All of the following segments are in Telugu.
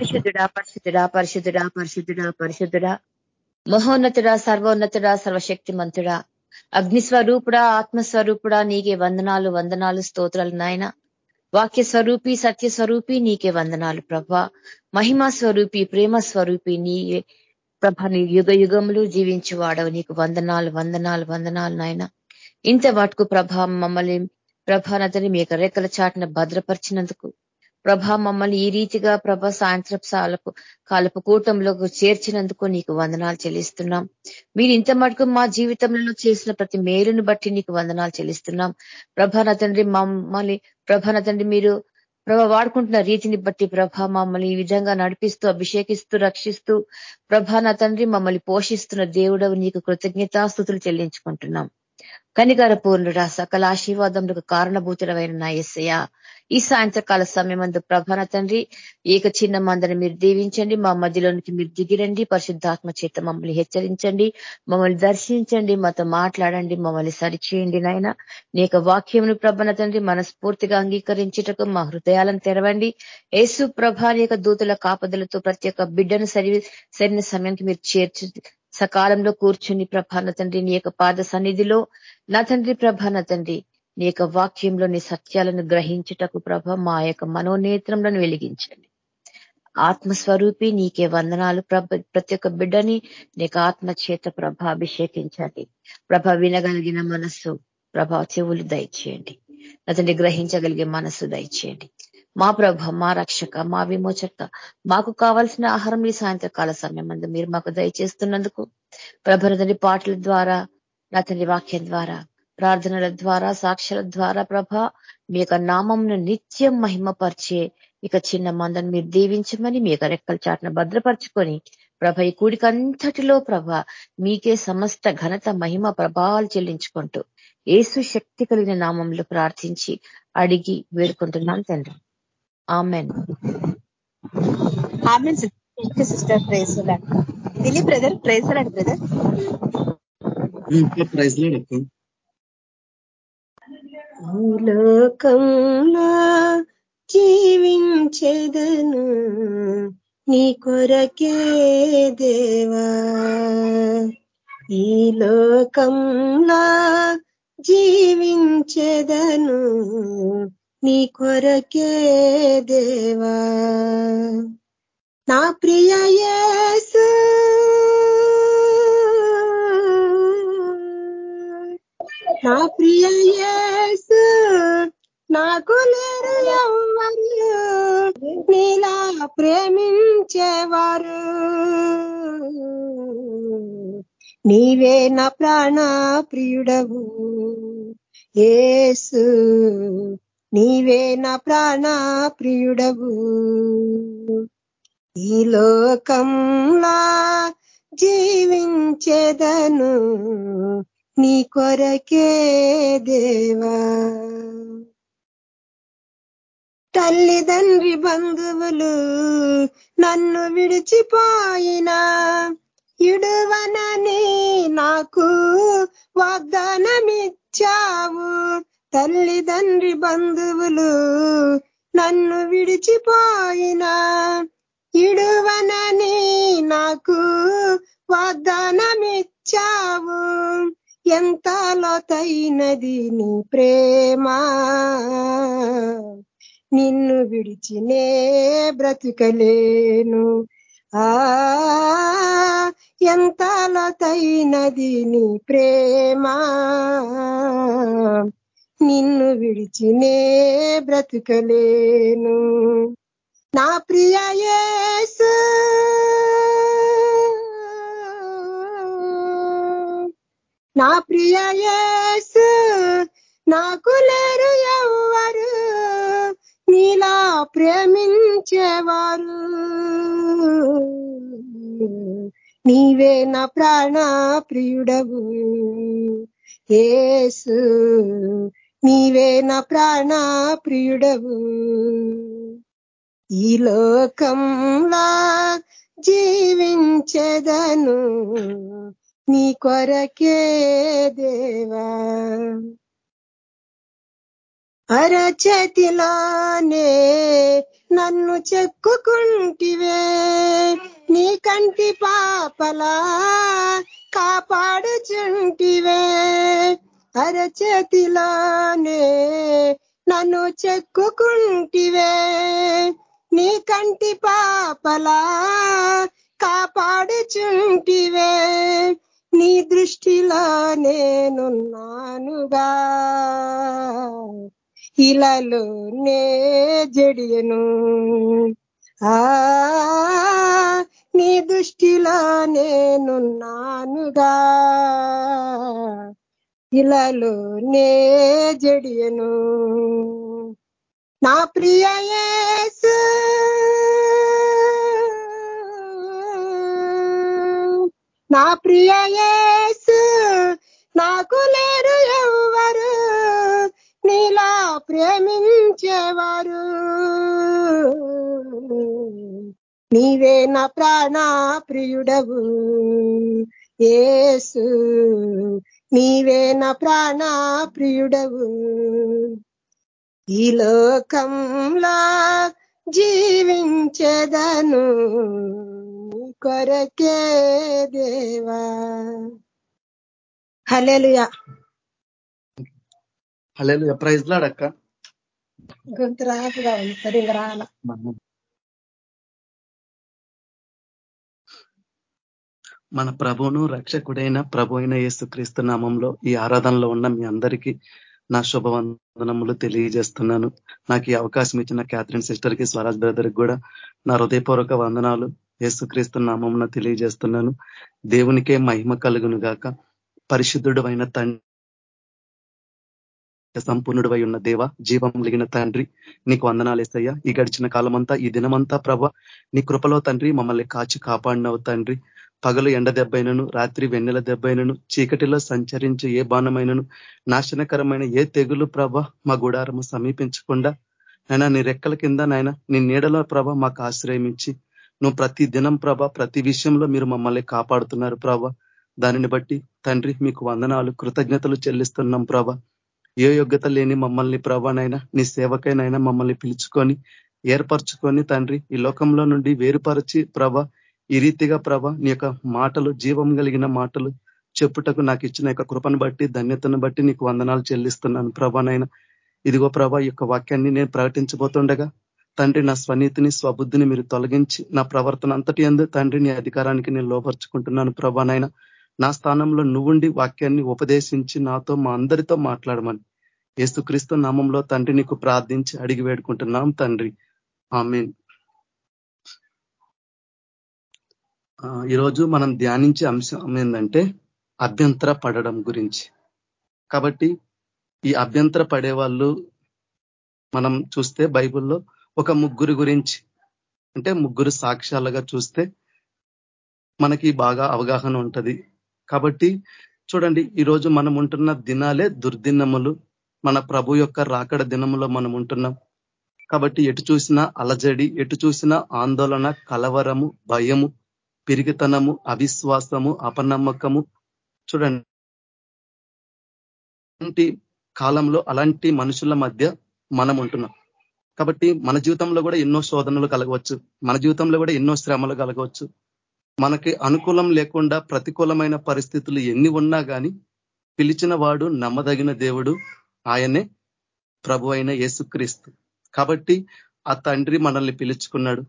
పరిశుద్ధుడా పరిశుద్ధుడా పరిశుద్ధుడా పరిశుద్ధుడా పరిశుద్ధుడా. మహోన్నతుడా సర్వోన్నతుడా సర్వశక్తిమంతుడా. అగ్నిస్వరూపుడా ఆత్మస్వరూపుడా నీకే వందనాలు వందనాలు స్తోత్రాలు నాయన. వాక్య స్వరూపి సత్య స్వరూపి నీకే వందనాలు ప్రభ. మహిమా స్వరూపి ప్రేమ స్వరూపి నీ ప్రభ నీ యుగ యుగములు జీవించి వాడవు నీకు వందనాలు వందనాలు వందనాలు నాయన. ఇంత వాటుకు ప్రభ మమ్మల్ని ప్రభానతని మీ యొక్క రెక్కల చాటున భద్రపరిచినందుకు ప్రభా మమ్మల్ని ఈ రీతిగా ప్రభ సాయంత్రపు కాలపు కూటంలోకి చేర్చినందుకు నీకు వందనాలు చెల్లిస్తున్నాం. మీరు ఇంత మటుకు మా జీవితంలో చేసిన ప్రతి మేలును బట్టి నీకు వందనాలు చెల్లిస్తున్నాం. ప్రభాన తండ్రి మమ్మల్ని ప్రభాన తండ్రి మీరు ప్రభ వాడుకుంటున్న రీతిని బట్టి ప్రభ మమ్మల్ని ఈ విధంగా నడిపిస్తూ అభిషేకిస్తూ రక్షిస్తూ ప్రభా తండ్రి మమ్మల్ని పోషిస్తున్న దేవుడవు నీకు కృతజ్ఞతాస్థుతులు చెల్లించుకుంటున్నాం. కనికర పూర్ణుడా సకల ఆశీర్వాదములకు కారణభూతుడమైన నా ఎస్సయ ఈ సాయంత్రకాల సమయమందు ప్రభాన తండ్రి ఏక చిన్న మందని మీరు దీవించండి మా మధ్యలోనికి మీరు దిగిరండి పరిశుద్ధాత్మ చేత మమ్మల్ని హెచ్చరించండి మమ్మల్ని దర్శించండి మాతో మాట్లాడండి మమ్మల్ని సరిచేయండి నాయన. నీ యొక్క వాక్యంను ప్రభన తండ్రి మనస్ఫూర్తిగా అంగీకరించుటకు మా హృదయాలను తెరవండి. యేసు ప్రభా యొక్క దూతుల కాపదలతో ప్రతి ఒక్క బిడ్డను సరి సరైన సమయానికి మీరు చేర్చు సకాలంలో కూర్చుని ప్రభాన తండ్రి నీ యొక్క పాద సన్నిధిలో నా తండ్రి ప్రభాన తండ్రి నీ యొక్క వాక్యంలో నీ సత్యాలను గ్రహించుటకు ప్రభ మా యొక్క మనోనేత్రంలను వెలిగించండి. ఆత్మస్వరూపి నీకే వందనాలు ప్రభ. ప్రతి ఒక్క బిడ్డని నీకు ఆత్మ చేత ప్రభ అభిషేకించండి. ప్రభ వినగలిగిన మనస్సు ప్రభ చెవులు దయచేయండి. అతన్ని గ్రహించగలిగే మనస్సు దయచేయండి. మా ప్రభ మా రక్షక మా విమోచక మాకు కావాల్సిన ఆహారం ఈ సాయంత్రకాల సమయం అందు మీరు మాకు దయచేస్తున్నందుకు ప్రభ పాటల ద్వారా నా తండ్రి వాక్యం ద్వారా ప్రార్థనల ద్వారా సాక్షుల ద్వారా ప్రభ మీ యొక్క నామంను నిత్యం మహిమపరిచే ఇక చిన్న మందని మీరు దీవించమని మీ యొక్క రెక్కల చాటును భద్రపరుచుకొని ప్రభ ఈ కూడికంతటిలో ప్రభ మీకే సమస్త ఘనత మహిమ ప్రభావాలు చెల్లించుకుంటూ ఏసు శక్తి కలిగిన నామంలో ప్రార్థించి అడిగి వేడుకుంటున్నాను తండ్రి. Amen sister praise Dilip brother praise brother praise లోకంలో జీవించేదను నీ కొరకే దేవా ఈ లోకంలో జీవించేదను నీ కొరకే దేవా. నా ప్రియ యేసు. నా ప్రియ యేసు నాకు లేరు ఎవ్వరు నీలా ప్రేమించేవారు. నీవే నా ప్రాణ ప్రియుడవు ఏసు నీవే నా ప్రాణ ప్రియుడవు ఈ లోకంలా జీవించేదను నీ కొరకే దేవా. తల్లిదండ్రి బంధువులు నన్ను విడిచిపోయినా ఇడువనని నాకు వాగ్దానమిచ్చావు. తల్లిదండ్రి బంధువులు నన్ను విడిచిపోయినా. ఇడువనని నాకు వాగ్దానమిచ్చావు. ఎంత లోతైనది నీ ప్రేమ. నిన్ను విడిచినే బ్రతుకలేను. ఆ ఎంత లోతైనది నీ ప్రేమ. నిన్ను విడిచినే బ్రతుకలేను. నా ప్రియ యేసు. నా ప్రియ యేసు నాకు లేరు ఎవరు నీలా ప్రేమించేవారు. నీవే నా ప్రాణ ప్రియుడవు ఏసు నీవే నా ప్రాణ ప్రియుడవు ఈ లోకంలా జీవించదను. నీ కొరకే దేవా. అరచతిలానే నన్ను చెక్కుకుంటివే. నీ కంటి పాపలా కాపాడుచుంటివే. అరచేతిలానే నన్ను చెక్కుకుంటివే. నీ కంటి పాపలా కాపాడుచుంటివే. నీ దృష్టిలో నేనున్నానుగా. ఇలాలో నే జడియను. ఆ నీ దృష్టిలో నేనున్నానుగా. ఇలాలో నే జడియను. నా ప్రియ యేసు. నా ప్రియ యేసు నాకు లేరు ఎవరు నీలా ప్రేమించేవారు. నీవే నా ప్రాణ ప్రియుడవు ఏసు నీవే నా ప్రాణ ప్రియుడవు ఈ లోకంలో జీవించదను. కొరకే దేవా. హలేలుయా హలేలుయా ప్రైజ్ లాడక్క గొంతు ఉంది సరిగా రాల. మన ప్రభువును రక్షకుడైన ప్రభు అయిన యేసుక్రీస్తు నామంలో ఈ ఆరాధనలో ఉన్న మీ అందరికీ నా శుభవందనములు తెలియజేస్తున్నాను. నాకు ఈ అవకాశం ఇచ్చిన క్యాథరిన్ సిస్టర్కి స్వరాజ్ బ్రదర్ కూడా నా హృదయపూర్వక వందనాలు యేసుక్రీస్తు నామం తెలియజేస్తున్నాను. దేవునికే మహిమ కలుగును గాక. పరిశుద్ధుడు అయిన తండ్రి సంపూర్ణుడు ఉన్న దేవ జీవం కలిగిన తండ్రి నీకు వందనాలు ఇస్తాయ్యా ఈ గడిచిన కాలమంతా ఈ దినమంతా ప్రభ నీ కృపలో తండ్రి మమ్మల్ని కాచి కాపాడినవు తండ్రి. పగలు ఎండ దెబ్బైనను రాత్రి వెన్నెల దెబ్బైనను చీకటిలో సంచరించే ఏ బాణమైనను నాశనకరమైన ఏ తెగులు ప్రభ మా గుడారము సమీపించకుండా? నాయన నీ రెక్కల కింద నాయన నీ నీడలో ప్రభ మాకు ఆశ్రయమించి నువ్వు ప్రతి దినం ప్రభ ప్రతి విషయంలో మీరు మమ్మల్ని కాపాడుతున్నారు ప్రభ. దానిని బట్టి తండ్రి మీకు వందనాలు కృతజ్ఞతలు చెల్లిస్తున్నాం ప్రభ. ఏ యోగ్యత లేని మమ్మల్ని ప్రభానైనా నీ సేవకైనైనా మమ్మల్ని పిలుచుకొని ఏర్పరచుకొని తండ్రి ఈ లోకంలో నుండి వేరుపరచి ప్రభ ఈ రీతిగా ప్రభ నీ యొక్క మాటలు జీవం కలిగిన మాటలు చెప్పుటకు నాకు ఇచ్చిన యొక్క కృపను బట్టి ధన్యతను బట్టి నీకు వందనాలు చెల్లిస్తున్నాను ప్రభానైనా ఇదిగో ప్రభ యొక్క వాక్యాన్ని నేను ప్రకటించబోతుండగా తండ్రి నా స్వనీతిని స్వబుద్ధిని మీరు తొలగించి నా ప్రవర్తన అంతటి అందు తండ్రి నీ అధికారానికి నేను లోపరుచుకుంటున్నాను ప్రభానైనా నా స్థానంలో నువ్వుండి వాక్యాన్ని ఉపదేశించి నాతో మా అందరితో మాట్లాడమని. ఏసుక్రీస్తు నామంలో తండ్రి నీకు ప్రార్థించి అడిగి వేడుకుంటున్నాం తండ్రి. ఆమెన్. ఈరోజు మనం ధ్యానించే అంశం ఏంటంటే అభ్యంతర పడడం గురించి. కాబట్టి ఈ అభ్యంతర పడే వాళ్ళు మనం చూస్తే బైబిల్లో ఒక ముగ్గురు గురించి అంటే ముగ్గురు సాక్ష్యాలుగా చూస్తే మనకి బాగా అవగాహన ఉంటుంది. కాబట్టి చూడండి ఈరోజు మనం ఉంటున్న దినాలే దుర్దినములు. మన ప్రభు యొక్క రాకడ దినములో మనం ఉంటున్నాం. కాబట్టి ఎటు చూసినా అలజడి ఎటు చూసినా ఆందోళన కలవరము భయము పిరిగితనము అవిశ్వాసము అపనమ్మకము. చూడండి. కాలంలో అలాంటి మనుషుల మధ్య మనం ఉంటున్నాం కాబట్టి మన జీవితంలో కూడా ఎన్నో శోధనలు కలగవచ్చు. మన జీవితంలో కూడా ఎన్నో శ్రమలు కలగవచ్చు. మనకి అనుకూలం లేకుండా ప్రతికూలమైన పరిస్థితులు ఎన్ని ఉన్నా కానీ పిలిచిన వాడు నమ్మదగిన దేవుడు ఆయనే ప్రభు అయిన యేసుక్రీస్తు. కాబట్టి ఆ తండ్రి మనల్ని పిలుచుకున్నాడు.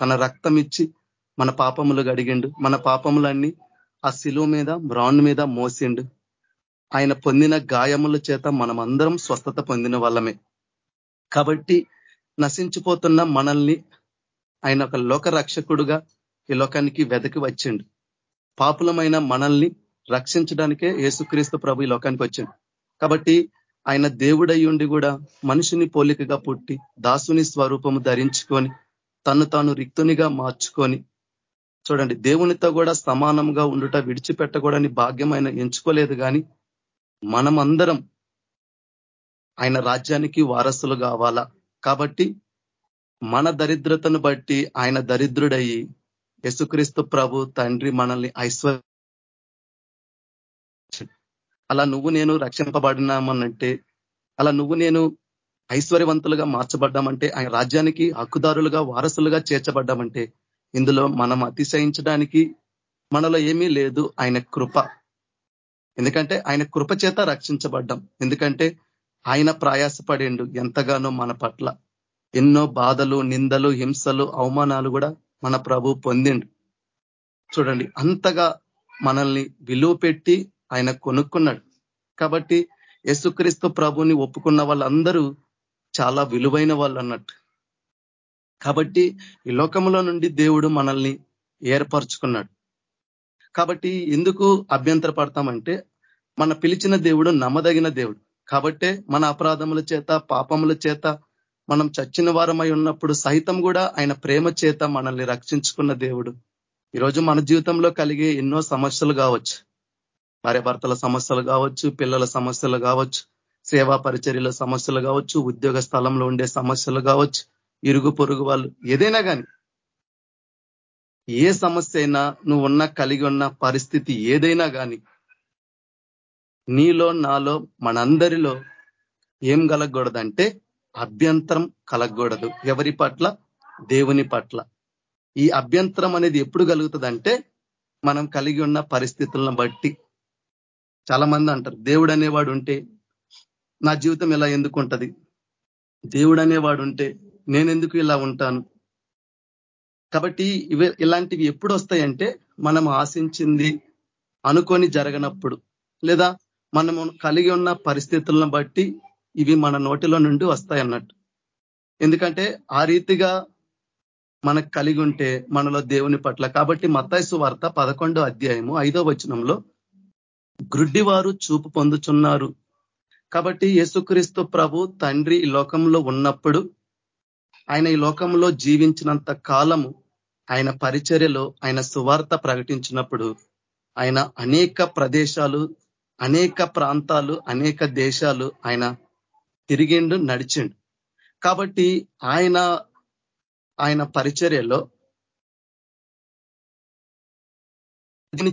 తన రక్తం ఇచ్చి మన పాపములు గడిగిండు. మన పాపములన్నీ ఆ శిలువ మీద బ్రాండ్ మీద మోసిండు. ఆయన పొందిన గాయముల చేత మనమందరం స్వస్థత పొందిన వాళ్ళమే. కాబట్టి నశించిపోతున్న మనల్ని ఆయన ఒక లోక రక్షకుడుగా ఈ లోకానికి వెదకి వచ్చిండు. పాపులమైన మనల్ని రక్షించడానికే యేసుక్రీస్తు ప్రభు ఈ లోకానికి వచ్చిండు. కాబట్టి ఆయన దేవుడయ్యుండి కూడా మనిషిని పోలికగా పుట్టి దాసుని స్వరూపము ధరించుకొని తను తాను రిక్తునిగా మార్చుకొని చూడండి దేవునితో కూడా సమానంగా ఉండుట విడిచిపెట్టకూడని భాగ్యం ఆయన ఎంచుకోలేదు కానీ మనమందరం ఆయన రాజ్యానికి వారసులు కావాలా? కాబట్టి మన దరిద్రతను బట్టి ఆయన దరిద్రుడయ్యి యసుక్రీస్తు ప్రభు తండ్రి మనల్ని ఐశ్వర్య అలా నువ్వు నేను రక్షింపబడినామనంటే అలా నువ్వు నేను ఐశ్వర్యవంతులుగా మార్చబడ్డామంటే ఆయన రాజ్యానికి హక్కుదారులుగా వారసులుగా చేర్చబడ్డామంటే ఇందులో మనం అతిశయించడానికి మనలో ఏమీ లేదు ఆయన కృప. ఎందుకంటే ఆయన కృప చేత రక్షించబడ్డాం. ఎందుకంటే ఆయన ప్రయాసపడిండు ఎంతగానో మన పట్ల. ఎన్నో బాధలు నిందలు హింసలు అవమానాలు కూడా మన ప్రభు పొందిండు. చూడండి అంతగా మనల్ని విలువ పెట్టి ఆయన కొనుక్కున్నాడు. కాబట్టి యేసుక్రీస్తు ప్రభుని ఒప్పుకున్న వాళ్ళందరూ చాలా విలువైన వాళ్ళు అన్నట్టు కాబట్టి ఈ లోకంలో నుండి దేవుడు మనల్ని ఏర్పరచుకున్నాడు. కాబట్టి ఎందుకు అభ్యంతర పడతామంటే మన పిలిచిన దేవుడు నమ్మదగిన దేవుడు. కాబట్టే మన అపరాధముల చేత పాపముల చేత మనం చచ్చిన వారమై ఉన్నప్పుడు సహితం కూడా ఆయన ప్రేమ చేత మనల్ని రక్షించుకున్న దేవుడు. ఈరోజు మన జీవితంలో కలిగే ఎన్నో సమస్యలు కావచ్చు. భార్యభర్తల సమస్యలు కావచ్చు పిల్లల సమస్యలు కావచ్చు సేవా పరిచర్యల సమస్యలు కావచ్చు ఉద్యోగ స్థలంలో ఉండే సమస్యలు కావచ్చు ఇరుగు పొరుగు వాళ్ళు. ఏదైనా కానీ. ఏ సమస్య అయినా నువ్వు ఉన్న కలిగి ఉన్న పరిస్థితి ఏదైనా కానీ. నీలో నాలో మనందరిలో ఏం కలగకూడదంటే అభ్యంతరం కలగకూడదు. ఎవరి పట్ల? దేవుని పట్ల. ఈ అభ్యంతరం అనేది ఎప్పుడు కలుగుతుందంటే మనం కలిగి ఉన్న పరిస్థితులను బట్టి. చాలా మంది అంటారు దేవుడు అనేవాడు ఉంటే నా జీవితం ఎలా ఎందుకుంటది? దేవుడు అనేవాడు ఉంటే నేనెందుకు ఇలా ఉంటాను? కాబట్టి ఇవి ఇలాంటివి ఎప్పుడు వస్తాయంటే మనం ఆశించింది అనుకొని జరగనప్పుడు లేదా మనము కలిగి ఉన్న పరిస్థితులను బట్టి ఇవి మన నోటిలో నుండి వస్తాయి అన్నట్టు ఎందుకంటే ఆ రీతిగా మనకు కలిగి ఉంటే మనలో దేవుని పట్ల కాబట్టి మత్తాయిసు వార్త పదకొండో అధ్యాయము ఐదో వచనంలో గ్రుడ్డివారు చూపు పొందుచున్నారు. కాబట్టి యేసుక్రీస్తు ప్రభు తండ్రి ఈ లోకంలో ఉన్నప్పుడు ఆయన ఈ లోకంలో జీవించినంత కాలము ఆయన పరిచర్యలో ఆయన సువార్త ప్రకటించినప్పుడు ఆయన అనేక ప్రదేశాలు అనేక ప్రాంతాలు అనేక దేశాలు ఆయన తిరిగిండు నడిచిండు. కాబట్టి ఆయన ఆయన పరిచర్యలో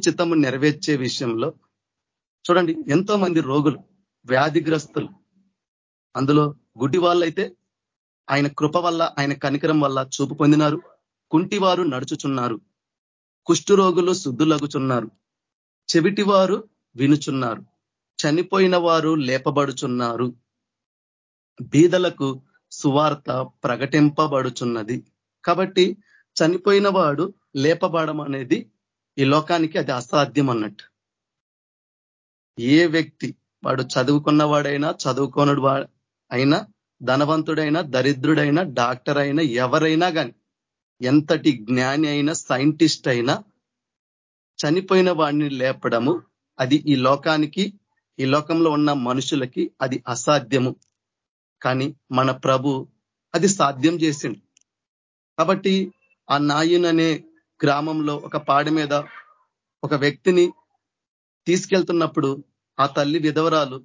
చిత్తము నెరవేర్చే విషయంలో చూడండి ఎంతో మంది రోగులు వ్యాధిగ్రస్తులు అందులో గుడ్డి వాళ్ళైతే ఆయన కృప వల్ల ఆయన కనికరం వల్ల చూపు పొందినారు. కుంటివారు నడుచుచున్నారు. కుష్ఠురోగులు శుద్ధులగుచున్నారు. చెవిటివారు వినుచున్నారు. చనిపోయిన వారు లేపబడుచున్నారు. బీదలకు సువార్త ప్రకటింపబడుచున్నది. కాబట్టి చనిపోయిన వాడు లేపబడం అనేది ఈ లోకానికి అది అసాధ్యం అన్నట్టు ఏ వ్యక్తి వాడు చదువుకున్నవాడైనా చదువుకోనుడు అయినా ధనవంతుడైనా దరిద్రుడైనా డాక్టర్ అయినా ఎవరైనా కానీ ఎంతటి జ్ఞాని అయినా సైంటిస్ట్ అయినా చనిపోయిన వాడిని లేపడము అది ఈ లోకానికి ఈ లోకంలో ఉన్న మనుషులకి అది అసాధ్యము. కానీ మన ప్రభు అది సాధ్యం చేసిండు. కాబట్టి ఆ నాయున్ అనే గ్రామంలో ఒక పాడి మీద ఒక వ్యక్తిని తీసుకెళ్తున్నప్పుడు ఆ తల్లి విధవరాలు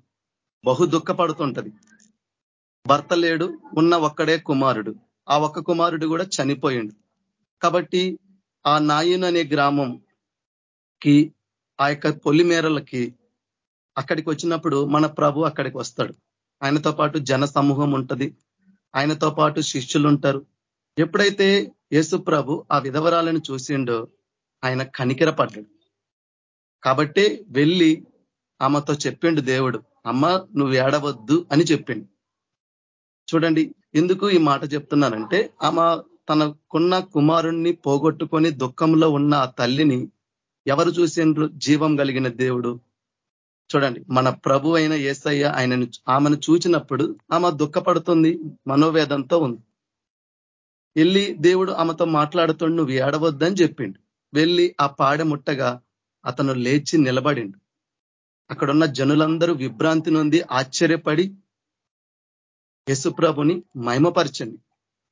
బహు దుఃఖపడుతుంటది. భర్త లేడు ఉన్న ఒక్కడే కుమారుడు. ఆ ఒక్క కుమారుడు కూడా చనిపోయిండు. కాబట్టి ఆ నాయున్ అనే గ్రామంకి ఆ యొక్క పొలిమేరలకి అక్కడికి వచ్చినప్పుడు మన ప్రభు అక్కడికి వస్తాడు. ఆయనతో పాటు జన సమూహం ఉంటుంది. ఆయనతో పాటు శిష్యులు ఉంటారు. ఎప్పుడైతే యేసు ప్రభు ఆ విధవరాలను చూసిండో ఆయన కనికెర పడ్డాడు కాబట్టి వెళ్ళి ఆమెతో చెప్పిండు దేవుడు అమ్మ నువ్వు ఏడవద్దు అని చెప్పిండు. చూడండి ఎందుకు ఈ మాట చెప్తున్నానంటే ఆమె తనకున్న కుమారుణ్ణి పోగొట్టుకొని దుఃఖంలో ఉన్న ఆ తల్లిని ఎవరు చూసిండ్రు? జీవం కలిగిన దేవుడు. చూడండి మన ప్రభు అయిన ఏసయ్య ఆయనను ఆమెను చూచినప్పుడు ఆమె దుఃఖపడుతుంది మనోవేదంతో ఉంది. వెళ్ళి దేవుడు ఆమెతో మాట్లాడుతుండు నువ్వు ఏడవద్దని చెప్పిండు. వెళ్ళి ఆ పాడె ముట్టగా అతను లేచి నిలబడిండు. అక్కడున్న జనులందరూ విభ్రాంతి నుండి ఆశ్చర్యపడి యశుప్రభుని మహిమపరచండి.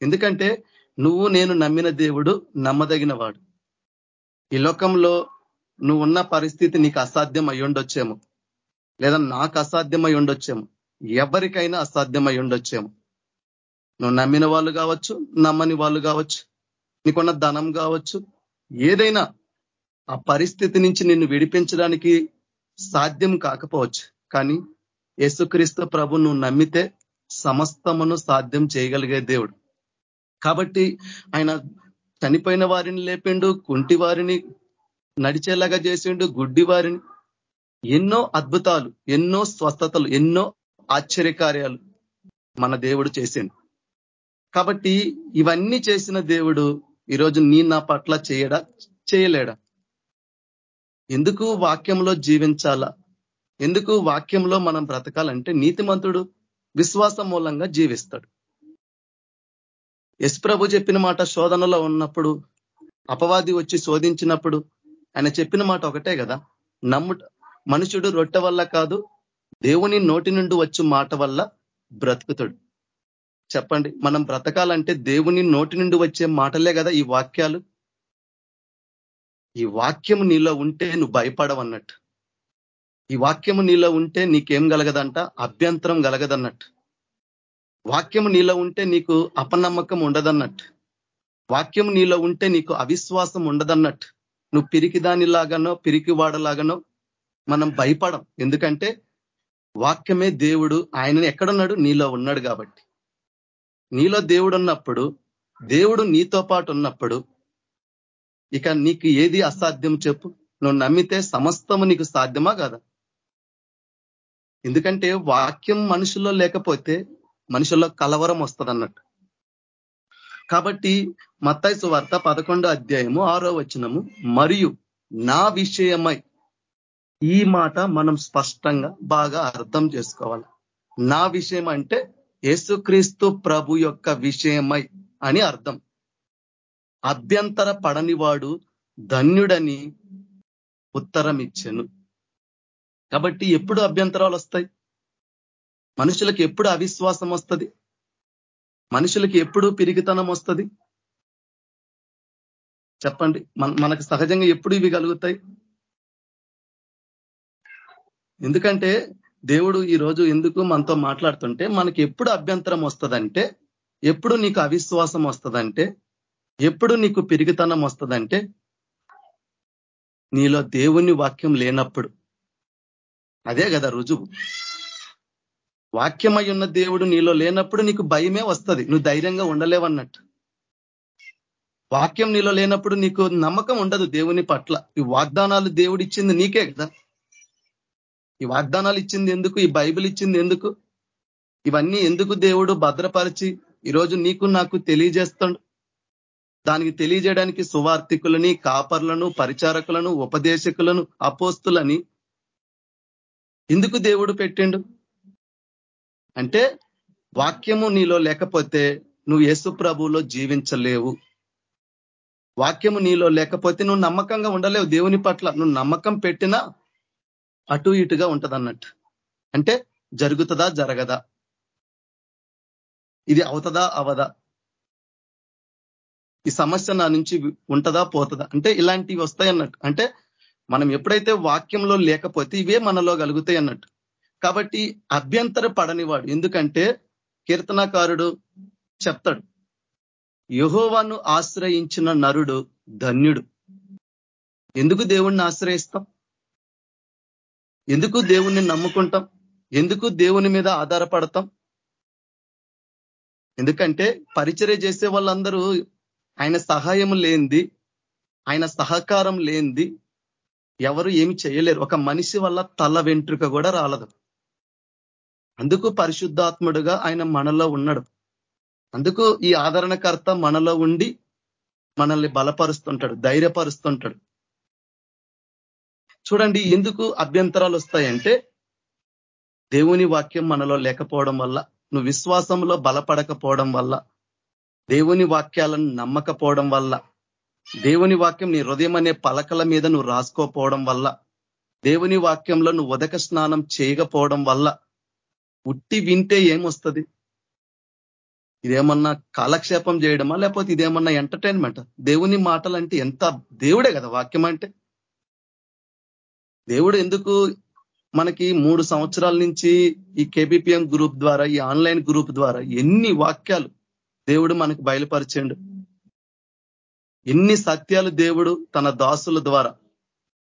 ఎందుకంటే నువ్వు నేను నమ్మిన దేవుడు నమ్మదగిన వాడు ఈ లోకంలో నువ్వు ఉన్న పరిస్థితి నీకు అసాధ్యం అయ్యుండొచ్చేమో లేదా నాకు అసాధ్యం అయి ఉండొచ్చేమో. ఎవరికైనా అసాధ్యం అయి ఉండొచ్చేమో. నువ్వు నమ్మిన వాళ్ళు కావచ్చు నమ్మని వాళ్ళు కావచ్చు నీకున్న ధనం కావచ్చు ఏదైనా ఆ పరిస్థితి నుంచి నిన్ను విడిపించడానికి సాధ్యం కాకపోవచ్చు. కానీ యేసుక్రీస్తు ప్రభు నువ్వు నమ్మితే సమస్తమును సాధ్యం చేయగలిగే దేవుడు. కాబట్టి ఆయన చనిపోయిన వారిని లేపిండు కుంటి వారిని నడిచేలాగా చేసిండు గుడ్డి వారిని. ఎన్నో అద్భుతాలు ఎన్నో స్వస్థతలు ఎన్నో ఆశ్చర్యకార్యాలు మన దేవుడు చేసిండు. కాబట్టి ఇవన్నీ చేసిన దేవుడు ఈరోజు నీ నా పట్ల చేయడా చేయలేడా? ఎందుకు వాక్యంలో జీవించాలా? ఎందుకు వాక్యంలో మనం బ్రతకాలంటే నీతిమంతుడు విశ్వాసం మూలంగా జీవిస్తాడు. యశ్ ప్రభు చెప్పిన మాట శోధనలో ఉన్నప్పుడు అపవాది వచ్చి శోధించినప్పుడు ఆయన చెప్పిన మాట ఒకటే కదా నమ్ము మనుషుడు రొట్టె వల్ల కాదు దేవుని నోటి నుండి వచ్చు మాట వల్ల బ్రతుకుతాడు. చెప్పండి మనం బ్రతకాలంటే దేవుని నోటి నుండి వచ్చే మాటలే కదా ఈ వాక్యాలు? ఈ వాక్యం నీలో ఉంటే నువ్వు భయపడవన్నట్టు. ఈ వాక్యము నీలో ఉంటే నీకేం కలగదంట అభ్యంతరం కలగదన్నట్టు వాక్యము నీలో ఉంటే నీకు అపనమ్మకం ఉండదన్నట్టు. వాక్యం నీలో ఉంటే నీకు అవిశ్వాసం ఉండదన్నట్టు. నువ్వు పిరికి పిరికివాడలాగానో పిరికి వాడలాగానో మనం భయపడం. ఎందుకంటే వాక్యమే దేవుడు ఆయన ఎక్కడున్నాడు? నీలో ఉన్నాడు కాబట్టి. నీలో దేవుడు ఉన్నప్పుడు దేవుడు నీతో పాటు ఉన్నప్పుడు ఇక నీకు ఏది అసాధ్యం చెప్పు? నువ్వు నమ్మితే సమస్తము నీకు సాధ్యమా కదా? ఎందుకంటే వాక్యం మనుషుల్లో లేకపోతే మనుషుల్లో కలవరం వస్తుంది అన్నట్టు కాబట్టి మత్తైసు వార్త పదకొండో అధ్యాయము ఆరో వచనము మరియు నా విషయమై ఈ మాట మనం స్పష్టంగా బాగా అర్థం చేసుకోవాలి. నా విషయం అంటే యేసుక్రీస్తు ప్రభు యొక్క విషయమై అని అర్థం. అభ్యంతర పడనివాడు ధన్యుడని ఉత్తరం ఇచ్చెను కాబట్టి ఎప్పుడు అభ్యంతరాలు వస్తాయి? మనుషులకు ఎప్పుడు అవిశ్వాసం వస్తుంది? మనుషులకి ఎప్పుడు పిరిగితనం వస్తుంది? చెప్పండి. మనకు సహజంగా ఎప్పుడు ఇవి కలుగుతాయి? ఎందుకంటే దేవుడు ఈరోజు ఎందుకు మనతో మాట్లాడుతుంటే మనకి ఎప్పుడు అభ్యంతరం వస్తుందంటే ఎప్పుడు నీకు అవిశ్వాసం వస్తుందంటే ఎప్పుడు నీకు పిరిగితనం వస్తుందంటే నీలో దేవుని వాక్యం లేనప్పుడు అదే కదా రుజువు. వాక్యమై ఉన్న దేవుడు నీలో లేనప్పుడు నీకు భయమే వస్తుంది. నువ్వు ధైర్యంగా ఉండలేవన్నట్టు. వాక్యం నీలో లేనప్పుడు నీకు నమ్మకం ఉండదు దేవుని పట్ల. ఈ వాగ్దానాలు దేవుడు ఇచ్చింది నీకే కదా. ఈ వాగ్దానాలు ఇచ్చింది ఎందుకు? ఈ బైబిల్ ఇచ్చింది ఎందుకు? ఇవన్నీ ఎందుకు దేవుడు భద్రపరిచి ఈరోజు నీకు నాకు తెలియజేస్తాడు? దానికి తెలియజేయడానికి సువార్థికులని కాపర్లను పరిచారకులను ఉపదేశకులను అపోస్తులని ఎందుకు దేవుడు పెట్టిండు? అంటే వాక్యము నీలో లేకపోతే నువ్వు యేసు ప్రభులో జీవించలేవు. వాక్యము నీలో లేకపోతే నువ్వు నమ్మకంగా ఉండలేవు. దేవుని పట్ల నువ్వు నమ్మకం పెట్టినా అటు ఇటుగా ఉంటదన్నట్టు. అంటే జరుగుతుందా జరగదా? ఇది అవుతుందా అవదా? ఈ సమస్య నా నుంచి ఉంటదా పోతుందా? అంటే ఇలాంటివి వస్తాయి అన్నట్టు అంటే మనం ఎప్పుడైతే వాక్యంలో లేకపోతే ఇవే మనలో కలుగుతాయి అన్నట్టు. కాబట్టి అభ్యంతర పడనివాడు. ఎందుకంటే కీర్తనకారుడు చెప్తాడు యహోవాను ఆశ్రయించిన నరుడు ధన్యుడు. ఎందుకు దేవుణ్ణి ఆశ్రయిస్తాం? ఎందుకు దేవుణ్ణి నమ్ముకుంటాం? ఎందుకు దేవుని మీద ఆధారపడతాం? ఎందుకంటే పరిచర్య చేసే వాళ్ళందరూ ఆయన సహాయం లేనిది ఆయన సహకారం లేనిది ఎవరు ఏమి చేయలేరు. ఒక మనిషి వల్ల తల వెంట్రుక కూడా రాలదు. అందుకు పరిశుద్ధాత్ముడుగా ఆయన మనలో ఉన్నాడు. అందుకు ఈ ఆదరణకర్త మనలో ఉండి మనల్ని బలపరుస్తుంటాడు ధైర్యపరుస్తుంటాడు. చూడండి ఎందుకు అభ్యంతరాలు వస్తాయంటే దేవుని వాక్యం మనలో లేకపోవడం వల్ల నువ్వు విశ్వాసంలో బలపడకపోవడం వల్ల దేవుని వాక్యాలను నమ్మకపోవడం వల్ల దేవుని వాక్యం నీ హృదయం అనే పలకల మీద నువ్వు రాసుకోపోవడం వల్ల దేవుని వాక్యంలో నువ్వు ఉదక స్నానం చేయకపోవడం వల్ల ఉట్టి వింటే ఏమొస్తుంది? ఇదేమన్నా కాలక్షేపం చేయడమా? లేకపోతే ఇదేమన్నా ఎంటర్టైన్మెంట్? దేవుని మాటలు అంటే ఎంత దేవుడే కదా వాక్యం అంటే. దేవుడు ఎందుకు మనకి మూడు సంవత్సరాల నుంచి ఈ కేబిపిఎం గ్రూప్ ద్వారా ఈ ఆన్లైన్ గ్రూప్ ద్వారా ఎన్ని వాక్యాలు దేవుడు మనకు బయలుపరిచండు? ఎన్ని సత్యాలు దేవుడు తన దాసుల ద్వారా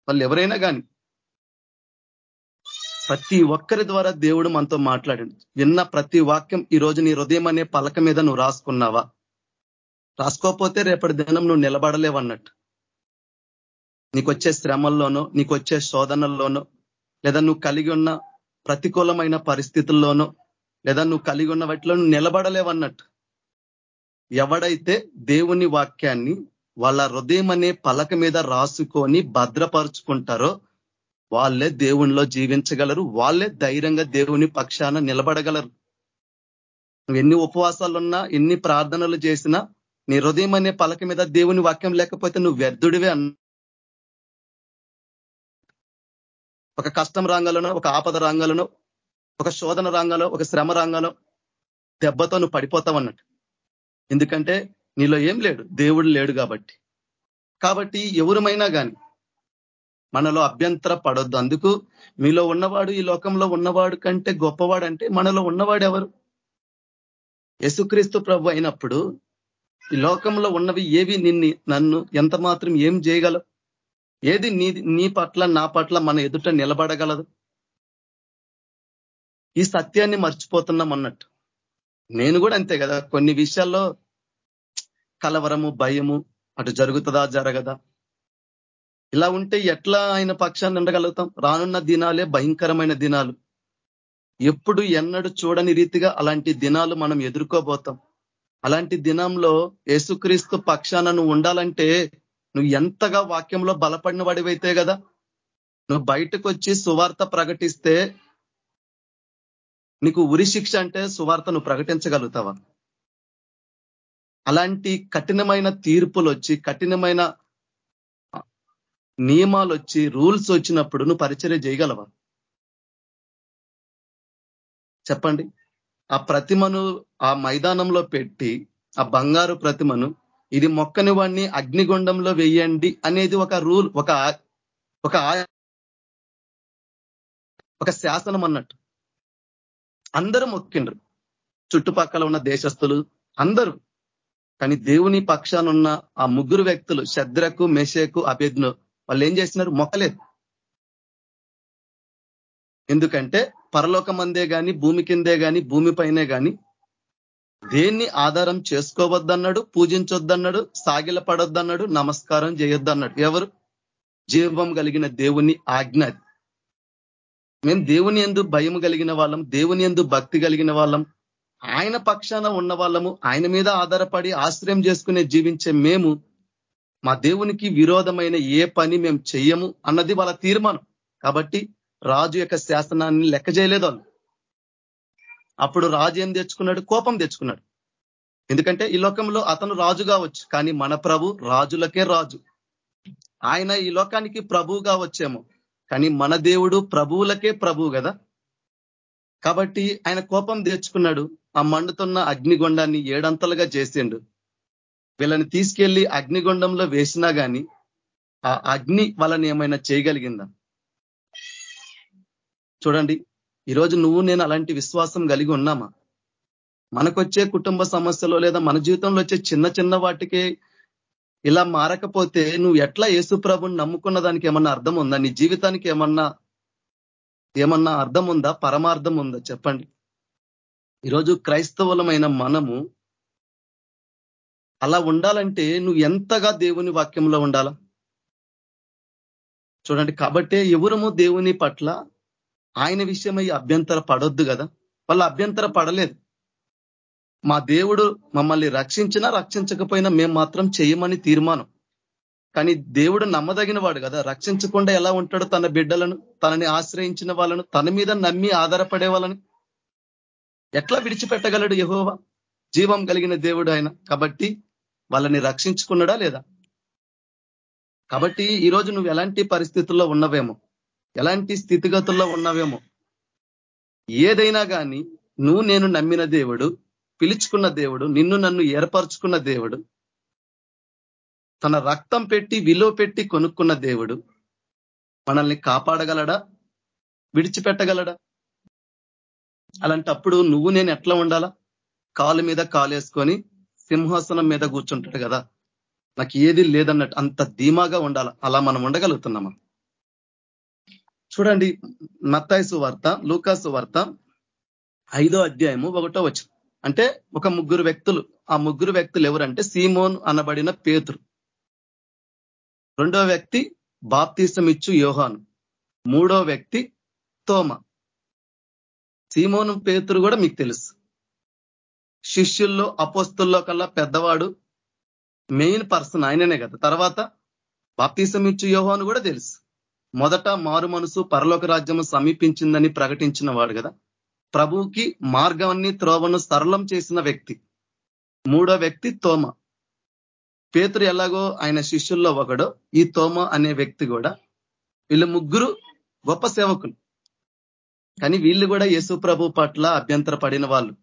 వాళ్ళు ఎవరైనా కానీ ప్రతి ఒక్కరి ద్వారా దేవుడు మనతో మాట్లాడండి. విన్న ప్రతి వాక్యం ఈ రోజు నీ హృదయం అనే పలక మీద నువ్వు రాసుకున్నావా? రాసుకోకపోతే రేపటి దినం నువ్వు నిలబడలేవన్నట్టు నీకు వచ్చే శ్రమల్లోనో నీకు వచ్చే శోధనల్లోనో లేదా నువ్వు కలిగి ఉన్న ప్రతికూలమైన పరిస్థితుల్లోనో లేదా నువ్వు కలిగి ఉన్న వాటిలో నువ్వు నిలబడలేవన్నట్టు ఎవడైతే దేవుని వాక్యాన్ని వాళ్ళ హృదయం అనే పలక మీద రాసుకొని భద్రపరుచుకుంటారో వాళ్ళే దేవునిలో జీవించగలరు వాళ్ళే ధైర్యంగా దేవుని పక్షాన నిలబడగలరు. నువ్వు ఎన్ని ఉపవాసాలున్నా ఎన్ని ప్రార్థనలు చేసినా నీ హృదయం అనే పలక మీద దేవుని వాక్యం లేకపోతే నువ్వు వ్యర్థుడివే అన్న ఒక కష్టం రంగంలోనో ఒక ఆపద రంగంలోనో ఒక శోధన రంగంలో ఒక శ్రమ రంగంలో దెబ్బతో నువ్వు పడిపోతావు అన్నట్టు. ఎందుకంటే నీలో ఏం లేడు? దేవుడు లేడు కాబట్టి. కాబట్టి ఎవరమైనా కానీ మనలో అభ్యంతర పడొద్దు. అందుకు మీలో ఉన్నవాడు ఈ లోకంలో ఉన్నవాడు కంటే గొప్పవాడు అంటే మనలో ఉన్నవాడు ఎవరు? యసుక్రీస్తు ప్రభు అయినప్పుడు ఈ లోకంలో ఉన్నవి ఏవి నిన్ని నన్ను ఎంత మాత్రం ఏం చేయగలవు? ఏది నీ నీ పట్ల నా పట్ల మన ఎదుట నిలబడగలదు? ఈ సత్యాన్ని మర్చిపోతున్నాం అన్నట్టు. నేను కూడా అంతే కదా కొన్ని విషయాల్లో కలవరము భయము అటు జరుగుతుందా జరగదా? ఇలా ఉంటే ఎట్లా ఆయన పక్షాన్ని ఉండగలుగుతాం రానున్న దినాలే భయంకరమైన దినాలు. ఎప్పుడు ఎన్నడు చూడని రీతిగా అలాంటి దినాలు మనం ఎదుర్కోబోతాం. అలాంటి దినంలో యేసుక్రీస్తు పక్షాన నువ్వు ఉండాలంటే నువ్వు ఎంతగా వాక్యంలో బలపడిన వాడివైతే కదా నువ్వు బయటకు వచ్చి సువార్త ప్రకటిస్తే నీకు ఉరి శిక్ష అంటే సువార్త నువ్వు ప్రకటించగలుగుతావా? అలాంటి కఠినమైన తీర్పులు వచ్చి కఠినమైన నియమాలు వచ్చి రూల్స్ వచ్చినప్పుడు నువ్వు పరిచర్య చేయగలవా చెప్పండి. ఆ ప్రతిమను ఆ మైదానంలో పెట్టి ఆ బంగారు ప్రతిమను ఇది మొక్కని వాడిని అగ్నిగుండంలో వేయండి అనేది ఒక రూల్ ఒక ఒక ఒక శాసనం అన్నట్టు. అందరూ మొక్కిండ్రు. చుట్టుపక్కల ఉన్న దేశస్తులు అందరూ. కానీ దేవుని పక్షానున్న ఆ ముగ్గురు వ్యక్తులు శద్రకు మెషేకు అభేజ్ను వాళ్ళు ఏం చేసినారు మొక్కలేదు. ఎందుకంటే పరలోకమందే కానీ భూమి కిందే కానీ భూమి పైనే కానీ దేన్ని ఆధారం చేసుకోవద్దన్నాడు పూజించొద్దన్నాడు సాగిల పడొద్దన్నాడు నమస్కారం చేయొద్దన్నాడు. ఎవరు? జీవం కలిగిన దేవుని ఆజ్ఞ మేము దేవుని ఎందు భయం కలిగిన వాళ్ళం దేవుని ఎందు భక్తి కలిగిన వాళ్ళం. ఆయన పక్షాన ఉన్న వాళ్ళము ఆయన మీద ఆధారపడి ఆశ్రయం చేసుకునే జీవించే మేము మా దేవునికి విరోధమైన ఏ పని మేము చెయ్యము అన్నది వాళ్ళ తీర్మానం. కాబట్టి రాజు యొక్క శాసనాన్ని లెక్క చేయలేదు వాళ్ళు. అప్పుడు రాజు ఏం తెచ్చుకున్నాడు? కోపం తెచ్చుకున్నాడు. ఎందుకంటే ఈ లోకంలో అతను రాజు కావచ్చు కానీ మన ప్రభు రాజులకే రాజు. ఆయన ఈ లోకానికి ప్రభువుగా వచ్చేమో కానీ మన దేవుడు ప్రభువులకే ప్రభువు కదా. కాబట్టి ఆయన కోపం తెచ్చుకున్నాడు ఆ మండుతున్న అగ్నిగొండాన్ని ఏడంతలుగా చేసిండు. వీళ్ళని తీసుకెళ్ళి అగ్నిగొండంలో వేసినా కానీ ఆ అగ్ని వాళ్ళని ఏమైనా చేయగలిగిందా? చూడండి ఈరోజు నువ్వు నేను అలాంటి విశ్వాసం కలిగి ఉన్నామా? మనకొచ్చే కుటుంబ సమస్యలో లేదా మన జీవితంలో వచ్చే చిన్న చిన్న వాటికే ఇలా మారకపోతే నువ్వు ఎట్లా యేసుప్రభుని నమ్ముకున్న దానికి ఏమన్నా అర్థం ఉందా? నీ జీవితానికి ఏమన్నా ఏమన్నా అర్థం ఉందా పరమార్థం ఉందా చెప్పండి. ఈరోజు క్రైస్తవులమైన మనము అలా ఉండాలంటే నువ్వు ఎంతగా దేవుని వాక్యంలో ఉండాలా? చూడండి కాబట్టే ఎవరము దేవుని పట్ల ఆయన విషయమై అభ్యంతర పడొద్దు కదా? వాళ్ళు అభ్యంతర పడలేదు. మా దేవుడు మమ్మల్ని రక్షించినా రక్షించకపోయినా మేము మాత్రం చేయమని తీర్మానం. కానీ దేవుడు నమ్మదగిన వాడు కదా. రక్షించకుండా ఎలా ఉంటాడు తన బిడ్డలను తనని ఆశ్రయించిన వాళ్ళను తన మీద నమ్మి ఆధారపడే వాళ్ళని? ఎట్లా విడిచిపెట్టగలడు యహోవా? జీవం కలిగిన దేవుడు ఆయన. కాబట్టి వాళ్ళని రక్షించుకున్నాడా లేదా? కాబట్టి ఈరోజు నువ్వు ఎలాంటి పరిస్థితుల్లో ఉన్నవేమో ఎలాంటి స్థితిగతుల్లో ఉన్నవేమో ఏదైనా కానీ నువ్వు నేను నమ్మిన దేవుడు పిలుచుకున్న దేవుడు నిన్ను నన్ను ఏర్పరచుకున్న దేవుడు తన రక్తం పెట్టి విలువ పెట్టి కొనుక్కున్న దేవుడు మనల్ని కాపాడగలడా? విడిచిపెట్టగలడా? అలాంటప్పుడు నువ్వు నేను ఎట్లా ఉండాలా? కాలు మీద కాలేసుకొని సింహాసనం మీద కూర్చుంటాడు కదా. నాకు ఏది లేదన్నట్టు అంత ధీమాగా ఉండాల? అలా మనం ఉండగలుగుతున్నామా? చూడండి మత్తాయిసు వార్త లూకాసు వార్త ఐదో అధ్యాయము ఒకటో వచ్చు అంటే ఒక ముగ్గురు వ్యక్తులు ఆ ముగ్గురు వ్యక్తులు ఎవరంటే సీమోన్ అనబడిన పేతురు. రెండో వ్యక్తి బాప్తీసం ఇచ్చు యోహాను. మూడో వ్యక్తి తోమ. సీమోను పేతురు కూడా మీకు తెలుసు. శిష్యుల్లో అపోస్తుల్లో కల్లా పెద్దవాడు మెయిన్ పర్సన్ ఆయననే కదా. తర్వాత బాప్తీసం ఇచ్చు యోహాను కూడా తెలుసు. మొదట మారు మనసు పరలోక రాజ్యము సమీపించిందని ప్రకటించిన వాడు కదా. ప్రభువుకి మార్గాన్ని త్రోవను సరళం చేసిన వ్యక్తి. మూడో వ్యక్తి తోమ. పేతురు ఎలాగో ఆయన శిష్యుల్లో ఒకడో ఈ తోమ అనే వ్యక్తి కూడా వీళ్ళు ముగ్గురు గొప్ప సేవకులు. కానీ వీళ్ళు కూడా యేసు ప్రభు పట్ల అభ్యంతర పడిన వాళ్ళు.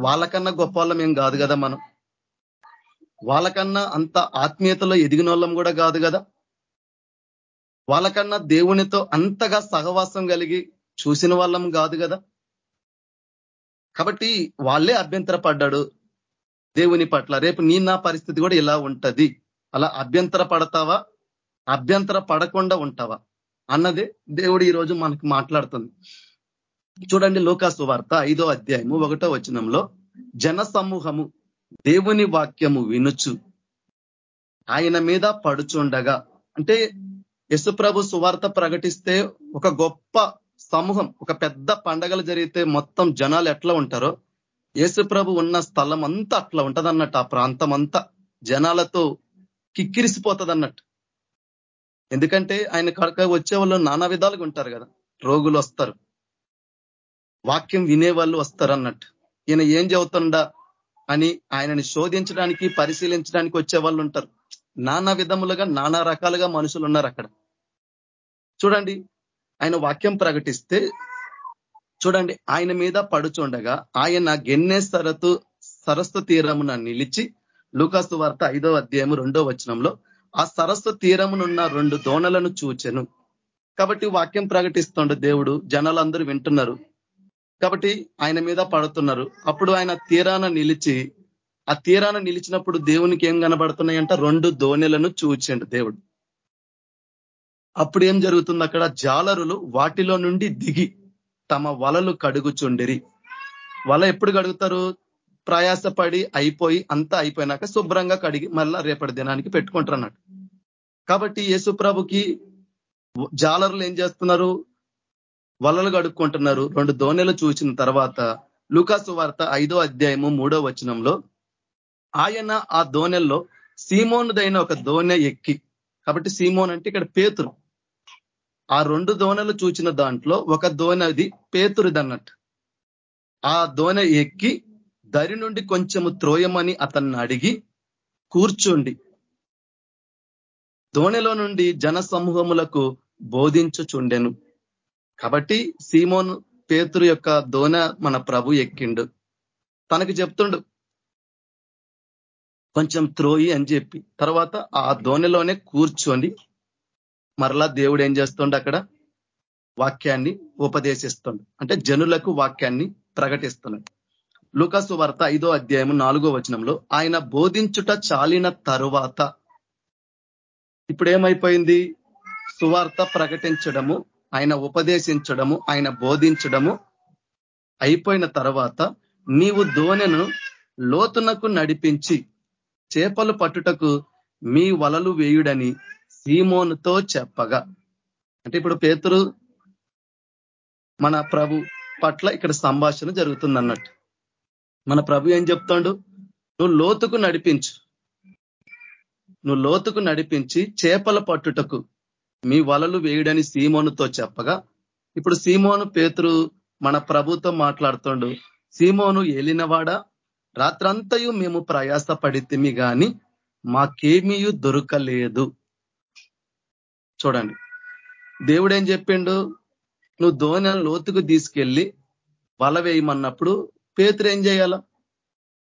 వాళ్ళకన్నా గొప్ప వాళ్ళం ఏం కాదు కదా మనం. వాళ్ళకన్నా అంత ఆత్మీయతలో ఎదిగిన వాళ్ళం కూడా కాదు కదా. వాళ్ళకన్నా దేవునితో అంతగా సహవాసం కలిగి చూసిన వాళ్ళం కాదు కదా. కాబట్టి వాళ్ళే అభ్యంతర పడ్డాడు దేవుని పట్ల రేపు నీ నా పరిస్థితి కూడా ఇలా ఉంటది. అలా అభ్యంతర పడతావా? అభ్యంతర పడకుండా ఉంటావా? అన్నదే దేవుడు ఈరోజు మనకు మాట్లాడుతుంది. చూడండి లోకాసు వార్త ఐదో అధ్యాయము ఒకటో వచనంలో జన సమూహము దేవుని వాక్యము వినుచు. ఆయన మీద పడుచుండగా. అంటే యశుప్రభు సువార్త ప్రకటిస్తే ఒక గొప్ప సమూహం ఒక పెద్ద పండగలు జరిగితే మొత్తం జనాలు ఎట్లా ఉంటారో యేసుప్రభు ఉన్న స్థలం అంతా అట్లా ఉంటదన్నట్టు ఆ ప్రాంతం అంతా జనాలతో కిక్కిరిసిపోతదన్నట్టు. ఎందుకంటే ఆయన కడక వచ్చే వాళ్ళు నానా విధాలుగా ఉంటారు కదా. రోగులు వస్తారు. వాక్యం వినేవాళ్ళు వస్తారు అన్నట్టు ఈయన ఏం చెబుతుండా అని ఆయనని శోధించడానికి పరిశీలించడానికి వచ్చే వాళ్ళు ఉంటారు. నానా విధములుగా నానా రకాలుగా మనుషులు ఉన్నారు అక్కడ. చూడండి ఆయన వాక్యం ప్రకటిస్తే చూడండి ఆయన మీద పడుచుండగా ఆయన గెన్నె సరతు సరస్సు తీరమున నిలిచి లూకాసు వార్త ఐదో అధ్యాయము రెండో వచనంలో ఆ సరస్సు తీరమునున్న రెండు దోణలను చూచెను. కాబట్టి వాక్యం ప్రకటిస్తుండ దేవుడు జనాలందరూ వింటున్నారు. కాబట్టి ఆయన మీద పడుతున్నారు. అప్పుడు ఆయన తీరాన నిలిచి ఆ తీరాన నిలిచినప్పుడు దేవునికి ఏం కనబడుతున్నాయంట? రెండు దోణెలను చూచండు దేవుడు. అప్పుడు ఏం జరుగుతుంది అక్కడ? జాలరులు వాటిలో నుండి దిగి తమ వలలు కడుగుచుండిరి. వల ఎప్పుడు కడుగుతారు? ప్రయాసపడి అయిపోయి అంతా అయిపోయినాక శుభ్రంగా కడిగి మళ్ళా రేపటి దినానికి పెట్టుకుంటారు అన్నట్టు కాబట్టి యేసుప్రభుకి జాలరులు ఏం చేస్తున్నారు? వలలు కడుక్కుంటున్నారు. రెండు దోణెలు చూసిన తర్వాత లూకాసు వార్త ఐదో అధ్యాయము మూడో వచనంలో ఆయన ఆ దోణెల్లో సీమోనుదైన ఒక దోణె ఎక్కి కాబట్టి సీమోన్ అంటే ఇక్కడ పేతురు. ఆ రెండు దోణలు చూచిన దాంట్లో ఒక దోణది పేతురిదన్నట్టు. ఆ దోణ ఎక్కి దరి నుండి కొంచెము త్రోయమని అతన్ని అడిగి కూర్చోండి. దోణలో నుండి జన సమూహములకు బోధించుచుండెను. కాబట్టి సీమోన్ పేతురు యొక్క దోణ మన ప్రభు ఎక్కిండు. తనకు చెప్తుండు కొంచెం త్రోయి అని చెప్పి. తర్వాత ఆ దోణిలోనే కూర్చొని మరలా దేవుడు ఏం చేస్తుండ అక్కడ? వాక్యాన్ని ఉపదేశిస్తుండు. అంటే జనులకు వాక్యాన్ని ప్రకటిస్తున్నాడు. లూకాసు వార్త ఐదో అధ్యాయం నాలుగో వచనంలో ఆయన బోధించుట చాలిన తరువాత ఇప్పుడు ఏమైపోయింది సువార్త ప్రకటించడము ఆయన ఉపదేశించడము ఆయన బోధించడము అయిపోయిన తర్వాత నీవు దోణెను లోతునకు నడిపించి చేపలు పట్టుటకు మీ వలలు వేయుడని సీమోనుతో చెప్పగా. అంటే ఇప్పుడు పేతురు మన ప్రభు పట్ల ఇక్కడ సంభాషణ జరుగుతుంది అన్నట్టు మన ప్రభు ఏం చెప్తాడు? నువ్వు లోతుకు నడిపించు. నువ్వు లోతుకు నడిపించి చేపల పట్టుటకు మీ వలలు వేయుడని సీమోనుతో చెప్పగా. ఇప్పుడు సీమోను పేతురు మన ప్రభుతో మాట్లాడుతుండు. సీమోను ఏలినవాడా? రాత్రంతయు మేము ప్రయాస పడితిమి కానీ మాకేమీ దొరకలేదు. చూడండి. దేవుడు ఏం చెప్పిండు? నువ్వు ధోనిని లోతుకు తీసుకెళ్ళి వల వేయమన్నప్పుడు పేతురు ఏం చేయాలా?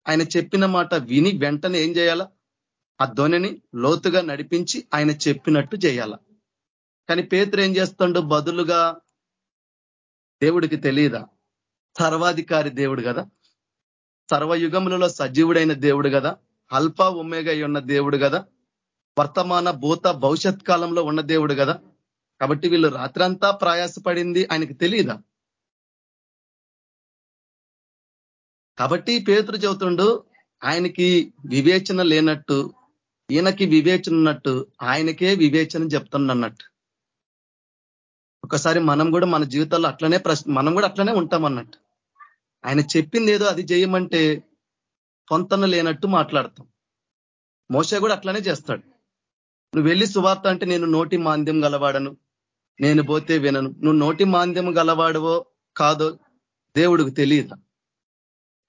ఆయన చెప్పిన మాట విని వెంటనే ఏం చేయాలా? ఆ ధ్వనిని లోతుగా నడిపించి ఆయన చెప్పినట్టు చేయాల? కానీ పేతురు ఏం చేస్తుండో? బదులుగా దేవుడికి తెలియదా? సర్వాధికారి దేవుడు కదా. సర్వయుగములలో సజీవుడైన దేవుడు కదా. అల్ప ఉమ్మేగా ఉన్న దేవుడు కదా. వర్తమాన భూత భవిష్యత్ కాలంలో ఉన్న దేవుడు కదా? కాబట్టి వీళ్ళు రాత్రంతా ప్రయాసపడింది ఆయనకి తెలియదా కాబట్టి పేతురు చెబుతుండు ఆయనకి వివేచన లేనట్టు ఈయనకి వివేచన ఉన్నట్టు ఆయనకే వివేచన చెప్తుండన్నట్టు. ఒకసారి మనం కూడా మన జీవితాల్లో అట్లనే ప్రశ్న మనం కూడా అట్లనే ఉంటాం అన్నట్టు ఆయన చెప్పింది ఏదో అది చేయమంటే పొంతన లేనట్టు మాట్లాడతాం. మోస కూడా అట్లనే చేస్తాడు. నువ్వు వెళ్ళి సువార్త అంటే నేను నోటి మాంద్యం గలవాడను. నేను పోతే వినను. నువ్వు నోటి మాంద్యం గలవాడవో కాదో దేవుడికి తెలియదు?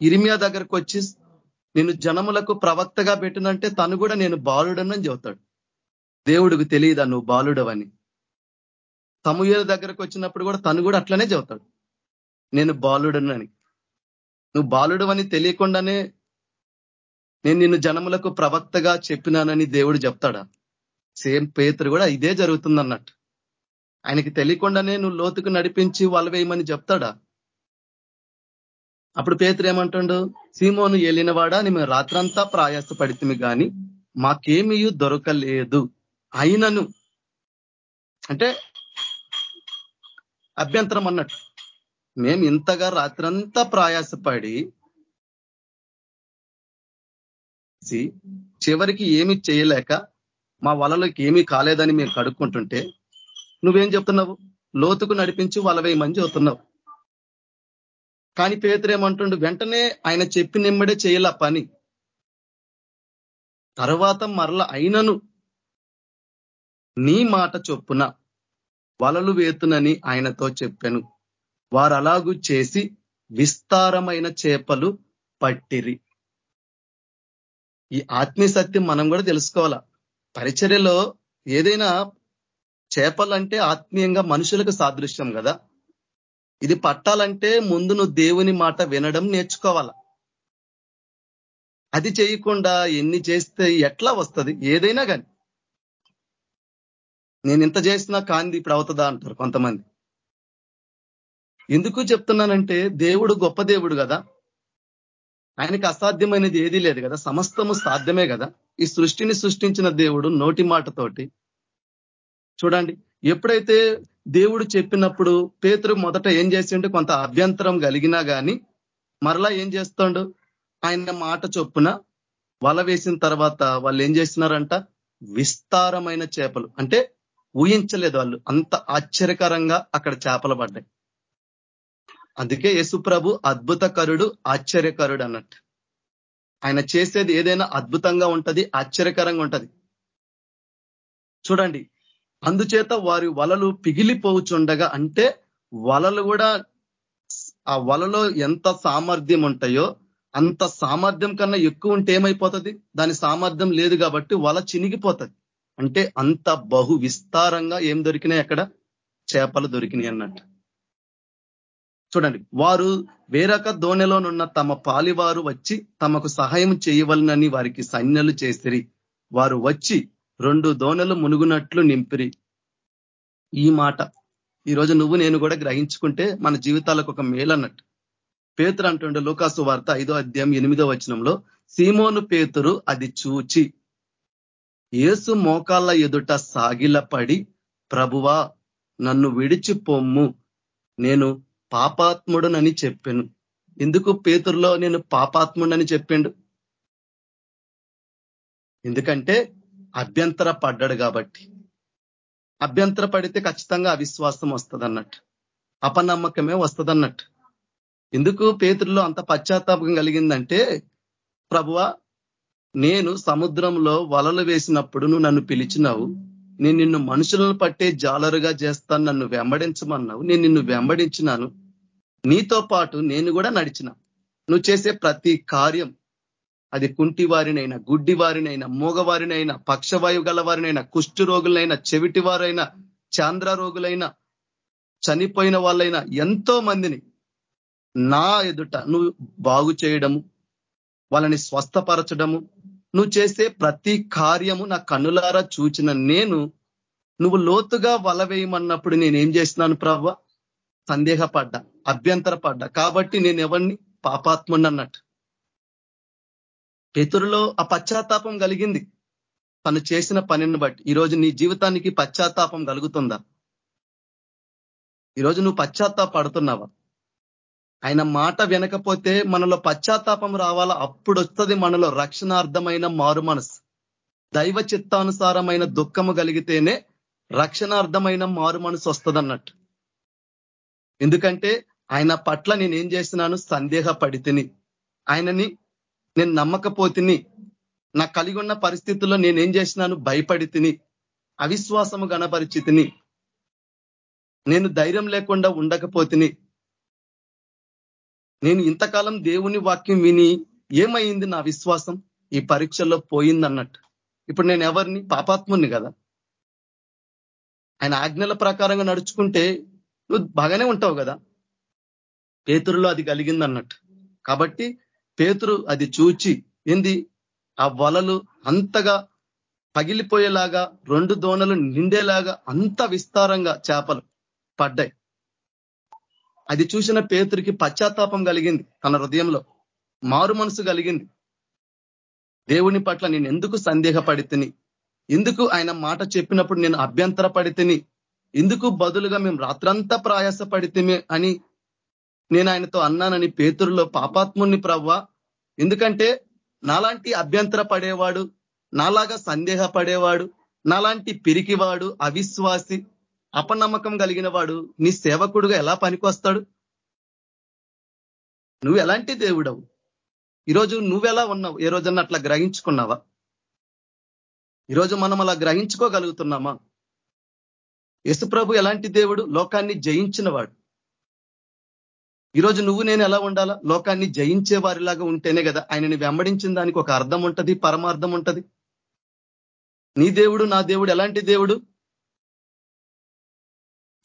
ఇరిమియా దగ్గరకు వచ్చి నేను జనములకు ప్రవక్తగా పెట్టినంటే తను కూడా నేను బాలుడనని చెబుతాడు. దేవుడికి తెలియదా నువ్వు బాలుడవని? సమూహల దగ్గరకు వచ్చినప్పుడు కూడా తను కూడా అట్లనే చెబుతాడు. నేను బాలుడనని నువ్వు బాలుడు అని తెలియకుండానే నేను నిన్ను జనములకు ప్రవక్తగా చెప్పినానని దేవుడు చెప్తాడా? సేమ్ పేతురు కూడా ఇదే జరుగుతుంది అన్నట్టు ఆయనకి తెలియకుండానే నువ్వు లోతుకు నడిపించి వలవేయమని చెప్తాడా? అప్పుడు పేతురు ఏమంటుండు? సీమోను ఏలినవాడా? మేము రాత్రంతా ప్రయాసపడితే కానీ మాకేమీ దొరకలేదు. అయినను. అంటే అభ్యంతరం అన్నట్టు. మేము ఇంతగా రాత్రంతా ప్రయాసపడి చివరికి ఏమి చేయలేక మా వలలోకి ఏమీ కాలేదని మేము కడుక్కుంటుంటే నువ్వేం చెప్తున్నావు? లోతుకు నడిపించి వలవేయమని చెబుతున్నావు కానీ పేతురేమంటుండు వెంటనే ఆయన చెప్పి నిమ్మడే చేయాల పని. తర్వాత మరల అయినను నీ మాట చొప్పున వలలు వేతునని ఆయనతో చెప్పాను. వారు అలాగూ చేసి విస్తారమైన చేపలు పట్టిరి. ఈ ఆత్మీయ సత్యం మనం కూడా తెలుసుకోవాలా? పరిచర్యలో ఏదైనా చేపలంటే ఆత్మీయంగా మనుషులకు సాదృశ్యం కదా. ఇది పట్టాలంటే ముందు నువ్వు దేవుని మాట వినడం నేర్చుకోవాల. అది చేయకుండా ఎన్ని చేస్తే ఎట్లా వస్తుంది? ఏదైనా కానీ నేను ఇంత చేసినా కాంది ఇప్పుడు అవుతుందా అంటారు కొంతమంది. ఎందుకు చెప్తున్నానంటే దేవుడు గొప్ప దేవుడు కదా. ఆయనకి అసాధ్యమైనది ఏదీ లేదు కదా. సమస్తము సాధ్యమే కదా. ఈ సృష్టిని సృష్టించిన దేవుడు నోటి మాటతోటి. చూడండి ఎప్పుడైతే దేవుడు చెప్పినప్పుడు పేతురు మొదట ఏం చేసిండు? కొంత అభ్యంతరం కలిగినా కానీ మరలా ఏం చేస్తాడు? ఆయన మాట చొప్పున వల వేసిన తర్వాత వాళ్ళు ఏం చేస్తున్నారంట? విస్తారమైన చేపలు. అంటే ఊహించలేదు వాళ్ళు. అంత ఆశ్చర్యకరంగా అక్కడ చేపలు పడ్డాయి. అందుకే యేసుప్రభు అద్భుతకరుడు ఆశ్చర్యకరుడు అన్నట్టు. ఆయన చేసేది ఏదైనా అద్భుతంగా ఉంటది ఆశ్చర్యకరంగా ఉంటది. చూడండి అందుచేత వారి వలలు పిగిలిపోవుచుండగా అంటే వలలు కూడా ఆ వలలో ఎంత సామర్థ్యం ఉంటాయో అంత సామర్థ్యం కన్నా ఎక్కువ ఉంటే ఏమైపోతుంది? దాని సామర్థ్యం లేదు కాబట్టి వల చినిగిపోతుంది. అంటే అంత బహు విస్తారంగా ఏం దొరికినాయి అక్కడ? చేపలు దొరికినాయి అన్నట్టు. చూడండి వారు వేరొక దోణెలోనున్న తమ పాలివారు వచ్చి తమకు సహాయం చేయవలనని వారికి సైన్యలు చేసిరి. వారు వచ్చి రెండు దోణలు మునుగునట్లు నింపిరి. ఈ మాట ఈరోజు నువ్వు నేను కూడా గ్రహించుకుంటే మన జీవితాలకు ఒక మేలన్నట్టు. పేతురు అంటుండే లోకాసు వార్త ఐదో అధ్యాయం ఎనిమిదో వచనంలో సీమోను పేతురు అది చూచి ఏసు మోకాళ్ళ ఎదుట సాగిలపడి ప్రభువా నన్ను విడిచి పొమ్ము నేను పాపాత్ముడునని చెప్పాను. ఎందుకు పేతురులో నేను పాపాత్ముడని చెప్పిండు? ఎందుకంటే అభ్యంతర పడ్డాడు కాబట్టి. అభ్యంతర పడితే ఖచ్చితంగా అవిశ్వాసం వస్తుంది అన్నట్టు అపనమ్మకమే వస్తుంది అన్నట్టు ఎందుకు పేతుల్లో అంత పశ్చాత్తాపం కలిగిందంటే ప్రభువ నేను సముద్రంలో వలలు వేసినప్పుడు నువ్వు నన్ను పిలిచినావు. నేను నిన్ను మనుషులను పట్టే జాలరుగా చేస్తాను నన్ను వెంబడించమన్నావు. నేను నిన్ను వెంబడించినాను. నీతో పాటు నేను కూడా నడిచిన. నువ్వు చేసే ప్రతి కార్యం అది కుంటి వారినైనా గుడ్డి వారినైనా మూగవారినైనా పక్షవాయు గల వారినైనా కుష్టి రోగులైనా చెవిటి వారైనా చాంద్ర రోగులైనా చనిపోయిన వాళ్ళైనా ఎంతో మందిని నా ఎదుట నువ్వు బాగు చేయడము వాళ్ళని స్వస్థపరచడము నువ్వు చేసే ప్రతి కార్యము నా కన్నులారా చూచిన నేను నువ్వు లోతుగా వల వేయమన్నప్పుడు నేనేం చేసినాను ప్రవ్వ సందేహపడ్డా అభ్యంతరపడ్డా. కాబట్టి నేను ఎవరిని? పాపాత్ముని అన్నట్టు. పితురులో ఆ పశ్చాత్తాపం కలిగింది. తను చేసిన పనిని బట్టి. ఈరోజు నీ జీవితానికి పశ్చాత్తాపం కలుగుతుందా? ఈరోజు నువ్వు పశ్చాత్తాపడుతున్నావా? ఆయన మాట వినకపోతే మనలో పశ్చాత్తాపం రావాలా? అప్పుడు వస్తుంది మనలో రక్షణార్థమైన మారు మనసు. దైవ చిత్తానుసారమైన దుఃఖము కలిగితేనే రక్షణార్థమైన మారు మనసు వస్తుంది అన్నట్టు ఎందుకంటే ఆయన పట్ల నేనేం చేసినాను సందేహపడితిని. ఆయనని నేను నమ్మకపోతిని. నా కలిగి ఉన్న పరిస్థితుల్లో నేనేం చేసినాను భయపడి తిని అవిశ్వాసము గణపరిచితిని నేను ధైర్యం లేకుండా ఉండకపోతిని. నేను ఇంతకాలం దేవుని వాక్యం విని ఏమైంది నా విశ్వాసం? ఈ పరీక్షల్లో పోయిందన్నట్టు. ఇప్పుడు నేను ఎవరిని? పాపాత్ముని కదా. ఆయన ఆజ్ఞల ప్రకారంగా నడుచుకుంటే నువ్వు బాగానే ఉంటావు కదా. పేతురులో అది కలిగింది అన్నట్టు కాబట్టి పేతురు అది చూచి ఏంది? ఆ వలలు అంతగా పగిలిపోయేలాగా రెండు దోణలు నిండేలాగా అంత విస్తారంగా చేపలు పడ్డాయి. అది చూసిన పేతురికి పశ్చాత్తాపం కలిగింది. తన హృదయంలో మారు మనసు కలిగింది. దేవుని పట్ల నేను ఎందుకు సందేహపడితిని? ఎందుకు ఆయన మాట చెప్పినప్పుడు నేను అభ్యంతర పడితిని ఎందుకు బదులుగా మేము రాత్రంతా ప్రయాస పడితేమే అని నేను ఆయనతో అన్నానని పేతురులో పాపాత్ముని ప్రవ్వ ఎందుకంటే నాలాంటి అభ్యంతర పడేవాడు నాలాగా సందేహపడేవాడు నాలాంటి పిరికివాడు అవిశ్వాసి అపనమ్మకం కలిగిన వాడు నీ సేవకుడుగా ఎలా పనికొస్తాడు? నువ్వు ఎలాంటి దేవుడవు? ఈరోజు నువ్వెలా ఉన్నావు? ఏ రోజన్నా అట్లా గ్రహించుకున్నావా? ఈరోజు మనం అలా గ్రహించుకోగలుగుతున్నామా? యశుప్రభు ఎలాంటి దేవుడు? లోకాన్ని జయించిన వాడు. ఈరోజు నువ్వు నేను ఎలా ఉండాలా? లోకాన్ని జయించే వారిలాగా ఉంటేనే కదా ఆయనని వెంబడించిన దానికి ఒక అర్థం ఉంటది పరమార్థం ఉంటది. నీ దేవుడు నా దేవుడు ఎలాంటి దేవుడు?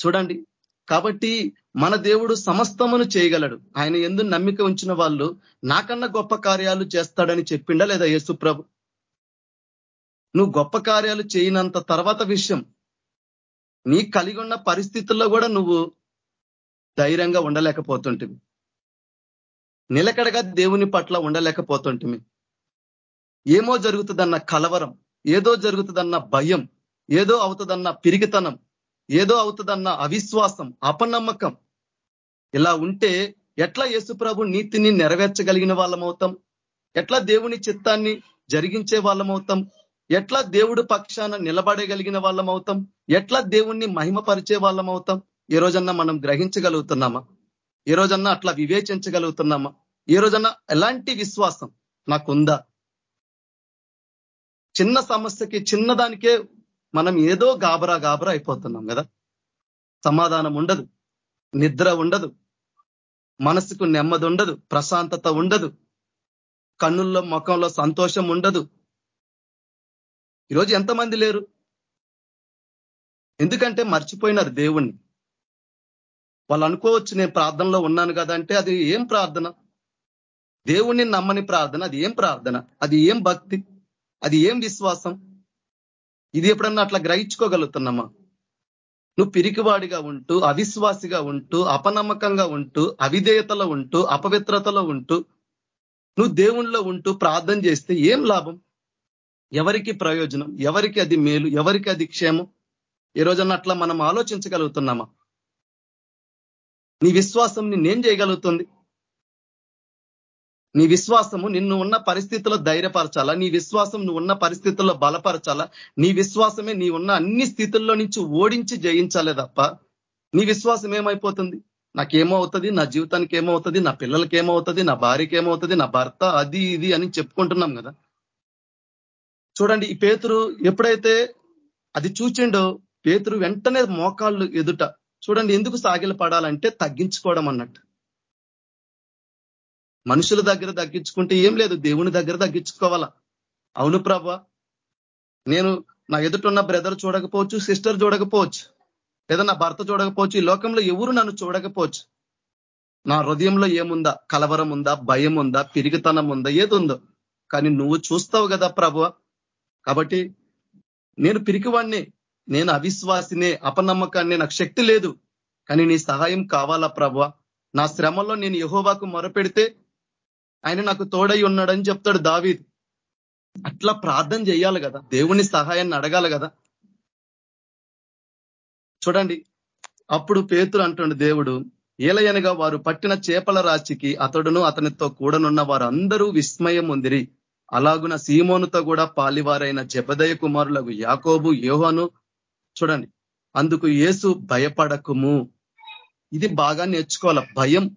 చూడండి. కాబట్టి మన దేవుడు సమస్తమును చేయగలడు. ఆయన ఎందు నమ్మిక ఉంచిన వాళ్ళు నాకన్నా గొప్ప కార్యాలు చేస్తాడని చెప్పిండా లేదా యేసుప్రభు నువ్వు గొప్ప కార్యాలు చేయనంత తర్వాత విషయం నీ కలిగి ఉన్న పరిస్థితుల్లో కూడా నువ్వు ధైర్యంగా ఉండలేకపోతుంటివి. నిలకడగా దేవుని పట్ల ఉండలేకపోతుంటిమి ఏమో జరుగుతుందన్న కలవరం ఏదో జరుగుతుందన్న భయం ఏదో అవుతుందన్న పిరిగితనం ఏదో అవుతుందన్న అవిశ్వాసం అపనమ్మకం ఇలా ఉంటే ఎట్లా యేసుప్రభు నీతిని నెరవేర్చగలిగిన వాళ్ళమవుతాం? ఎట్లా దేవుని చిత్తాన్ని జరిగించే వాళ్ళమవుతాం? ఎట్లా దేవుడు పక్షాన నిలబడగలిగిన వాళ్ళమవుతాం? ఎట్లా దేవుణ్ణి మహిమపరిచే వాళ్ళమవుతాం? ఈ రోజన్నా మనం గ్రహించగలుగుతున్నామా? ఈ రోజన్నా అట్లా వివేచించగలుగుతున్నామా? ఈ రోజన్నా ఎలాంటి విశ్వాసం? నాకుందా చిన్న సమస్యకి చిన్నదానికే మనం ఏదో గాబరా గాబరా అయిపోతున్నాం కదా. సమాధానం ఉండదు. నిద్ర ఉండదు. మనసుకు నెమ్మది ఉండదు. ప్రశాంతత ఉండదు. కన్నుల్లో ముఖంలో సంతోషం ఉండదు. ఈరోజు ఎంతమంది లేరు? ఎందుకంటే మర్చిపోయినారు దేవుణ్ణి. వాళ్ళు అనుకోవచ్చు నేను ప్రార్థనలో ఉన్నాను కదా అంటే అది ఏం ప్రార్థన? దేవుణ్ణి నమ్మని ప్రార్థన అది ఏం ప్రార్థన? అది ఏం భక్తి? అది ఏం విశ్వాసం? ఇది ఎప్పుడన్నా అట్లా గ్రహించుకోగలుగుతున్నామా? నువ్వు పిరికివాడిగా ఉంటూ అవిశ్వాసిగా ఉంటూ అపనమ్మకంగా ఉంటూ అవిధేయతలో ఉంటూ అపవిత్రతలో ఉంటూ నువ్వు దేవుణ్ణిలో ఉంటూ ప్రార్థన చేస్తే ఏం లాభం? ఎవరికి ప్రయోజనం? ఎవరికి అది మేలు? ఎవరికి అది క్షేమం? ఈ రోజన్న అట్లా మనం ఆలోచించగలుగుతున్నామా? నీ విశ్వాసం నిన్నేం చేయగలుగుతుంది? నీ విశ్వాసము నిన్ను ఉన్న పరిస్థితుల్లో ధైర్యపరచాలా? నీ విశ్వాసం నువ్వు ఉన్న పరిస్థితుల్లో బలపరచాలా? నీ విశ్వాసమే నీ ఉన్న అన్ని స్థితుల్లో నుంచి ఓడించి జయించాలే తప్ప నీ విశ్వాసం ఏమైపోతుంది? నాకేమో అవుతుంది నా జీవితానికి ఏమవుతుంది నా పిల్లలకి ఏమవుతుంది నా భార్యకి ఏమవుతుంది నా భర్త అది ఇది అని చెప్పుకుంటున్నాం కదా. చూడండి ఈ పేతురు ఎప్పుడైతే అది చూచిండో పేతురు వెంటనే మోకాళ్ళు ఎదుట చూడండి ఎందుకు సాగిల పడాలంటే తగ్గించుకోవడం అన్నట్టు. మనుషుల దగ్గర తగ్గించుకుంటే ఏం లేదు దేవుని దగ్గర తగ్గించుకోవాలా? అవును ప్రభ. నేను నా ఎదుటన్న బ్రదర్ చూడకపోవచ్చు సిస్టర్ చూడకపోవచ్చు లేదా నా భర్త చూడకపోవచ్చు ఈ లోకంలో ఎవరు నన్ను చూడకపోవచ్చు? నా హృదయంలో ఏముందా? కలవరం ఉందా భయం ఉందా పిరిగితనం ఉందా ఏదుందో? కానీ నువ్వు చూస్తావు కదా ప్రభు. కాబట్టి నేను పిరికివాణ్ణి నేను అవిశ్వాసినే అపనమ్మకాన్ని నాకు శక్తి లేదు. కానీ నీ సహాయం కావాలా ప్రభు? నా శ్రమలో నేను యహోవాకు మొరపెడితే ఆయన నాకు తోడై ఉన్నాడని చెప్తాడు దావీద్. అట్లా ప్రార్థన చేయాలి కదా. దేవుని సహాయాన్ని అడగాలి కదా. చూడండి అప్పుడు పేతులు అంటుండు దేవుడు ఏలయనగా వారు పట్టిన చేపల రాశికి అతడును అతనితో కూడనున్న వారు అందరూ విస్మయం ఉందిరి అలాగున సీమోనుతో కూడా పాలివారైన జపదయ కుమారులకు యాకోబు యోహను చూడండి అందుకు ఏసు భయపడకుము. ఇది బాగా నేర్చుకోవాల? భయం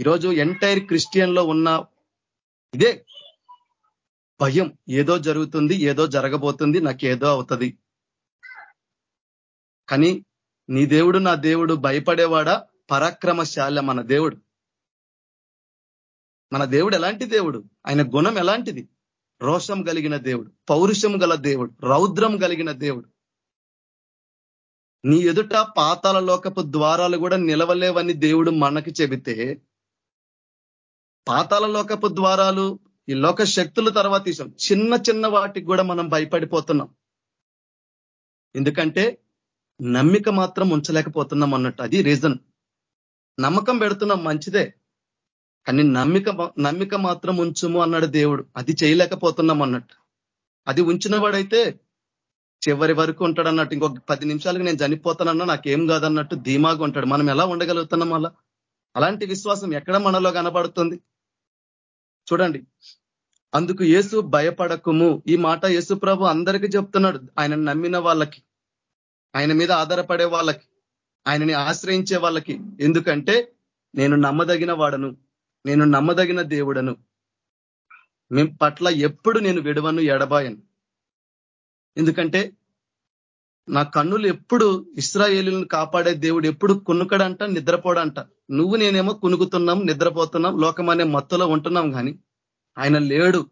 ఈరోజు ఎంటైర్ క్రిస్టియన్లో ఉన్న ఇదే భయం. ఏదో జరుగుతుంది ఏదో జరగబోతుంది నాకేదో అవుతుంది. కానీ నీ దేవుడు నా దేవుడు భయపడేవాడా? పరాక్రమశాల మన దేవుడు. మన దేవుడు ఎలాంటి దేవుడు? ఆయన గుణం ఎలాంటిది? రోషం కలిగిన దేవుడు పౌరుషం గల దేవుడు రౌద్రం కలిగిన దేవుడు. నీ ఎదుట పాతాల లోకపు ద్వారాలు కూడా నిలవలేవని దేవుడు మనకి చెబితే పాతాల లోకపు ద్వారాలు ఈ లోక శక్తుల తర్వాత తీసాం చిన్న చిన్న వాటికి కూడా మనం భయపడిపోతున్నాం. ఎందుకంటే నమ్మిక మాత్రం ఉంచలేకపోతున్నాం అన్నట్టు అది రీజన్ నమ్మకం పెడుతున్నాం మంచిదే. కానీ నమ్మిక నమ్మిక మాత్రం ఉంచుము అన్నాడు దేవుడు. అది చేయలేకపోతున్నాం అన్నట్టు. అది ఉంచిన వాడైతే చివరి వరకు ఉంటాడు అన్నట్టు. ఇంకొక పది నిమిషాలకు నేను చనిపోతానన్నా నాకేం కాదన్నట్టు ధీమాగా ఉంటాడు. మనం ఎలా ఉండగలుగుతున్నాం అలా? అలాంటి విశ్వాసం ఎక్కడ మనలో కనబడుతుంది? చూడండి. అందుకు యేసు భయపడకుము. ఈ మాట యేసు ప్రభు అందరికీ చెప్తున్నాడు. ఆయన నమ్మిన వాళ్ళకి ఆయన మీద ఆధారపడే వాళ్ళకి ఆయనని ఆశ్రయించే వాళ్ళకి. ఎందుకంటే నేను నమ్మదగిన వాడను నేను నమ్మదగిన దేవుడను. మేం పట్ల ఎప్పుడు నేను విడవను ఎడబాయను. ఎందుకంటే నా కన్నులు ఎప్పుడు ఇస్రాయేలులను కాపాడే దేవుడు ఎప్పుడు కునుకడంట నిద్రపోడంట. నువ్వు నేనేమో కునుకుతున్నాం నిద్రపోతున్నాం లోకం అనే మత్తులో ఉంటున్నాం కానీ ఆయన లేడు.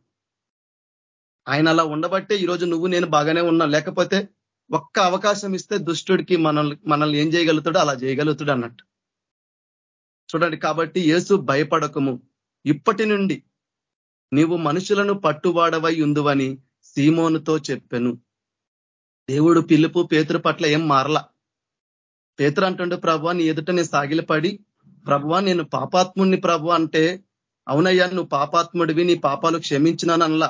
ఆయన అలా ఉండబట్టే ఈరోజు నువ్వు నేను బాగానే ఉన్నా. లేకపోతే ఒక్క అవకాశం ఇస్తే దుష్టుడికి మనల్ని మనల్ని ఏం చేయగలుగుతాడో అలా చేయగలుగుతాడు అన్నట్టు. చూడండి కాబట్టి యేసు భయపడకము. ఇప్పటి నుండి నీవు మనుషులను పట్టువాడవై ఉందువని సీమోనుతో చెప్పాను. దేవుడు పిలుపు పేతురు పట్ల ఏం మారలా? పేతురు అంటుండే ప్రభు నీ ఎదుట నేను సాగిలపడి ప్రభు నేను పాపాత్ముడిని ప్రభు అంటే అవునయ్యా నువ్వు పాపాత్ముడివి నీ పాపాలు క్షమించినాను అనలా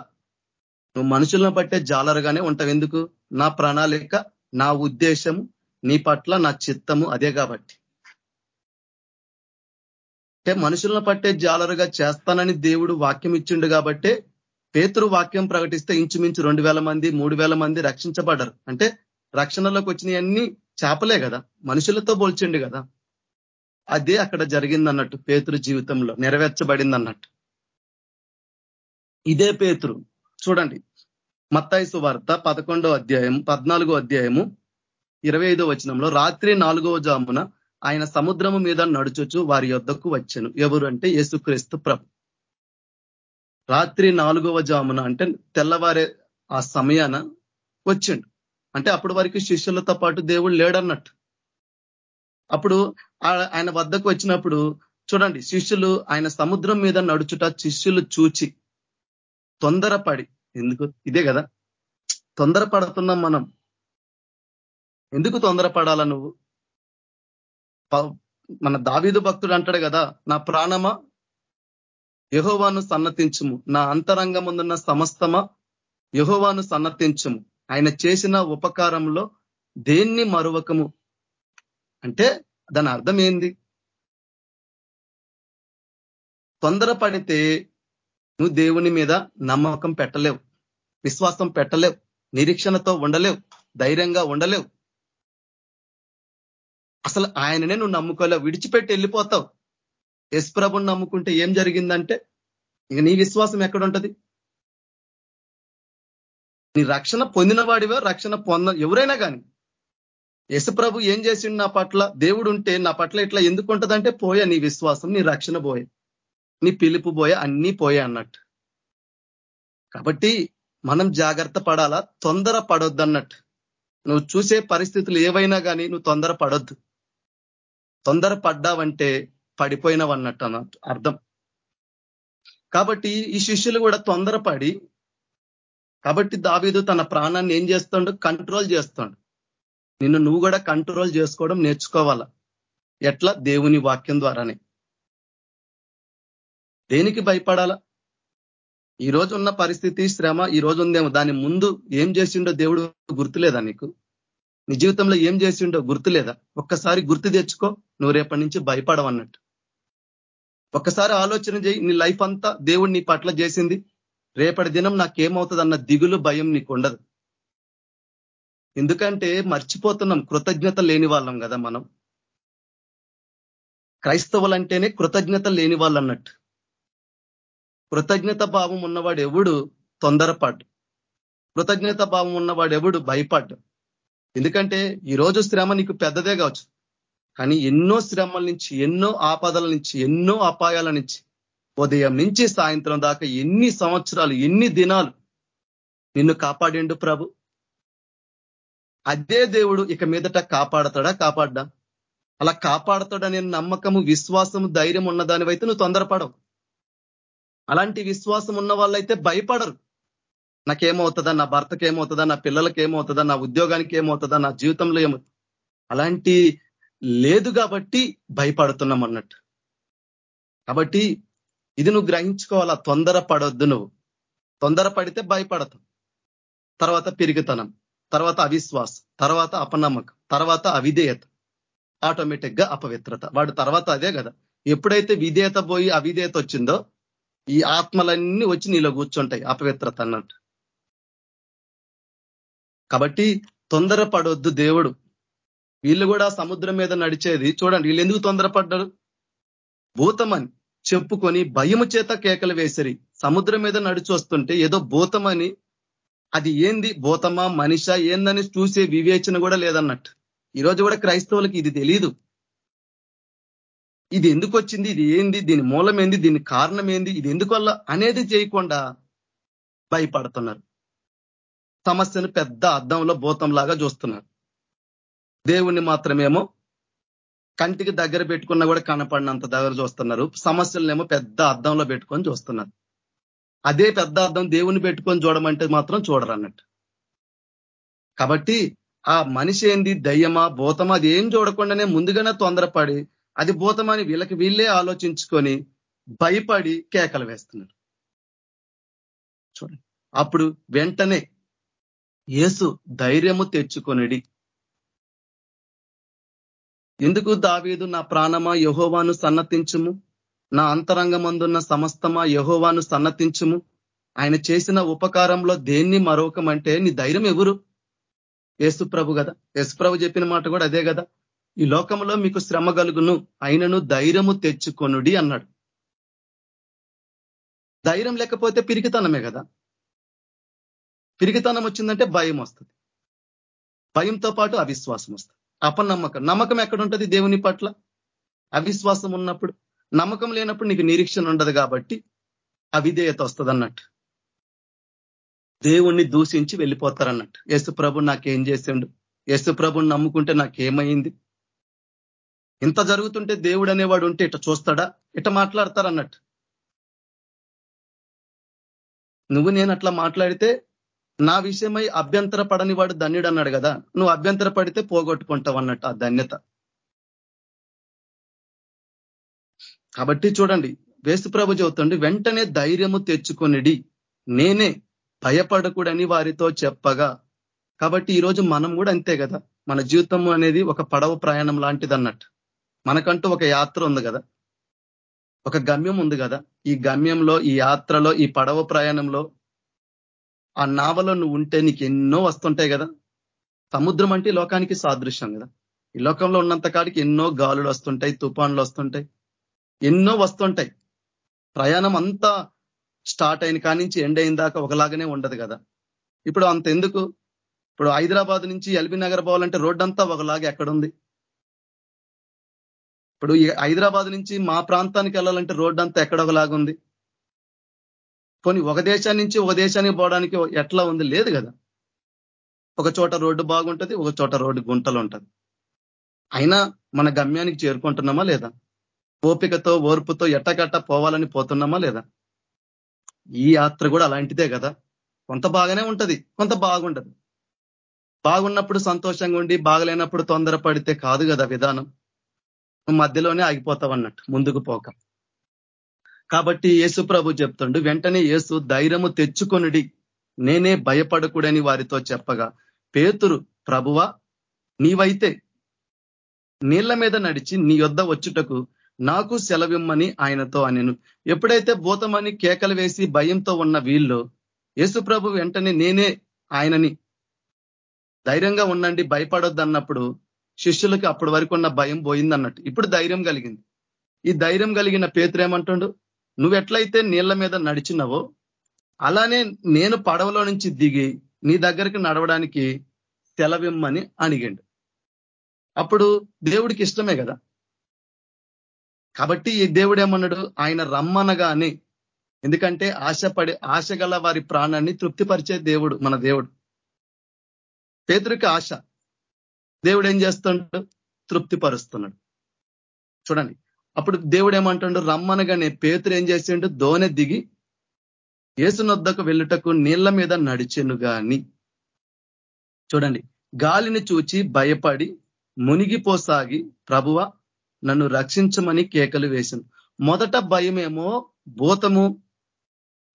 నువ్వు మనుషులను పట్టే జాలరుగానే ఉంటావు. ఎందుకు? నా ప్రణాళిక నా ఉద్దేశము నీ పట్ల నా చిత్తము అదే కాబట్టి. అంటే మనుషులను పట్టే జాలరుగా చేస్తానని దేవుడు వాక్యం ఇచ్చిండు కాబట్టే పేతురు వాక్యం ప్రకటిస్తే ఇంచుమించు రెండు మంది మూడు మంది రక్షించబడ్డారు. అంటే రక్షణలోకి వచ్చినవన్నీ చేపలే కదా. మనుషులతో పోల్చిండు కదా. అదే అక్కడ జరిగింది అన్నట్టు పేతురు జీవితంలో నెరవేర్చబడింది అన్నట్టు ఇదే పేతురు. చూడండి. మత్తాయిసు వార్త పదకొండో అధ్యాయం పద్నాలుగో అధ్యాయము ఇరవై ఐదో వచనంలో రాత్రి నాలుగవ జామున ఆయన సముద్రము మీద నడుచుచు వారి యొద్దకు వచ్చాను. ఎవరు అంటే యేసుక్రీస్తు ప్రభు. రాత్రి నాలుగవ జామున అంటే తెల్లవారే ఆ సమయాన వచ్చిండు. అంటే అప్పటి వరకు శిష్యులతో పాటు దేవుడు లేడన్నట్టు. అప్పుడు ఆయన వద్దకు వచ్చినప్పుడు చూడండి శిష్యులు ఆయన సముద్రం మీద నడుచుట శిష్యులు చూచి తొందరపడి ఎందుకు? ఇదే కదా. తొందరపడుతున్నాం మనం. ఎందుకు తొందరపడాల నువ్వు? మన దావీదు భక్తుడు అంటాడు కదా నా ప్రాణమా యహోవాను సన్నతించుము. నా అంతరంగముందున్న సమస్తమ యహోవాను సన్నతించుము. ఆయన చేసిన ఉపకారంలో దేన్ని మరువకము? అంటే దాని అర్థం ఏంది? తొందరపడితే నువ్వు దేవుని మీద నమ్మకం పెట్టలేవు విశ్వాసం పెట్టలేవు నిరీక్షణతో ఉండలేవు ధైర్యంగా ఉండలేవు. అసలు ఆయననే నువ్వు నమ్ముకోలేవు విడిచిపెట్టి వెళ్ళిపోతావు. యశ్ప్రభుని నమ్ముకుంటే ఏం జరిగిందంటే ఇక నీ విశ్వాసం ఎక్కడుంటది? నీ రక్షణ పొందిన వాడివో? రక్షణ పొంద ఎవరైనా కానీ యశప్రభు ఏం చేసిండు నా పట్ల? దేవుడు ఉంటే నా పట్ల ఇట్లా ఎందుకు ఉంటదంటే పోయా నీ విశ్వాసం నీ రక్షణ పోయే. నీ పిలుపు పోయే అన్నీ పోయా అన్నట్టు. కాబట్టి మనం జాగ్రత్త పడాలా? తొందర పడొద్దు అన్నట్టు నువ్వు చూసే పరిస్థితులు ఏవైనా కానీ నువ్వు తొందర పడొద్దు. తొందర పడ్డావంటే పడిపోయినవన్నట్టు అన్నట్టు అర్థం. కాబట్టి ఈ శిష్యులు కూడా తొందరపడి కాబట్టి దావీదు తన ప్రాణాన్ని ఏం చేస్తాడు? కంట్రోల్ చేస్తాడు. నిన్ను నువ్వు కూడా కంట్రోల్ చేసుకోవడం నేర్చుకోవాలా? ఎట్లా? దేవుని వాక్యం ద్వారానే. దేనికి భయపడాలా? ఈ రోజు ఉన్న పరిస్థితి శ్రమ ఈ రోజు ఉందేమో. దాని ముందు ఏం చేసిండో దేవుడు గుర్తులేదా నీకు? నీ జీవితంలో ఏం చేసిండో గుర్తు లేదా ఒక్కసారి గుర్తు తెచ్చుకో. నువ్వు రేపటి నుంచి భయపడవన్నట్టు. ఒక్కసారి ఆలోచన చేయి నీ లైఫ్ అంతా దేవుడు నీ పట్ల చేసింది. రేపటి దినం నాకేమవుతుంది అన్న దిగులు భయం నీకు ఉండదు ఎందుకంటే మర్చిపోతున్నాం కృతజ్ఞత లేని వాళ్ళం కదా మనం. క్రైస్తవులంటేనే కృతజ్ఞత లేని వాళ్ళు అన్నట్టు కృతజ్ఞత భావం ఉన్నవాడు ఎవడు? తొందరపాటు. కృతజ్ఞత భావం ఉన్నవాడు ఎవడు? భయపడ్డు ఎందుకంటే ఈరోజు శ్రమ నీకు పెద్దదే కావచ్చు. కానీ ఎన్నో శ్రమల నుంచి ఎన్నో ఆపదల నుంచి ఎన్నో అపాయాల నుంచి ఉదయం నుంచి సాయంత్రం దాకా ఎన్ని సంవత్సరాలు ఎన్ని దినాలు నిన్ను కాపాడిండు ప్రభు? అదే దేవుడు ఇక మీదట కాపాడతాడా కాపాడ్డా? అలా కాపాడతాడనే నమ్మకము విశ్వాసము ధైర్యం ఉన్నదానివైతే నువ్వు తొందరపడవు. అలాంటి విశ్వాసం ఉన్న వాళ్ళైతే భయపడరు. నాకేమవుతుందా నా భర్తకి ఏమవుతుందా నా పిల్లలకి ఏమవుతుందా నా ఉద్యోగానికి ఏమవుతుందా నా జీవితంలో ఏమవుతుంది? అలాంటి లేదు కాబట్టి భయపడుతున్నాం అన్నట్టు. కాబట్టి ఇది నువ్వు గ్రహించుకోవాలా? తొందర పడొద్దు నువ్వు. తొందర పడితే భయపడతాం. తర్వాత పెరుగుతనం తర్వాత అవిశ్వాసం తర్వాత అపనమ్మకం తర్వాత అవిధేయత. ఆటోమేటిక్గా అపవిత్రత. వాడు తర్వాత అదే కదా. ఎప్పుడైతే విధేయత పోయి అవిధేయత వచ్చిందో ఈ ఆత్మలన్నీ వచ్చి నీలో కూర్చుంటాయి అపవిత్రత అన్నట్టు. కాబట్టి తొందర పడొద్దు దేవుడు. వీళ్ళు కూడా సముద్రం మీద నడిచేది చూడండి వీళ్ళు ఎందుకు తొందరపడ్డారు? భూతమని చెప్పుకొని భయము చేత కేకలు వేసిరి. సముద్రం మీద నడిచి వస్తుంటే ఏదో భూతమని అది ఏంది? భూతమా మనిష ఏందని చూసే వివేచన కూడా లేదన్నట్టు. ఈరోజు కూడా క్రైస్తవులకి ఇది తెలియదు ఇది ఎందుకు వచ్చింది? ఇది ఏంది? దీని మూలం ఏంది? దీని కారణం ఏంది? ఇది ఎందువల్ల అనేది చేయకుండా భయపడుతున్నారు. సమస్యను పెద్ద అద్దంలో భూతంలాగా చూస్తున్నారు. దేవుణ్ణి మాత్రమేమో కంటికి దగ్గర పెట్టుకున్నా కూడా కనపడినంత దగ్గర చూస్తున్నారు. సమస్యలనేమో పెద్ద అర్థంలో పెట్టుకొని చూస్తున్నారు. అదే పెద్ద అర్థం దేవుని పెట్టుకొని చూడమంటే మాత్రం చూడరు అన్నట్టు కాబట్టి ఆ మనిషి ఏంది? దయ్యమా? భూతమా? అది ఏం చూడకుండానే ముందుగానే తొందరపడి అది భూతమని వీళ్ళకి వీళ్ళే ఆలోచించుకొని భయపడి కేకలు వేస్తున్నారు. చూడండి. అప్పుడు వెంటనే యేసు ధైర్యము తెచ్చుకొనిడి ఎందుకు దావీదు నా ప్రాణమా యహోవాను సన్నతించుము? నా అంతరంగమందున్న సమస్తమా యహోవాను సన్నతించుము? ఆయన చేసిన ఉపకారంలో దేన్ని మరొకమంటే నీ ధైర్యం ఎవరు? యేసుప్రభు కదా యేసుప్రభు చెప్పిన మాట కూడా అదే కదా ఈ లోకంలో మీకు శ్రమ కలుగును ఆయనను ధైర్యము తెచ్చుకొనుడి అన్నాడు. ధైర్యం లేకపోతే పిరికితనమే కదా పిరికితనం వచ్చిందంటే భయం వస్తుంది భయంతో పాటు అవిశ్వాసం వస్తుంది అపనమ్మకం. నమ్మకం ఎక్కడ ఉంటుంది దేవుని పట్ల? అవిశ్వాసం ఉన్నప్పుడు. నమ్మకం లేనప్పుడు నీకు నిరీక్షణ ఉండదు కాబట్టి అవిధేయత వస్తుంది అన్నట్టు దేవుణ్ణి దూషించి వెళ్ళిపోతారన్నట్టు. యేసు ప్రభు నాకేం చేసిండు? యేసు ప్రభుని నమ్ముకుంటే నాకేమైంది? ఇంత జరుగుతుంటే దేవుడు అనేవాడు ఉంటే ఇట చూస్తాడా? ఇట మాట్లాడతారన్నట్టు. నువ్వు నేను అట్లా మాట్లాడితే నా విషయమై అభ్యంతర పడని వాడు ధన్యుడు అన్నాడు కదా నువ్వు అభ్యంతర పడితే పోగొట్టుకుంటావు అన్నట్టు ఆ ధన్యత. కాబట్టి చూడండి వేసు ప్రభు చెబుతుండి వెంటనే ధైర్యము తెచ్చుకొనిడి నేనే భయపడకూడని వారితో చెప్పగా. కాబట్టి ఈరోజు మనం కూడా అంతే కదా మన జీవితం అనేది ఒక పడవ ప్రయాణం లాంటిది అన్నట్టు మనకంటూ ఒక యాత్ర ఉంది కదా ఒక గమ్యం ఉంది కదా ఈ గమ్యంలో ఈ యాత్రలో ఈ పడవ ప్రయాణంలో ఆ నావలో నువ్వు ఉంటే నీకు ఎన్నో వస్తుంటాయి కదా. సముద్రం అంటే లోకానికి సాదృశ్యం కదా. ఈ లోకంలో ఉన్నంత కాడికి ఎన్నో గాలులు వస్తుంటాయి తుఫాన్లు వస్తుంటాయి ఎన్నో వస్తుంటాయి. ప్రయాణం అంతా స్టార్ట్ అయిన కానించి ఎండ్ అయిన దాకా ఒకలాగానే ఉండదు కదా. ఇప్పుడు అంత ఎందుకు ఇప్పుడు హైదరాబాద్ నుంచి ఎల్బీ నగర్ పోవాలంటే రోడ్డు అంతా ఒకలాగా ఎక్కడుంది? ఇప్పుడు హైదరాబాద్ నుంచి మా ప్రాంతానికి వెళ్ళాలంటే రోడ్ అంతా ఎక్కడ ఒకలాగా ఉంది పోనీ ఒక దేశాన్ని నుంచి ఒక దేశానికి పోవడానికి ఎట్లా ఉంది? లేదు కదా. ఒక చోట రోడ్డు బాగుంటుంది ఒక చోట రోడ్డు గుంటలు ఉంటుంది అయినా మన గమ్యానికి చేరుకుంటున్నామా లేదా? ఓపికతో ఓర్పుతో ఎట్టకట్ట పోవాలని పోతున్నామా లేదా? ఈ యాత్ర కూడా అలాంటిదే కదా. కొంత బాగానే ఉంటది కొంత బాగుండదు. బాగున్నప్పుడు సంతోషంగా ఉండి బాగలేనప్పుడు తొందరపడితే కాదు కదా విధానం. మధ్యలోనే ఆగిపోతావు అన్నట్టు ముందుకు పోక. కాబట్టి యేసు ప్రభు చెప్తుండు వెంటనే యేసు ధైర్యము తెచ్చుకొనుడి. నేనే భయపడకూడని వారితో చెప్పగా పేతురు ప్రభువ నీవైతే నీళ్ళ మీద నడిచి నీ యొద్ద వచ్చుటకు నాకు సెలవిమ్మని ఆయనతో అనెను. ఎప్పుడైతే భూతమని కేకలు వేసి భయంతో ఉన్న వీళ్ళు యేసుప్రభు వెంటనే నేనే ఆయనని ధైర్యంగా ఉండండి భయపడొద్దన్నప్పుడు శిష్యులకి అప్పటి వరకు ఉన్న భయం పోయింది అన్నట్టు ఇప్పుడు ధైర్యం కలిగింది. ఈ ధైర్యం కలిగిన పేతురు ఏమంటుండు? నువ్వెట్లయితే నీళ్ళ మీద నడిచినవో అలానే నేను పడవలో నుంచి దిగి నీ దగ్గరికి నడవడానికి తెలవిమ్మని అడిగాడు అప్పుడు దేవుడికి ఇష్టమే కదా. కాబట్టి ఈ దేవుడు ఏమన్నాడు ఆయన రమ్మనగానే. ఎందుకంటే ఆశపడి ఆశ గల వారి ప్రాణాన్ని తృప్తిపరిచే దేవుడు మన దేవుడు. పేదరికి ఆశ. దేవుడు ఏం చేస్తున్నాడు తృప్తిపరుస్తున్నాడు. చూడండి. అప్పుడు దేవుడు ఏమంటుండు రమ్మనగానే పేతురు ఏం చేసిండు? దోనె దిగి ఏసునొద్దకు వెళ్ళుటకు నీళ్ళ మీద నడిచెను గాని. చూడండి గాలిని చూచి భయపడి మునిగిపోసాగి ప్రభువ నన్ను రక్షించమని కేకలు వేసింది మొదట భయమేమో భూతము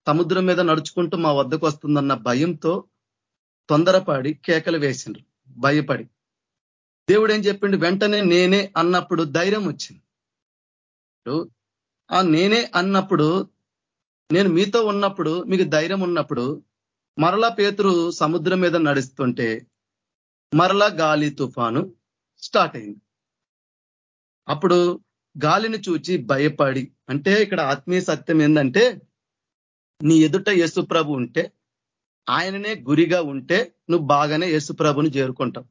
సముద్రం మీద నడుచుకుంటూ మా వద్దకు వస్తుందన్న భయంతో తొందరపడి కేకలు వేసిండ్రు భయపడి. దేవుడు ఏం చెప్పిండు? వెంటనే నేనే అన్నప్పుడు ధైర్యం వచ్చింది. ఆ నేనే అన్నప్పుడు నేను మీతో ఉన్నప్పుడు మీకు ధైర్యం ఉన్నప్పుడు మరలా పేతురు సముద్రం మీద నడుస్తుంటే మరలా గాలి తుఫాను స్టార్ట్ అయింది. అప్పుడు గాలిని చూచి భయపడి అంటే ఇక్కడ ఆత్మీయ సత్యం ఏంటంటే నీ ఎదుట యేసుప్రభు ఉంటే ఆయననే గురిగా ఉంటే నువ్వు బాగానే యేసుప్రభుని చేరుకుంటావు.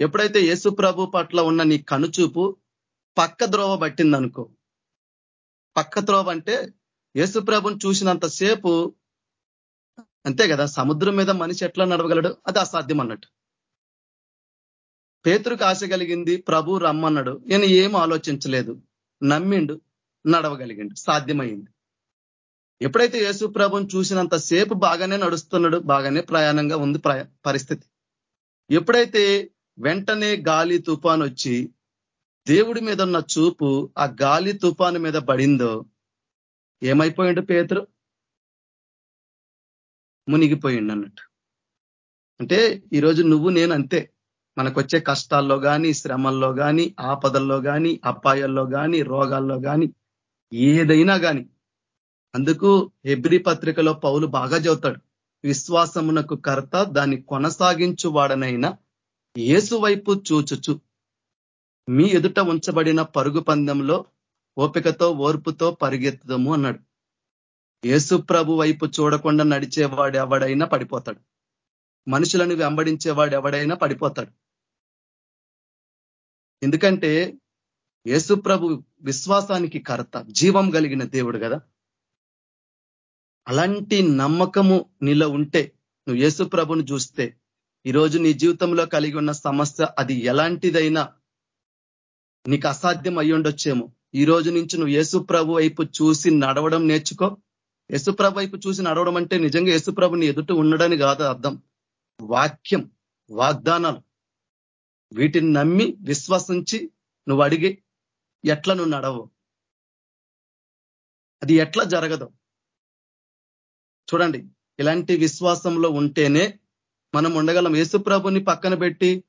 ఎప్పుడైతే యేసుప్రభు పట్ల ఉన్న నీ కనుచూపు పక్క ద్రోవ పట్టిందనుకో. పక్క ద్రోవ అంటే యేసుప్రభుని చూసినంతసేపు అంతే కదా సముద్రం మీద మనిషి ఎట్లా నడవగలడు? అది అసాధ్యం అన్నట్టు. పేతురుకు ఆశ కలిగింది ప్రభు రమ్మన్నాడు. నేను ఏం ఆలోచించలేదు. నమ్మిండు నడవగలిగిండు. సాధ్యమైంది ఎప్పుడైతే యేసు ప్రభుని చూసినంత సేపు బాగానే నడుస్తున్నాడు బాగానే ప్రయాణంగా ఉంది పరిస్థితి. ఎప్పుడైతే వెంటనే గాలి తుఫాన్ వచ్చి దేవుడి మీద ఉన్న చూపు ఆ గాలి తుఫాను మీద పడిందో ఏమైపోయిండు పేతురు? మునిగిపోయిండు అన్నట్టు. అంటే ఈరోజు నువ్వు నేను అంతే. మనకొచ్చే కష్టాల్లో కానీ శ్రమల్లో కానీ ఆపదల్లో కానీ అపాయాల్లో కానీ రోగాల్లో కానీ ఏదైనా కానీ అందుకు హెబ్రి పత్రికలో పౌలు బాగా చదువుతాడు. విశ్వాసమునకు కర్త దాన్ని కొనసాగించు వాడనైనా ఏసు వైపు చూచుచు. మీ ఎదుట ఉంచబడిన పరుగు పందెంలో ఓపికతో ఓర్పుతో పరిగెత్తదము అన్నాడు. యేసు ప్రభు వైపు చూడకుండా నడిచేవాడు ఎవడైనా పడిపోతాడు. మనుషులను వెంబడించేవాడు ఎవడైనా పడిపోతాడు. ఎందుకంటే యేసు ప్రభు విశ్వాసానికి కర్త జీవం కలిగిన దేవుడు కదా. అలాంటి నమ్మకము నీలో ఉంటే నువ్వు యేసు ప్రభును చూస్తే ఈరోజు నీ జీవితంలో కలిగి ఉన్న సమస్య అది ఎలాంటిదైనా నీకు అసాధ్యం అయ్యుండొచ్చేమో ఈ రోజు నుంచి నువ్వు యేసుప్రభు వైపు చూసి నడవడం నేర్చుకో. యేసుప్రభు వైపు చూసి నడవడం అంటే నిజంగా యేసుప్రభు నీ ఎదుట ఉండడని కాదు అర్థం. వాక్యం వాగ్దానాలు వీటిని నమ్మి విశ్వసించి నువ్వు అడిగి ఎట్లా నువ్వు నడవు. అది ఎట్లా జరగదు. చూడండి ఇలాంటి విశ్వాసంలో ఉంటేనే మనం ఉండగలం. యేసుప్రభుని పక్కన పెట్టి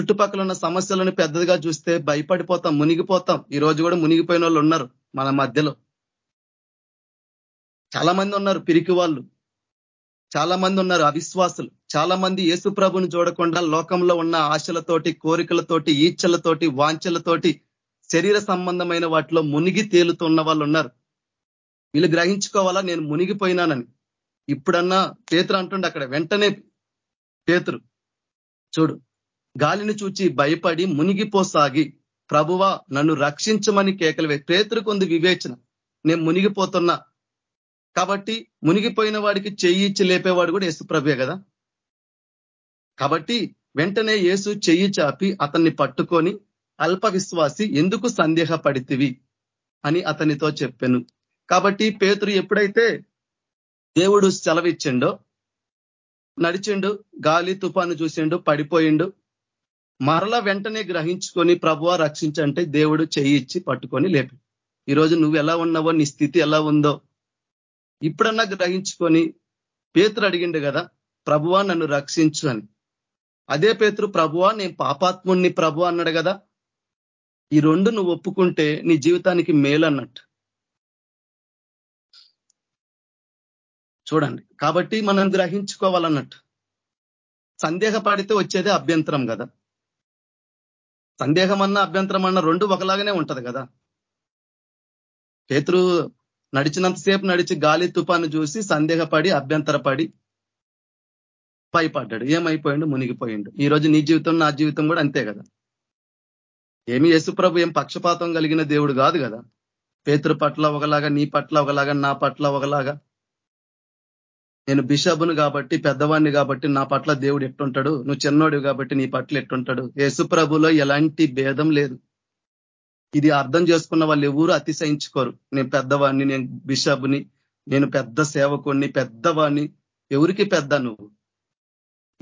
చుట్టుపక్కల ఉన్న సమస్యలను పెద్దదిగా చూస్తే భయపడిపోతాం మునిగిపోతాం. ఈ రోజు కూడా మునిగిపోయిన వాళ్ళు ఉన్నారు మన మధ్యలో. చాలా మంది ఉన్నారు పిరికి వాళ్ళు. చాలా మంది ఉన్నారు అవిశ్వాసులు. చాలా మంది యేసు ప్రభుని చూడకుండా లోకంలో ఉన్న ఆశలతోటి కోరికలతోటి ఈచ్చలతోటి వాంఛలతోటి శరీర సంబంధమైన వాటిలో మునిగి తేలుతున్న వాళ్ళు ఉన్నారు. వీళ్ళు గ్రహించుకోవాలా నేను మునిగిపోయినానని. ఇప్పుడన్నా పేతురు అంటుండే అక్కడ వెంటనే. పేతురు చూడు. గాలిని చూచి భయపడి మునిగిపోసాగి ప్రభువా నన్ను రక్షించమని కేకలు పేతురు కొంది వివేచన. నేను మునిగిపోతున్నా. కాబట్టి మునిగిపోయిన వాడికి చెయ్యి ఇచ్చి లేపేవాడు కూడా యేసు ప్రభే కదా? కాబట్టి వెంటనే యేసు చెయ్యి చాపి అతన్ని పట్టుకొని అల్ప విశ్వాసి ఎందుకు సందేహపడితివి అని అతనితో చెప్పాను. కాబట్టి పేతురు ఎప్పుడైతే దేవుడు సెలవిచ్చిండో నడిచిండు గాలి తుఫాను చూసిండు పడిపోయిండు మరల వెంటనే గ్రహించుకొని ప్రభువ రక్షించంటే దేవుడు చెయ్యి ఇచ్చి పట్టుకొని లేపి. ఈరోజు నువ్వు ఎలా ఉన్నావో నీ స్థితి ఎలా ఉందో ఇప్పుడన్నా గ్రహించుకొని పేతురు అడిగిండు కదా ప్రభువా నన్ను రక్షించు అని. అదే పేతురు ప్రభువా నేను పాపాత్ముణ్ణి ప్రభు అన్నాడు కదా. ఈ రెండు నువ్వు ఒప్పుకుంటే నీ జీవితానికి మేలు అన్నట్టు చూడండి కాబట్టి మనం గ్రహించుకోవాలన్నట్టు. సందేహపడితే వచ్చేదే అభ్యంతరం కదా. సందేహం అభ్యంతరం అన్నా రెండు ఒకలాగానే ఉంటది కదా. పేతురు నడిచినంతసేపు నడిచి గాలి తుపాను చూసి సందేహపడి అభ్యంతరపడి భయపడ్డాడు ఏమైపోయిండు? మునిగిపోయిండు. ఈ రోజు నీ జీవితం నా జీవితం కూడా అంతే కదా. ఏమి యేసుప్రభు ఏం పక్షపాతం కలిగిన దేవుడు కాదు కదా. పేతురు పట్ల ఒకలాగా నీ పట్ల ఒకలాగా నా పట్ల ఒకలాగా నేను బిషబును కాబట్టి పెద్దవాడిని కాబట్టి నా పట్ల దేవుడు ఎట్టుంటాడు? నువ్వు చిన్నోడు కాబట్టి నీ పట్ల ఎట్టుంటాడు? యేసుప్రభులో ఎలాంటి భేదం లేదు. ఇది అర్థం చేసుకున్న వాళ్ళు ఎవరు అతిశయించుకోరు. నేను పెద్దవాడిని నేను బిషబ్ని నేను పెద్ద సేవకుడిని పెద్దవాడిని. ఎవరికి పెద్ద నువ్వు?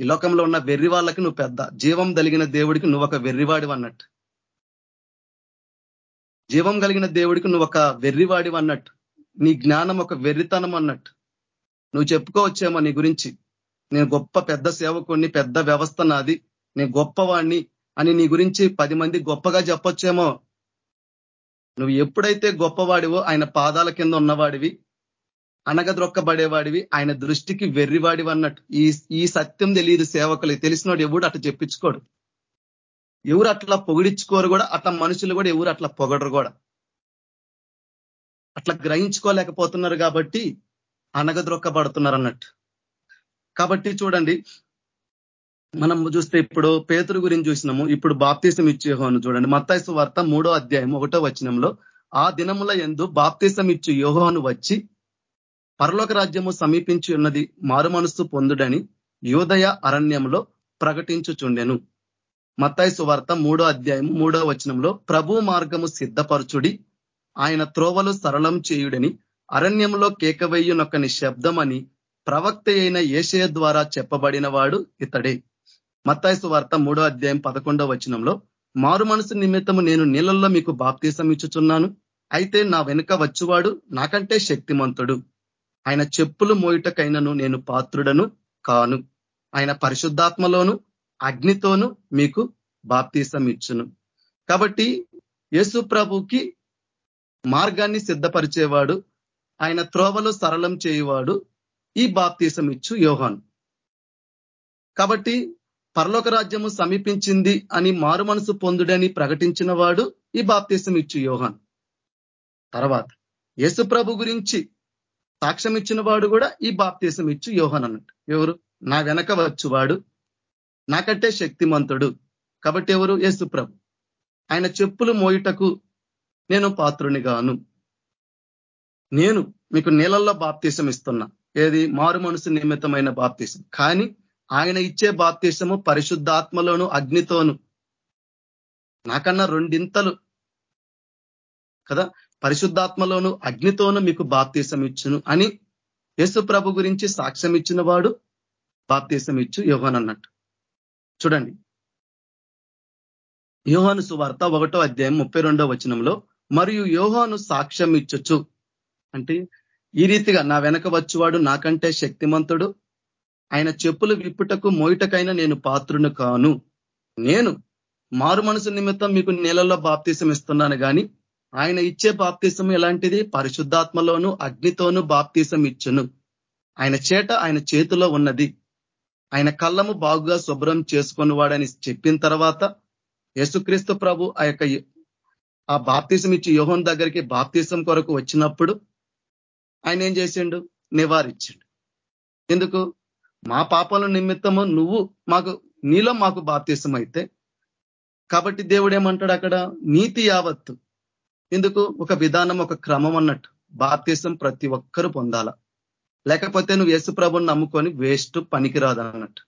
ఈ లోకంలో ఉన్న వెర్రి వాళ్ళకి నువ్వు పెద్ద. జీవం కలిగిన దేవుడికి నువ్వు ఒక వెర్రివాడి అన్నట్టు. జీవం కలిగిన దేవుడికి నువ్వు ఒక వెర్రివాడి అన్నట్టు. నీ జ్ఞానం ఒక వెర్రితనం అన్నట్టు. నువ్వు చెప్పుకోవచ్చేమో నీ గురించి. నేను గొప్ప పెద్ద సేవకుడిని పెద్ద వ్యవస్థ నాది. నేను గొప్పవాణ్ణి అని నీ గురించి పది మంది గొప్పగా చెప్పొచ్చేమో. నువ్వు ఎప్పుడైతే గొప్పవాడివో ఆయన పాదాల కింద ఉన్నవాడివి అనగద్రొక్కబడేవాడివి ఆయన దృష్టికి వెర్రివాడివి అన్నట్టు. ఈ ఈ సత్యం తెలియదు సేవకులు తెలిసినోడు ఎవడు అట్లా చెప్పించుకోడు. ఎవరు అట్లా పొగిడించుకోరు కూడా అట్లా మనుషులు కూడా ఎవరు అట్లా పొగడరు కూడా. అట్లా గ్రహించుకోలేకపోతున్నారు కాబట్టి అనగద్రొక్కబడుతున్నారు అన్నట్టు కాబట్టి చూడండి మనం చూస్తే ఇప్పుడు పేతురు గురించి చూసినాము. ఇప్పుడు బాప్తీసం ఇచ్చేహోను చూడండి. మత్తాయిసు వార్త మూడో అధ్యాయం ఒకటో వచనంలో ఆ దినముల ఎందు బాప్తీసం ఇచ్చు యోహోను వచ్చి పరలోక రాజ్యము సమీపించి ఉన్నది మారు మనస్సు పొందుడని యోదయ అరణ్యంలో ప్రకటించుచుండెను. మత్తాయి వార్త మూడో అధ్యాయం మూడో వచనంలో ప్రభు మార్గము సిద్ధపరచుడి ఆయన త్రోవలు సరళం చేయుడని అరణ్యంలో కేకవెయ్యునొక్కని శబ్దమని ప్రవక్త అయిన ఏషయ ద్వారా చెప్పబడిన వాడు ఇతడే. మత్తాయిసు వార్త మూడో అధ్యాయం పదకొండో వచనంలో మారు మనసు నిమిత్తము నేను నీళ్ళల్లో మీకు బాప్తీసం ఇచ్చుచున్నాను. అయితే నా వెనుక వచ్చువాడు నాకంటే శక్తిమంతుడు. ఆయన చెప్పులు మోయిటకైనను నేను పాత్రుడను కాను. ఆయన పరిశుద్ధాత్మలోను అగ్నితోను మీకు బాప్తీసం ఇచ్చును. కాబట్టి యేసు ప్రభుకి మార్గాన్ని సిద్ధపరిచేవాడు ఆయన త్రోవలు సరళం చేయువాడు ఈ బాప్తీసం ఇచ్చు యోహాన్. కాబట్టి పరలోక రాజ్యము సమీపించింది అని మారు మనసు పొందుడని ప్రకటించిన వాడు ఈ బాప్తీసం ఇచ్చు యోహాన్. తర్వాత యేసు ప్రభు గురించి సాక్ష్యం ఇచ్చిన వాడు కూడా ఈ బాప్తీసం ఇచ్చు యోహాన్ అన్నట్టు. ఎవరు? నా వెనక వచ్చువాడు నాకంటే శక్తిమంతుడు. కాబట్టి ఎవరు? యేసు ప్రభు. ఆయన చెప్పులు మోయుటకు నేను పాత్రుని గాను నేను మీకు నీళ్ళల్లో బాప్తీసం ఇస్తున్నా. ఏది? మారు మనసు నిమిత్తమైన బాప్తీసం. కానీ ఆయన ఇచ్చే బాప్తీసము పరిశుద్ధాత్మలోను అగ్నితోను. నాకన్నా రెండింతలు కదా? పరిశుద్ధాత్మలోను అగ్నితోను మీకు బాప్తీసం ఇచ్చును అని యేసు ప్రభు గురించి సాక్ష్యం ఇచ్చిన వాడు బాప్తీసం ఇచ్చు యోహాన్ అన్నట్టు. చూడండి. యోహాను సువార్త ఒకటో అధ్యాయం ముప్పై వచనంలో మరియు యోహాను సాక్ష్యం ఇచ్చొచ్చు అంటే ఈ రీతిగా నా వెనక వచ్చువాడు నాకంటే శక్తిమంతుడు. ఆయన చెప్పులు విప్పుటకు మోయిటకైనా నేను పాత్రును కాను. నేను మారు మనసు నిమిత్తం మీకు నీళ్ళలో బాప్తీసం ఇస్తున్నాను కానీ ఆయన ఇచ్చే బాప్తీసం ఎలాంటిది? పరిశుద్ధాత్మలోను అగ్నితోనూ బాప్తీసం ఇచ్చును. ఆయన చేట ఆయన చేతిలో ఉన్నది. ఆయన కళ్ళము బాగుగా శుభ్రం చేసుకుని వాడని చెప్పిన తర్వాత యేసుక్రీస్తు ప్రభు ఆ యొక్క ఆ బాప్తీసం ఇచ్చి యోహన్ దగ్గరికి బాప్తీసం కొరకు వచ్చినప్పుడు ఆయన ఏం చేసిండు? నివారించిండు. ఎందుకు? మా పాపాల నిమిత్తము నువ్వు మాకు నీలో మాకు బాప్తీసం అయితే కాబట్టి దేవుడు ఏమంటాడు అక్కడ? నీతి యావత్తు. ఎందుకు? ఒక విధానం ఒక క్రమం అన్నట్టు. బాప్తీసం ప్రతి ఒక్కరూ పొందాల. లేకపోతే నువ్వు యేసు ప్రభుని నమ్ముకొని వేస్ట్ పనికిరాదు అన్నట్టు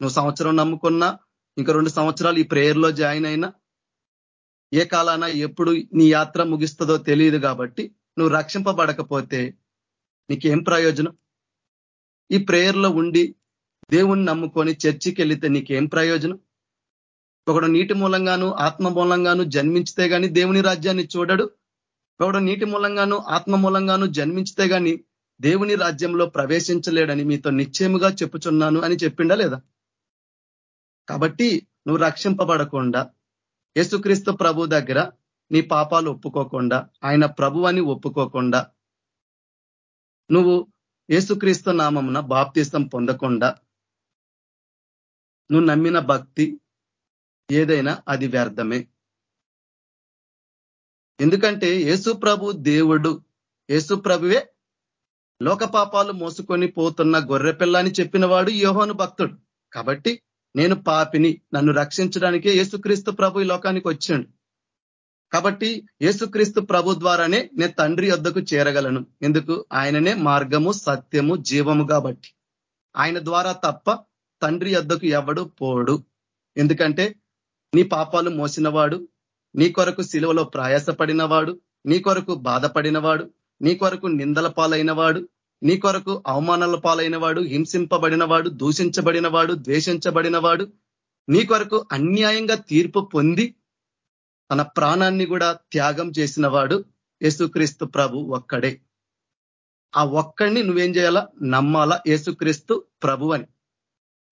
నువ్వు సంవత్సరం నమ్ముకున్నా ఇంకా రెండు సంవత్సరాలు ఈ ప్రేయర్లో జాయిన్ అయినా ఏ కాలాన ఎప్పుడు నీ యాత్ర ముగిస్తుందో తెలియదు కాబట్టి నువ్వు రక్షింపబడకపోతే నీకేం ప్రయోజనం? ఈ ప్రేయర్లో ఉండి దేవుణ్ణి నమ్ముకొని చర్చికి వెళితే నీకేం ప్రయోజనం? ఒకడు నీటి మూలంగాను ఆత్మ మూలంగాను జన్మించితే గాని దేవుని రాజ్యాన్ని చూడడు. ఒకడు నీటి మూలంగాను ఆత్మ మూలంగాను జన్మించితే గాని దేవుని రాజ్యంలో ప్రవేశించలేడని మీతో నిశ్చయముగా చెప్పుచున్నాను అని చెప్పిండా లేదా? కాబట్టి నువ్వు రక్షింపబడకుండా యేసుక్రీస్తు ప్రభు దగ్గర నీ పాపాలు ఒప్పుకోకుండా ఆయన ప్రభు అని ఒప్పుకోకుండా నువ్వు యేసుక్రీస్తు నామమున బాప్తిస్తం పొందకుండా నువ్వు నమ్మిన భక్తి ఏదైనా అది వ్యర్థమే. ఎందుకంటే యేసు ప్రభు దేవుడు యేసు ప్రభువే లోక పాపాలు మోసుకొని పోతున్న గొర్రె పిల్లని చెప్పిన వాడు యోహోను భక్తుడు. కాబట్టి నేను పాపిని నన్ను రక్షించడానికే యేసుక్రీస్తు ప్రభు ఈ లోకానికి వచ్చాడు. కాబట్టి యేసుక్రీస్తు ప్రభు ద్వారానే నేను తండ్రి వద్దకు చేరగలను. ఎందుకు? ఆయననే మార్గము సత్యము జీవము కాబట్టి. ఆయన ద్వారా తప్ప తండ్రి వద్దకు ఎవడు పోడు. ఎందుకంటే నీ పాపాలు మోసినవాడు నీ కొరకు శిలువలో ప్రయాసపడినవాడు నీ కొరకు బాధపడినవాడు నీ కొరకు నిందల పాలైనవాడు నీ కొరకు అవమానాల పాలైనవాడు హింసింపబడినవాడు దూషించబడినవాడు ద్వేషించబడినవాడు నీ కొరకు అన్యాయంగా తీర్పు పొంది తన ప్రాణాన్ని కూడా త్యాగం చేసిన వాడు యేసుక్రీస్తు ప్రభు ఒక్కడే. ఆ ఒక్కడిని నువ్వేం చేయాలా? నమ్మాలా? యేసుక్రీస్తు ప్రభు అని.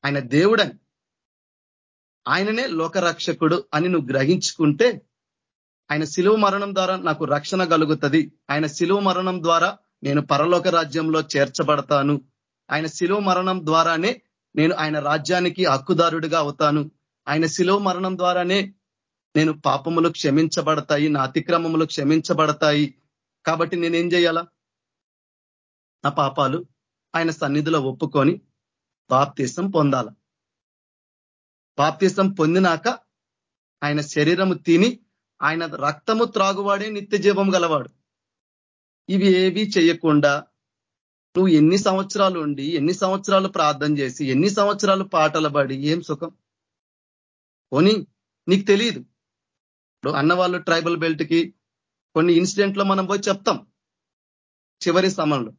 ఆయన దేవుడని. ఆయననే లోకరక్షకుడు అని నువ్వు గ్రహించుకుంటే ఆయన శిలువ మరణం ద్వారా నాకు రక్షణ కలుగుతుంది. ఆయన శిలువ మరణం ద్వారా నేను పరలోక రాజ్యంలో చేర్చబడతాను. ఆయన శిలువ మరణం ద్వారానే నేను ఆయన రాజ్యానికి హక్కుదారుడిగా అవుతాను. ఆయన శిలువ మరణం ద్వారానే నేను పాపములు క్షమించబడతాయి నా అతిక్రమములు క్షమించబడతాయి. కాబట్టి నేనేం చేయాలా? నా పాపాలు ఆయన సన్నిధిలో ఒప్పుకొని బాప్తీసం పొందాల? బాప్తీసం పొందినాక ఆయన శరీరము తిని ఆయన రక్తము త్రాగువాడే నిత్య జీవం గలవాడు. ఇవి ఏవి చేయకుండా నువ్వు ఎన్ని సంవత్సరాలు ఉండి ఎన్ని సంవత్సరాలు ప్రార్థన చేసి ఎన్ని సంవత్సరాలు పాటలు పడి ఏం సుఖం? కొని నీకు తెలియదు ఇప్పుడు అన్నవాళ్ళు ట్రైబల్ బెల్ట్కి కొన్ని ఇన్సిడెంట్లో మనం పోయి చెప్తాం. చివరి సమయంలో.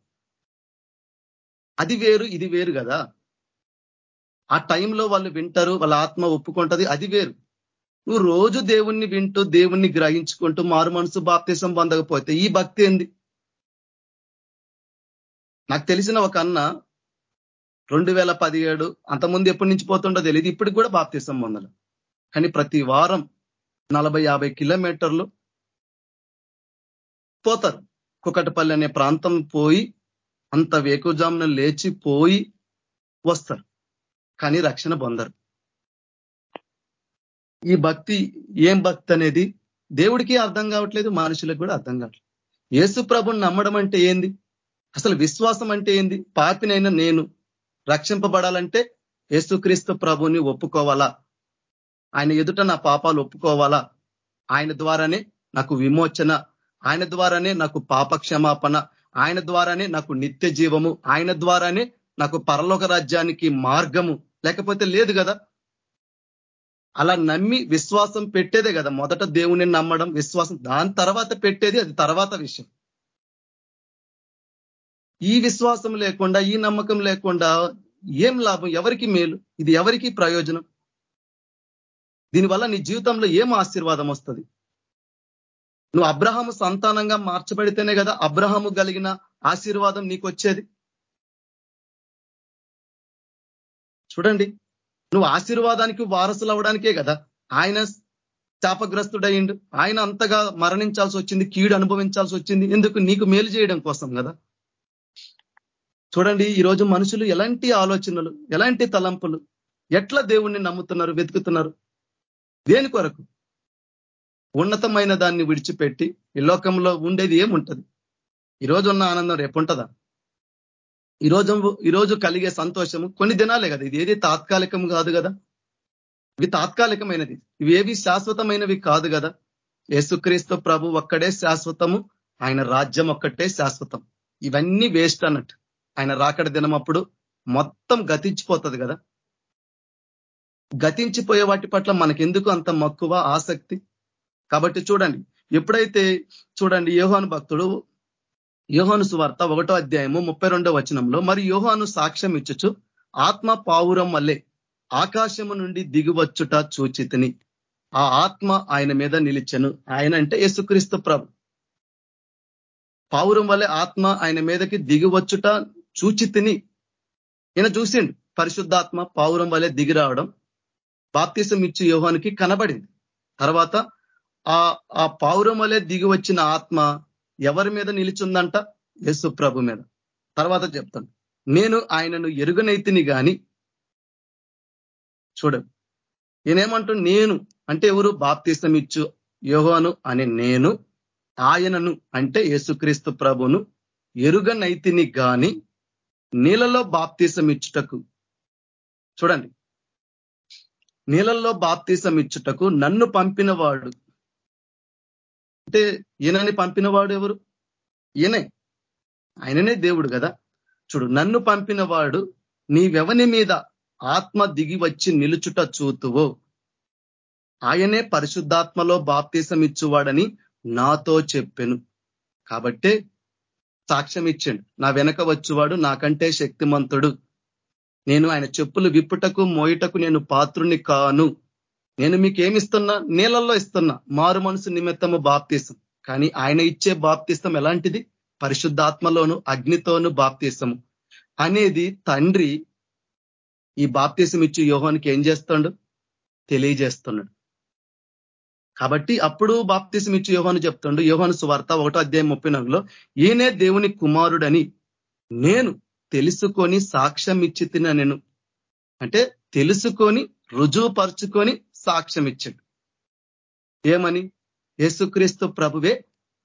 అది వేరు ఇది వేరు కదా. ఆ టైంలో వాళ్ళు వింటారు వాళ్ళ ఆత్మ ఒప్పుకుంటది అది వేరు. నువ్వు రోజు దేవుణ్ణి వింటూ దేవుణ్ణి గ్రహించుకుంటూ మారు మనసు బాప్తీసం పొందకపోతే ఈ భక్తి ఏంది? నాకు తెలిసిన ఒక అన్న రెండు వేల పదిహేడు అంతకుముందు ఎప్పటి నుంచి పోతుండో తెలియదు ఇప్పటికి కూడా బాప్తీసం పొందలు కానీ ప్రతి వారం నలభై యాభై కిలోమీటర్లు పోతారు. కుకటపల్లి అనే ప్రాంతం పోయి అంత వేకుజామున లేచిపోయి వస్తారు. కానీ రక్షణ పొందరు. ఈ భక్తి ఏం భక్తి అనేది దేవుడికి అర్థం కావట్లేదు మనుషులకు కూడా అర్థం కావట్లేదు. యేసు ప్రభుని నమ్మడం అంటే ఏంది? అసలు విశ్వాసం అంటే ఏంది? పాపినైనా నేను రక్షింపబడాలంటే యేసుక్రీస్తు ప్రభుని ఒప్పుకోవాలా? ఆయన ఎదుట నా పాపాలు ఒప్పుకోవాలా? ఆయన ద్వారానే నాకు విమోచన. ఆయన ద్వారానే నాకు పాప క్షమాపణ ఆయన ద్వారానే నాకు నిత్య జీవము ఆయన ద్వారానే నాకు పరలోక రాజ్యానికి మార్గము. లేకపోతే లేదు కదా? అలా నమ్మి విశ్వాసం పెట్టేదే కదా. మొదట దేవుని నమ్మడం విశ్వాసం. దాని తర్వాత పెట్టేది అది తర్వాత విషయం. ఈ విశ్వాసం లేకుండా ఈ నమ్మకం లేకుండా ఏం లాభం? ఎవరికి మేలు? ఇది ఎవరికి ప్రయోజనం? దీనివల్ల నీ జీవితంలో ఏం ఆశీర్వాదం వస్తుంది? నువ్వు అబ్రహాము సంతానంగా మార్చబడితేనే కదా అబ్రహాము కలిగిన ఆశీర్వాదం నీకు వచ్చేది చూడండి నువ్వు ఆశీర్వాదానికి వారసులు అవడానికే కదా ఆయన శాపగ్రస్తుడయిండు ఆయన అంతగా మరణించాల్సి వచ్చింది కీడు అనుభవించాల్సి వచ్చింది ఎందుకు? నీకు మేలు చేయడం కోసం కదా. చూడండి ఈరోజు మనుషులు ఎలాంటి ఆలోచనలు ఎలాంటి తలంపులు ఎట్లా దేవుణ్ణి నమ్ముతున్నారు వెతుకుతున్నారు? దేని కొరకు? ఉన్నతమైన దాన్ని విడిచిపెట్టి ఈ లోకంలో ఉండేది ఏముంటది? ఈరోజు ఉన్న ఆనందం రేపుంటదా? ఈరోజు ఈరోజు కలిగే సంతోషము కొన్ని దినాలే కదా. ఇది ఏది తాత్కాలికం కాదు కదా. ఇవి తాత్కాలికమైనది. ఇవేవి శాశ్వతమైనవి కాదు కదా. యేసుక్రీస్తు ప్రభు ఒక్కడే శాశ్వతము. ఆయన రాజ్యం ఒక్కటే శాశ్వతం. ఇవన్నీ వేస్ట్ అన్నట్టు. ఆయన రాకడ దినం అప్పుడు మొత్తం గతించిపోతుంది కదా. గతించిపోయే వాటి పట్ల మనకెందుకు అంత మక్కువ ఆసక్తి? కాబట్టి చూడండి ఎప్పుడైతే చూడండి యోహాను భక్తుడు యోహాను సువార్త ఒకటో అధ్యాయము ముప్పై వచనంలో మరి యోహాను సాక్ష్యం ఇచ్చుచు ఆత్మ పావురం వల్లే ఆకాశము నుండి దిగువచ్చుట చూచితిని. ఆ ఆత్మ ఆయన మీద నిలిచెను. ఆయన అంటే యేసుక్రీస్తు ప్రభు. పావురం వల్లే ఆత్మ ఆయన మీదకి దిగివచ్చుట చూచితిని. ఈయన చూసిండు పరిశుద్ధాత్మ పావురం వల్లే దిగి రావడం. బాప్తీసం ఇచ్చి యోహానికి కనబడింది. తర్వాత ఆ ఆ పావురం దిగి వచ్చిన ఆత్మ ఎవరి మీద నిలిచిందంట? యేసు ప్రభు మీద. తర్వాత చెప్తాను. నేను ఆయనను ఎరుగనైతిని గాని చూడ నేనేమంటు నేను. అంటే ఎవరు? బాప్తీసం ఇచ్చు యోహాను అని నేను ఆయనను అంటే యేసుక్రీస్తు ప్రభును ఎరుగనైతిని గాని నీళ్ళలో బాప్తీసం ఇచ్చుటకు చూడండి. నీళ్ళల్లో బాప్తీసం ఇచ్చుటకు నన్ను పంపినవాడు. అంటే ఈయనని పంపినవాడు ఎవరు? ఈయనే. ఆయననే దేవుడు కదా. చూడు నన్ను పంపినవాడు నీవెవని మీద ఆత్మ దిగి వచ్చి నిలుచుట చూతువో. ఆయనే పరిశుద్ధాత్మలో బాప్తీసం ఇచ్చువాడని నాతో చెప్పెను. కాబట్టే సాక్ష్యం ఇచ్చాడు. నా వెనక వచ్చువాడు నాకంటే శక్తిమంతుడు. నేను ఆయన చెప్పులు విప్పుటకు మోయుటకు నేను పాత్రుని కాను. నేను మీకేమిస్తున్నా? నీళ్ళల్లో ఇస్తున్నా. మారు మనసు నిమిత్తము బాప్తీసం. కానీ ఆయన ఇచ్చే బాప్తీసం ఎలాంటిది? పరిశుద్ధాత్మలోను అగ్నితోను బాప్తీసము. అనేది తండ్రి ఈ బాప్తీసం ఇచ్చి యోహానికి ఏం చేస్తాడు? తెలియజేస్తున్నాడు. కాబట్టి అప్పుడు బాప్తీసం ఇచ్చి యోహాను చెప్తుండు. యోహాను సువార్త ఒకటో అధ్యాయం ముప్పై నాలుగులో ఈయనే దేవుని కుమారుడని నేను తెలుసుకొని సాక్ష్యం ఇచ్చి తిన నేను అంటే తెలుసుకొని రుజువుపరుచుకొని సాక్ష్యం ఇచ్చాడు ఏమని? యేసుక్రీస్తు ప్రభువే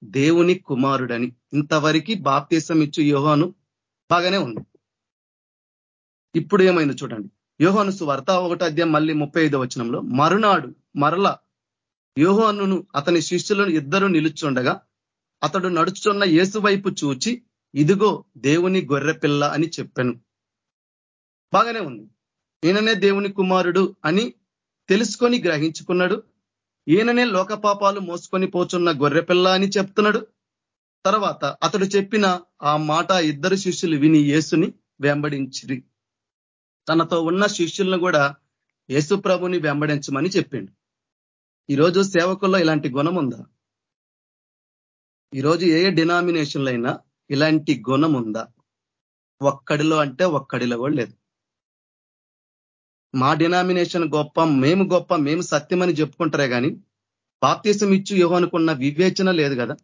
దేవుని కుమారుడని. ఇంతవరకు బాప్తీసం ఇచ్చు యోహాను బాగానే ఉంది. ఇప్పుడు ఏమైంది చూడండి. యోహాను సువార్త ఒకటి అధ్యాయం మళ్ళీ ముప్పై ఐదో వచనంలో మరునాడు మరల యోహానును అతని శిష్యులను ఇద్దరు నిలుచుండగా అతడు నడుచున్న యేసు వైపు చూచి ఇదిగో దేవుని గొర్రెపిల్ల అని చెప్పాను. బాగానే ఉంది. ఈయననే దేవుని కుమారుడు అని తెలుసుకొని గ్రహించుకున్నాడు. ఈయననే లోక పాపాలు మోసుకొని పోచున్న గొర్రెపిల్ల అని చెప్తున్నాడు. తర్వాత అతడు చెప్పిన ఆ మాట ఇద్దరు శిష్యులు విని యేసుని వెంబడించిరి. తనతో ఉన్న శిష్యులను కూడా యేసు ప్రభుని వెంబడించమని చెప్పిండు. ఈరోజు సేవకుల్లో ఇలాంటి గుణం ఉందా? ఈరోజు ఏ డినామినేషన్లో అయినా ఇలాంటి గుణం ఉందా? ఒక్కడిలో అంటే ఒక్కడిలో కూడా లేదు. మా డినామినేషన్ గొప్ప మేము గొప్ప మేము సత్యమని చెప్పుకుంటారే కానీ బాప్తీసం ఇచ్చు యోహనుకున్న వివేచన లేదు కదా.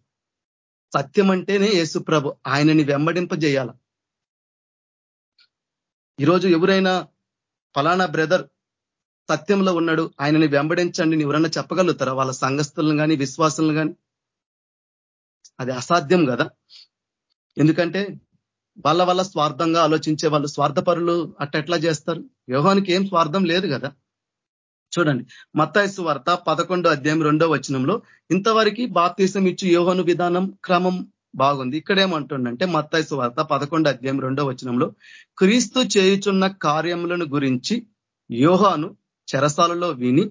సత్యం అంటేనే యేసు ప్రభు ఆయనని వెంబడింపజేయాల. ఈరోజు ఎవరైనా ఫలానా బ్రదర్ సత్యంలో ఉన్నాడు ఆయనని వెంబడించండి ఎవరన్నా చెప్పగలుగుతారా? వాళ్ళ సంఘస్థులను కానీ విశ్వాసులను కానీ అది అసాధ్యం కదా. ఎందుకంటే వాళ్ళ వల్ల స్వార్థంగా ఆలోచించే వాళ్ళు స్వార్థపరులు అట్టట్లా చేస్తారు. వ్యూహానికి ఏం స్వార్థం లేదు కదా. చూడండి మత్తాయసు వార్త పదకొండో అధ్యాయం రెండో వచనంలో ఇంతవరకు బాప్తీసం ఇచ్చి యోహను విధానం క్రమం బాగుంది. ఇక్కడేమంటుండంటే మత్తాయసు వార్త పదకొండో అధ్యాయం రెండో వచనంలో క్రీస్తు చేయుచున్న కార్యములను గురించి యోహాను చెరసాలలో విని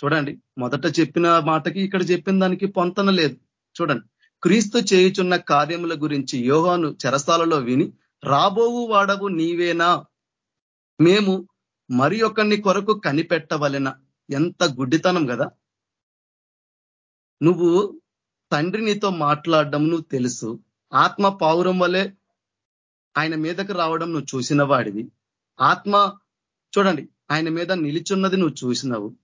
చూడండి మొదట చెప్పిన మాటకి ఇక్కడ చెప్పిన దానికి పొంతన లేదు. చూడండి క్రీస్తు చేయుచున్న కార్యముల గురించి యోహాను చెరసాలలో విని రాబోవు వాడవు నీవేనా? మేము మరి ఒకరిని కొరకు కనిపెట్టవలెన ఎంత గుడ్డితనం కదా నువ్వు తండ్రి నీతో మాట్లాడడం నువ్వు తెలుసు. ఆత్మ పావురం వలె ఆయన మీదకు రావడం నువ్వు చూసిన వాడివి. ఆత్మ చూడండి ఆయన మీద నిలిచున్నది నువ్వు చూసినావు.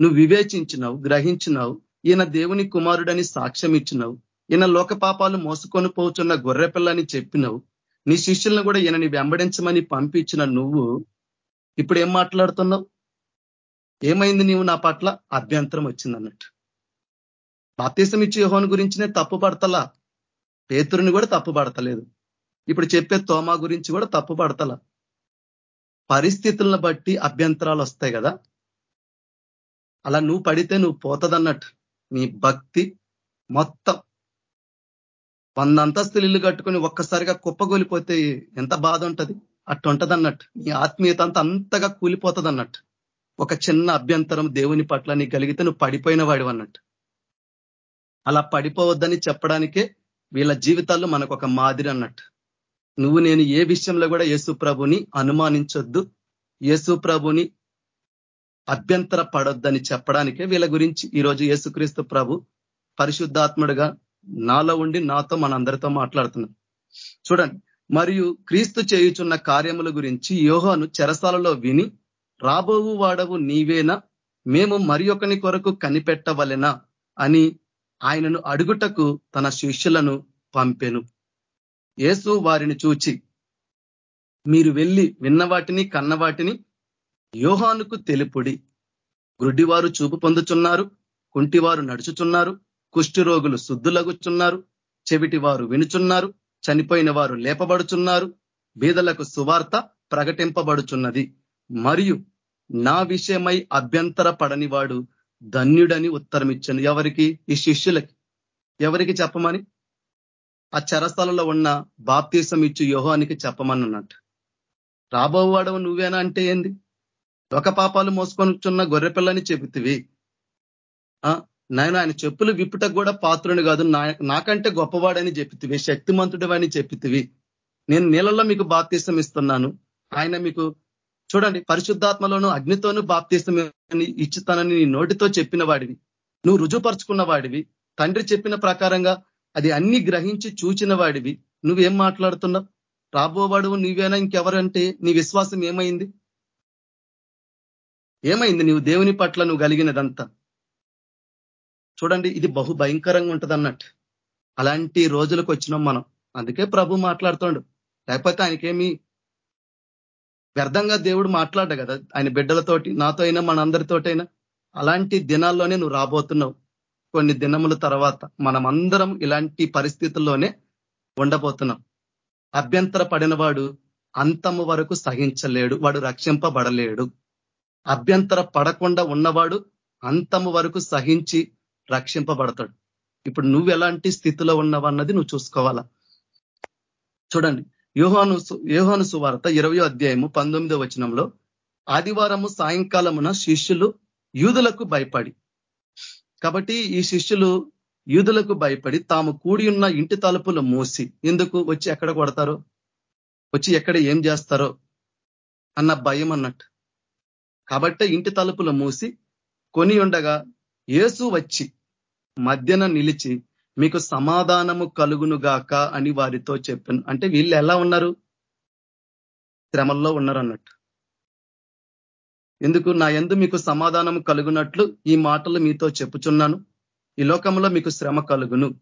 నువ్వు వివేచించినావు గ్రహించినావు. ఈయన దేవుని కుమారుడని సాక్ష్యం ఇచ్చినావు ఈయన లోక పాపాలు మోసుకొని పోచున్న గొర్రెపిల్లని చెప్పినావు. నీ శిష్యులను కూడా ఈయనని వెంబడించమని పంపించిన నువ్వు ఇప్పుడు ఏం మాట్లాడుతున్నావు? ఏమైంది నీవు నా పట్ల? అభ్యంతరం వచ్చింది అన్నట్టు బాప్తీసం ఇచ్చి యోహోన్ గురించినే తప్పు పడతలా? పేతురుని కూడా తప్పు పడతలేదు. ఇప్పుడు చెప్పే తోమా గురించి కూడా తప్పు పడతలా? పరిస్థితులను బట్టి అభ్యంతరాలు వస్తాయి కదా. అలా నువ్వు పడితే నువ్వు పోతదన్నట్టు. నీ భక్తి మొత్తం వంద అంతస్తులు ఇల్లు కట్టుకొని ఒక్కసారిగా కుప్పగూలిపోతే ఎంత బాధ ఉంటుంది అట్టు ఉంటుంది అన్నట్టు నీ ఆత్మీయత అంత అంతగా కూలిపోతుంది అన్నట్టు ఒక చిన్న అభ్యంతరం దేవుని పట్ల నీ కలిగితే నువ్వు పడిపోయిన వాడు అన్నట్టు. అలా పడిపోవద్దని చెప్పడానికే వీళ్ళ జీవితాల్లో మనకు ఒక మాదిరి అన్నట్టు. నువ్వు నేను ఏ విషయంలో కూడా యేసు ప్రభుని అనుమానించొద్దు. యేసు ప్రభుని అభ్యంతర పడొద్దని చెప్పడానికే వీళ్ళ గురించి ఈరోజు యేసుక్రీస్తు ప్రభు పరిశుద్ధాత్ముడుగా నాలో ఉండి నాతో మనందరితో మాట్లాడుతున్నాను చూడండి మరియు క్రీస్తు చేయుచున్న కార్యముల గురించి యోహాను చెరసాలలో విని రాబోవు వాడవు నీవేనా? మేము మరి ఒకని కొరకు కనిపెట్టవలెనా? అని ఆయనను అడుగుటకు తన శిష్యులను పంపెను. యేసు వారిని చూచి మీరు వెళ్ళి విన్నవాటిని కన్నవాటిని యోహానుకు తెలుపుడి. గుడ్డివారు చూపు పొందుచున్నారు కుంటివారు నడుచుచున్నారు కుష్ఠిరోగులు శుద్ధులగుచున్నారు. చెవిటి వారు వినుచున్నారు. చనిపోయిన వారు లేపబడుచున్నారు. బీదలకు సువార్త ప్రకటింపబడుచున్నది. మరియు నా విషయమై అభ్యంతర పడని వాడు ధన్యుడని ఉత్తరం ఇచ్చాను ఎవరికి? ఈ శిష్యులకి. ఎవరికి చెప్పమని? ఆ చరస్థలంలో ఉన్న బాప్తీసం ఇచ్చు యోహానికి చెప్పమన్నట్టు రాబోవాడవు నువ్వేనా అంటే ఏంది? ఒక పాపాలు మోసుకొనిచున్న గొర్రెపిల్లని చెబుతివి. నాయన ఆయన చెప్పులు విప్పుటకు కూడా పాత్రుని కాదు. నాకంటే గొప్పవాడని చెప్పితివి శక్తిమంతుడు అని చెప్పితివి. నేను నీళ్ళలో మీకు బాప్తీసం ఇస్తున్నాను. ఆయన మీకు చూడండి పరిశుద్ధాత్మలోను అగ్నితోనూ బాప్తీసం ఇచ్చుతానని నీ నోటితో చెప్పిన వాడివి. నువ్వు రుజుపరుచుకున్న వాడివి. తండ్రి చెప్పిన ప్రకారంగా అది అన్ని గ్రహించి చూచిన వాడివి. నువ్వేం మాట్లాడుతున్నావు? రాబోవాడు నీవేనా ఇంకెవరంటే నీ విశ్వాసం ఏమైంది? ఏమైంది? నీవు దేవుని పట్ల నువ్వు కలిగినదంతా. చూడండి ఇది బహు భయంకరంగా ఉంటుంది అన్నట్టు అలాంటి రోజులకు వచ్చినాం మనం. అందుకే ప్రభు మాట్లాడుతుండు లేకపోతే ఆయనకేమి వ్యర్థంగా దేవుడు మాట్లాడ కదా. ఆయన బిడ్డలతోటి నాతో అయినా మన అందరితోటైనా అలాంటి దినాల్లోనే నువ్వు రాబోతున్నావు. కొన్ని దినముల తర్వాత మనం అందరం ఇలాంటి పరిస్థితుల్లోనే ఉండబోతున్నాం. అభ్యంతర పడినవాడు అంతము వరకు సహించలేడు. వాడు రక్షింపబడలేడు. అభ్యంతర పడకుండా ఉన్నవాడు అంతము వరకు సహించి రక్షింపబడతాడు. ఇప్పుడు నువ్వు ఎలాంటి స్థితిలో ఉన్నావన్నది నువ్వు చూసుకోవాలా? చూడండి. యోహాను యోహాను సువార్త ఇరవయో అధ్యాయము పంతొమ్మిదో వచనంలో ఆదివారము సాయంకాలమున శిష్యులు యూదులకు భయపడి కాబట్టి ఈ శిష్యులు యూదులకు భయపడి తాము కూడి ఉన్న ఇంటి తలుపులు మూసి ఎందుకు వచ్చి ఎక్కడ కొడతారో? వచ్చి ఎక్కడ ఏం చేస్తారో అన్న భయం అన్నట్టు. కాబట్టి ఇంటి తలుపులు మూసి కొని ఉండగా ఏసు వచ్చి మధ్యన నిలిచి మీకు సమాధానము కలుగును గాక అని వారితో చెప్పాను అంటే వీళ్ళు ఎలా ఉన్నారు? శ్రమల్లో ఉన్నారు అన్నట్టు ఎందుకు నా ఎందు మీకు సమాధానం కలుగునట్లు ఈ మాటలు మీతో చెప్పుచున్నాను. ఈ లోకంలో మీకు శ్రమ కలుగును.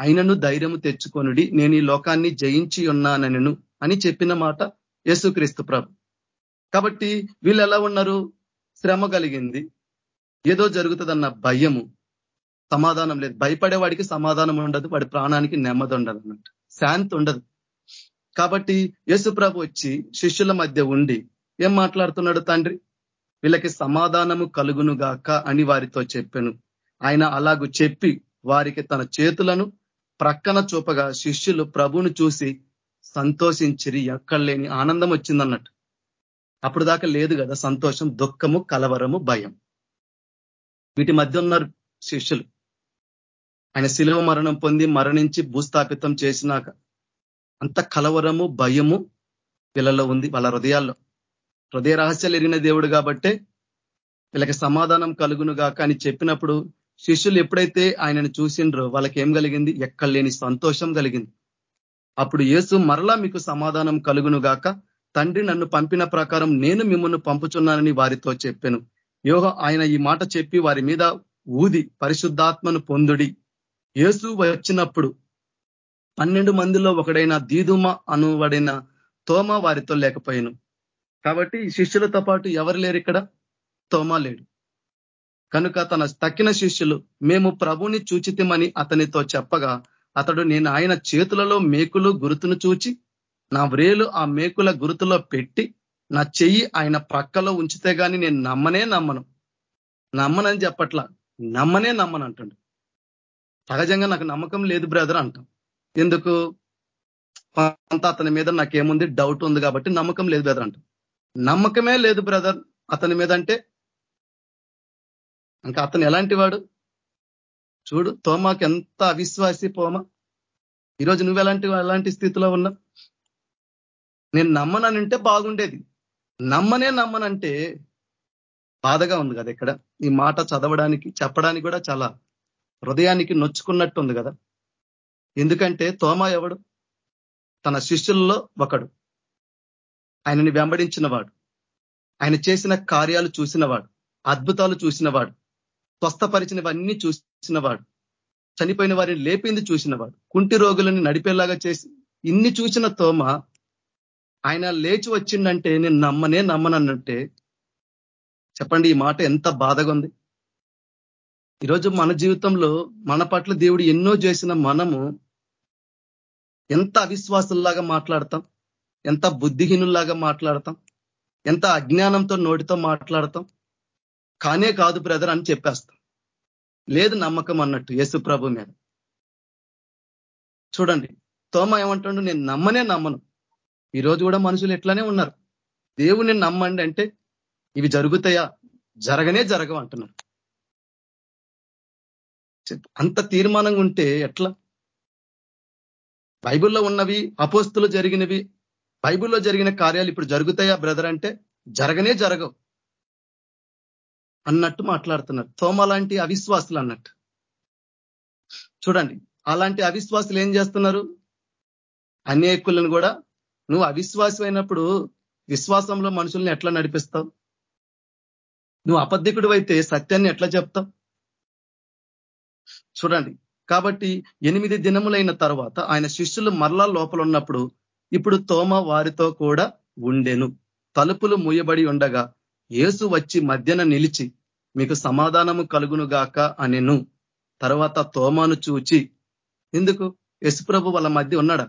అయినను ధైర్యము తెచ్చుకొనుడి. నేను ఈ లోకాన్ని జయించి ఉన్నానను అని చెప్పిన మాట యేసుక్రీస్తు ప్రభు. కాబట్టి వీళ్ళు ఎలా ఉన్నారు? శ్రమ కలిగింది. ఏదో జరుగుతుందన్న భయము. సమాధానం లేదు. భయపడే వాడికి సమాధానం ఉండదు వాడి ప్రాణానికి నెమ్మది ఉండదు అన్నట్టు శాంతి ఉండదు. కాబట్టి యేసుప్రభు వచ్చి శిష్యుల మధ్య ఉండి ఏం మాట్లాడుతున్నాడు తండ్రి? వీళ్ళకి సమాధానము కలుగును గాక అని వారితో చెప్పాను. ఆయన అలాగూ చెప్పి వారికి తన చేతులను ప్రక్కన చూపగా శిష్యులు ప్రభుని చూసి సంతోషించిరి ఎక్కడలేని ఆనందం వచ్చిందన్నట్టు. అప్పుడు దాకా లేదు కదా సంతోషం దుఃఖము కలవరము భయం. వీటి మధ్య ఉన్నారు శిష్యులు. ఆయన శిలువ మరణం పొంది మరణించి భూస్థాపితం చేసినాక అంత కలవరము భయము వీళ్ళలో ఉంది వాళ్ళ హృదయాల్లో. హృదయ రహస్యాలు ఎరిగిన దేవుడు కాబట్టే వీళ్ళకి సమాధానం కలుగును గాక అని చెప్పినప్పుడు శిష్యులు ఎప్పుడైతే ఆయనను చూసిండ్రో వాళ్ళకి ఏం కలిగింది? ఎక్కలేని సంతోషం కలిగింది. అప్పుడు యేసు మరలా మీకు సమాధానం కలుగును గాక తండ్రి నన్ను పంపిన ప్రకారం నేను మిమ్మల్ని పంపుచున్నానని వారితో చెప్పాను. యోహ ఆయన ఈ మాట చెప్పి వారి మీద ఊది పరిశుద్ధాత్మను పొందుడి. యేసు వచ్చినప్పుడు పన్నెండు మందిలో ఒకడైన దీదుమ అనువడిన తోమ వారితో లేకపోయాను. కాబట్టి శిష్యులతో పాటు ఎవరు లేరు ఇక్కడ? తోమ లేడు. కనుక తన తక్కిన శిష్యులు మేము ప్రభుని చూచితిమని అతనితో చెప్పగా అతడు నేను ఆయన చేతులలో మేకులు గురుతును చూచి నా వ్రేలు ఆ మేకుల గురుతులో పెట్టి నా చెయ్యి ఆయన ప్రక్కలో ఉంచితే గాని నేను నమ్మనే నమ్మను. నమ్మనని చెప్పట్లా నమ్మనే నమ్మను అంటుండు. సహజంగా నాకు నమ్మకం లేదు బ్రదర్ అంటాం. ఎందుకు? కొంత అతని మీద నాకేముంది? డౌట్ ఉంది కాబట్టి నమ్మకం లేదు బ్రదర్ అంటాం. నమ్మకమే లేదు బ్రదర్ అతని మీద అంటే ఇంకా అతను ఎలాంటి వాడు? చూడు తోమాకి ఎంత అవిశ్వాసి పోమా. ఈరోజు నువ్వు ఎలాంటి ఎలాంటి స్థితిలో ఉన్నావు? నేను నమ్మనంటే బాగుండేది. నమ్మనే నమ్మనంటే బాధగా ఉంది కదా ఇక్కడ. ఈ మాట చదవడానికి చెప్పడానికి కూడా చాలా హృదయానికి నొచ్చుకున్నట్టు ఉంది కదా. ఎందుకంటే తోమా ఎవడు? తన శిష్యుల్లో ఒకడు. ఆయనని వెంబడించిన వాడు ఆయన చేసిన కార్యాలు చూసినవాడు. అద్భుతాలు చూసినవాడు. స్వస్థపరిచినవన్నీ చూసినవాడు. చనిపోయిన వారిని లేపింది చూసినవాడు. కుంటి రోగులని నడిపేలాగా చేసి ఇన్ని చూసిన తోమ ఆయన లేచి వచ్చిందంటే నేను నమ్మనే నమ్మనన్నట్టే చెప్పండి ఈ మాట ఎంత బాధగా ఉంది? ఈరోజు మన జీవితంలో మన పట్ల దేవుడు ఎన్నో చేసిన మనము ఎంత అవిశ్వాసుల్లాగా మాట్లాడతాం ఎంత బుద్ధిహీనుల్లాగా మాట్లాడతాం ఎంత అజ్ఞానంతో నోటితో మాట్లాడతాం. కానే కాదు బ్రదర్ అని చెప్పేస్తాం. లేదు నమ్మకం అన్నట్టు యేసు ప్రభు మీద. చూడండి తోమ ఏమంటాడు? నేను నమ్మనే నమ్మను. ఈరోజు కూడా మనుషులు ఎట్లానే ఉన్నారు. దేవుడిని నమ్మండి అంటే ఇవి జరుగుతాయా? జరగనే జరగవు అంటున్నారు అంత తీర్మానంగా ఉంటే ఎట్లా? బైబిల్లో ఉన్నవి అపోస్తులు జరిగినవి బైబిల్లో జరిగిన కార్యాలు ఇప్పుడు జరుగుతాయా బ్రదర్ అంటే? జరగనే జరగవు. అన్నట్టు మాట్లాడుతున్నారు. తోమ లాంటి అవిశ్వాసులు అన్నట్టు. చూడండి అలాంటి అవిశ్వాసులు ఏం చేస్తున్నారు? అనేకులను కూడా. నువ్వు అవిశ్వాసం అయినప్పుడు విశ్వాసంలో మనుషుల్ని ఎట్లా నడిపిస్తావు? నువ్వు అబద్ధికుడు అయితే సత్యాన్ని ఎట్లా చెప్తావు? చూడండి. కాబట్టి ఎనిమిది దినములైన తర్వాత ఆయన శిష్యులు మరలా లోపల ఉన్నప్పుడు ఇప్పుడు తోమ వారితో కూడా ఉండెను. తలుపులు మూయబడి ఉండగా ఏసు వచ్చి మధ్యన నిలిచి మీకు సమాధానము కలుగునుగాక అనెను. తర్వాత తోమాను చూచి ఎందుకు? యశుప్రభు వాళ్ళ మధ్య ఉన్నాడా?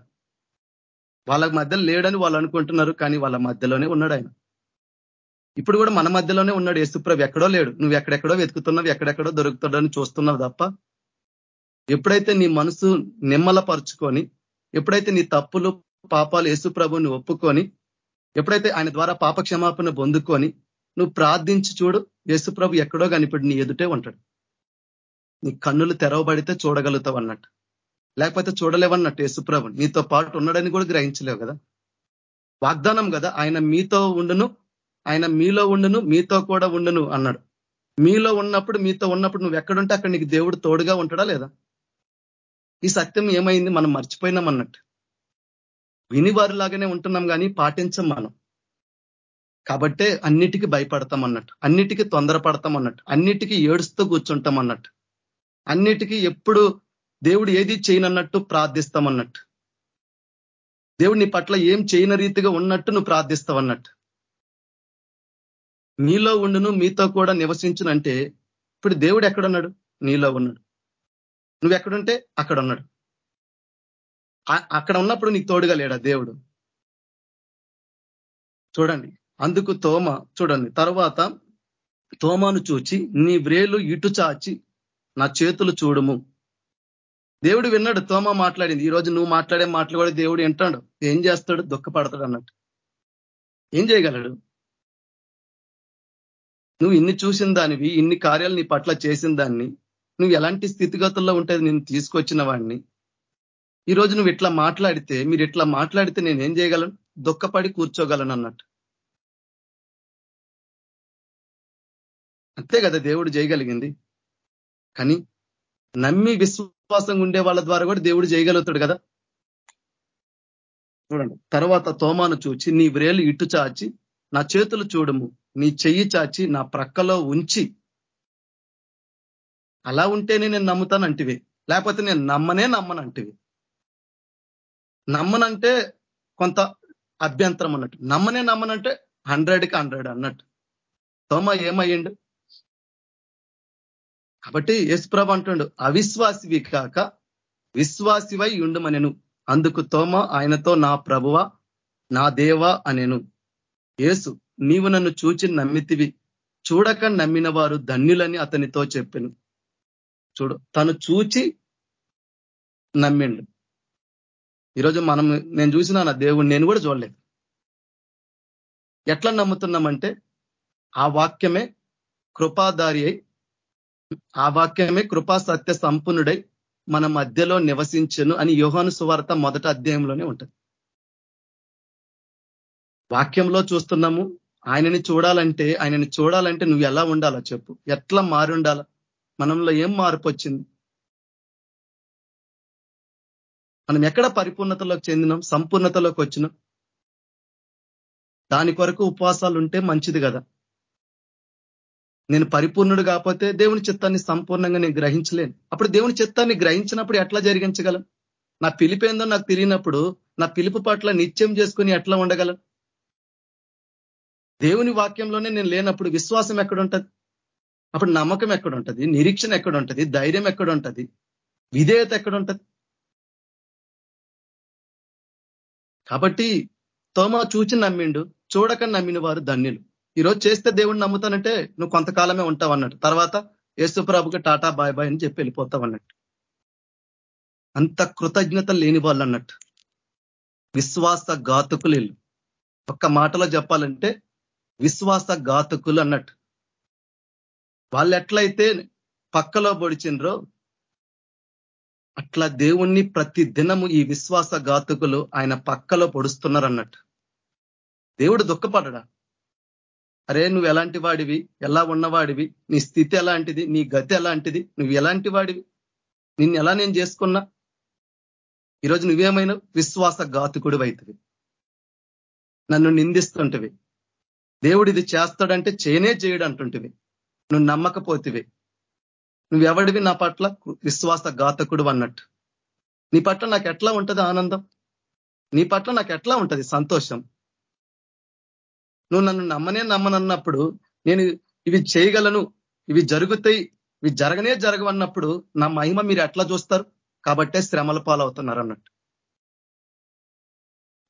వాళ్ళ మధ్యలో లేడని వాళ్ళు అనుకుంటున్నారు కానీ వాళ్ళ మధ్యలోనే ఉన్నాడు ఆయన. ఇప్పుడు కూడా మన మధ్యలోనే ఉన్నాడు యేసుప్రభు ఎక్కడో లేడు. నువ్వు ఎక్కడెక్కడో వెతుకుతున్నావు ఎక్కడెక్కడో దొరుకుతాడని చూస్తున్నావు తప్ప ఎప్పుడైతే నీ మనసు నిమ్మలపరుచుకొని ఎప్పుడైతే నీ తప్పులు పాపాలు యేసుప్రభుని ఒప్పుకొని ఎప్పుడైతే ఆయన ద్వారా పాప క్షమాపణ పొందుకొని నువ్వు ప్రార్థించి చూడు యేసుప్రభు ఎక్కడో కానీ నీ ఎదుటే ఉంటాడు. నీ కన్నులు తెరవబడితే చూడగలుగుతావు అన్నట్టు. లేకపోతే చూడలేవన్నట్టు యేసుప్రభు నీతో పాటు ఉన్నాడని కూడా గ్రహించలేవు కదా. వాగ్దానం కదా ఆయన మీతో ఉండును ఆయన మీలో ఉండును మీతో కూడా ఉండును అన్నాడు. మీలో ఉన్నప్పుడు మీతో ఉన్నప్పుడు నువ్వు ఎక్కడుంటే అక్కడ నీకు దేవుడు తోడుగా ఉంటాడా లేదా? ఈ సత్యం ఏమైంది? మనం మర్చిపోయినాం అన్నట్టు. వినివారిలాగానే ఉంటున్నాం కానీ పాటించం మనం. కాబట్టే అన్నిటికీ భయపడతాం అన్నట్టు. అన్నిటికీ తొందరపడతాం అన్నట్టు. అన్నిటికీ ఏడుస్తూ కూర్చుంటాం అన్నట్టు. అన్నిటికీ ఎప్పుడు దేవుడు ఏది చేయనన్నట్టు ప్రార్థిస్తాం అన్నట్టు. దేవుడు నీ పట్ల ఏం చేయని రీతిగా ఉన్నట్టు నువ్వు ప్రార్థిస్తావు అన్నట్టు. నీలో ఉండును మీతో కూడా నివసించునంటే ఇప్పుడు దేవుడు ఎక్కడున్నాడు? నీలో ఉన్నాడు. నువ్వు ఎక్కడుంటే అక్కడ ఉన్నాడు అక్కడ ఉన్నప్పుడు నీకు తోడుగా లేడా దేవుడు? చూడండి. అందుకు తోమ చూడండి. తర్వాత తోమాను చూచి నీ వ్రేలు ఇటు చాచి నా చేతులు చూడుము. దేవుడు విన్నాడు తోమ మాట్లాడింది. ఈరోజు నువ్వు మాట్లాడే మాటలు కూడా దేవుడు వింటాడు. ఏం చేస్తాడు? దుఃఖపడతాడు అన్నట్టు. ఏం చేయగలడు? నువ్వు ఇన్ని చూసిన దానివి ఇన్ని కార్యాలు నీ పట్ల చేసిన దాన్ని నువ్వు ఎలాంటి స్థితిగతుల్లో ఉంటుంది నేను తీసుకొచ్చిన వాడిని? ఈరోజు నువ్వు ఇట్లా మాట్లాడితే మీరు ఇట్లా మాట్లాడితే నేను ఏం చేయగలను? దుఃఖపడి కూర్చోగలను అన్నట్టు. అంతే కదా దేవుడు చేయగలిగింది. కానీ నమ్మి విశ్వాసంగా ఉండే వాళ్ళ ద్వారా కూడా దేవుడు చేయగలుగుతాడు కదా? చూడండి తర్వాత తోమాను చూచి నీ వ్రేలు ఇటు చాచి నా చేతులు చూడము నీ చెయ్యి చాచి నా ప్రక్కలో ఉంచి అలా ఉంటేనే నేను నమ్ముతాను అంటివి లేకపోతే నేను నమ్మనే నమ్మనంటివి. నమ్మనంటే కొంత అభ్యంతరం అన్నట్టు. నమ్మనే నమ్మనంటే హండ్రెడ్కి హండ్రెడ్ అన్నట్టు. తోమ ఏమయ్యిండు? కాబట్టి యశ్ప్రభ అంటుండు అవిశ్వాసివి కాక విశ్వాసివై ఉండమనెను. అందుకు తోమ ఆయనతో నా ప్రభువ నా దేవ అనెను. ఏసు నీవు నన్ను చూచి నమ్మితివి. చూడక నమ్మిన వారు ధన్యులని అతనితో చెప్పాను. చూడు తను చూచి నమ్మిండు. ఈరోజు మనం నేను చూసిన నా దేవుడు నేను కూడా చూడలేదు. ఎట్లా నమ్ముతున్నామంటే ఆ వాక్యమే కృపాదారి అయి ఆ వాక్యమే కృపా సత్య సంపన్నుడై మన మధ్యలో నివసించను అని యోహాను సువార్త మొదట అధ్యాయంలోనే ఉంటుంది. వాక్యంలో చూస్తున్నాము ఆయనని చూడాలంటే ఆయనని చూడాలంటే నువ్వు ఎలా ఉండాలో చెప్పు. ఎట్లా మారి ఉండాలా. మనంలో ఏం మార్పు వచ్చింది? మనం ఎక్కడ పరిపూర్ణతలోకి చెందినాం? సంపూర్ణతలోకి వచ్చినాం. దాని కొరకు ఉపవాసాలు ఉంటే మంచిది కదా. నేను పరిపూర్ణుడు కాకపోతే దేవుని చిత్తాన్ని సంపూర్ణంగా నేను గ్రహించలేను. అప్పుడు దేవుని చిత్తాన్ని గ్రహించినప్పుడు ఎట్లా జరిగించగలం? నా పిలిపేందో నాకు తెలియనప్పుడు నా పిలుపు పట్ల నిత్యం చేసుకుని ఎట్లా ఉండగలను దేవుని వాక్యంలోనే నేను లేనప్పుడు విశ్వాసం ఎక్కడుంటది? అప్పుడు నమ్మకం ఎక్కడుంటుంది? నిరీక్షణ ఎక్కడుంటది? ధైర్యం ఎక్కడుంటది? విధేయత ఎక్కడుంటది? కాబట్టి తోమా చూచి నమ్మిండు చూడక నమ్మిన వారు ధన్యులు. ఈరోజు చేస్తే దేవుడిని నమ్ముతానంటే నువ్వు కొంతకాలమే ఉంటావు అన్నట్టు. తర్వాత యేసుప్రభుకి టాటా బాయ్ బాయ్ అని చెప్పి వెళ్ళిపోతావు అన్నట్టు. అంత కృతజ్ఞత లేని వాళ్ళు అన్నట్టు. విశ్వాస ఘాతకులు ఒక్క మాటలో చెప్పాలంటే విశ్వాస ఘాతకులు అన్నట్టు. వాళ్ళు ఎట్లయితే పక్కలో పొడిచిండ్రో అట్లా దేవుణ్ణి ప్రతి దినము ఈ విశ్వాస ఘాతుకులు ఆయన పక్కలో పొడుస్తున్నారు అన్నట్టు దేవుడు దుఃఖపడడా? అరే నువ్వు ఎలాంటి వాడివి? ఎలా ఉన్నవాడివి? నీ స్థితి ఎలాంటిది? నీ గతి ఎలాంటిది? నువ్వు ఎలాంటి వాడివి? నిన్ను ఎలా నేను చేసుకున్నా? ఈరోజు నువ్వేమైనా విశ్వాస ఘాతుకుడు అవుతుంది నన్ను నిందిస్తుంటివి? దేవుడు ఇది చేస్తాడంటే చేయనే చేయడు అంటుంటివి నువ్వు నమ్మకపోతివి. నువ్వెవడివి నా పట్ల? విశ్వాస ఘాతకుడు అన్నట్టు. నీ పట్ల నాకు ఎట్లా ఉంటది ఆనందం? నీ పట్ల నాకు ఎట్లా ఉంటది సంతోషం? నువ్వు నన్ను నమ్మనే నమ్మనన్నప్పుడు నేను ఇవి చేయగలను ఇవి జరుగుతాయి ఇవి జరగనే జరగవన్నప్పుడు నా మహిమ మీరు ఎట్లా చూస్తారు? కాబట్టే శ్రమల పాలవుతున్నారు అన్నట్టు.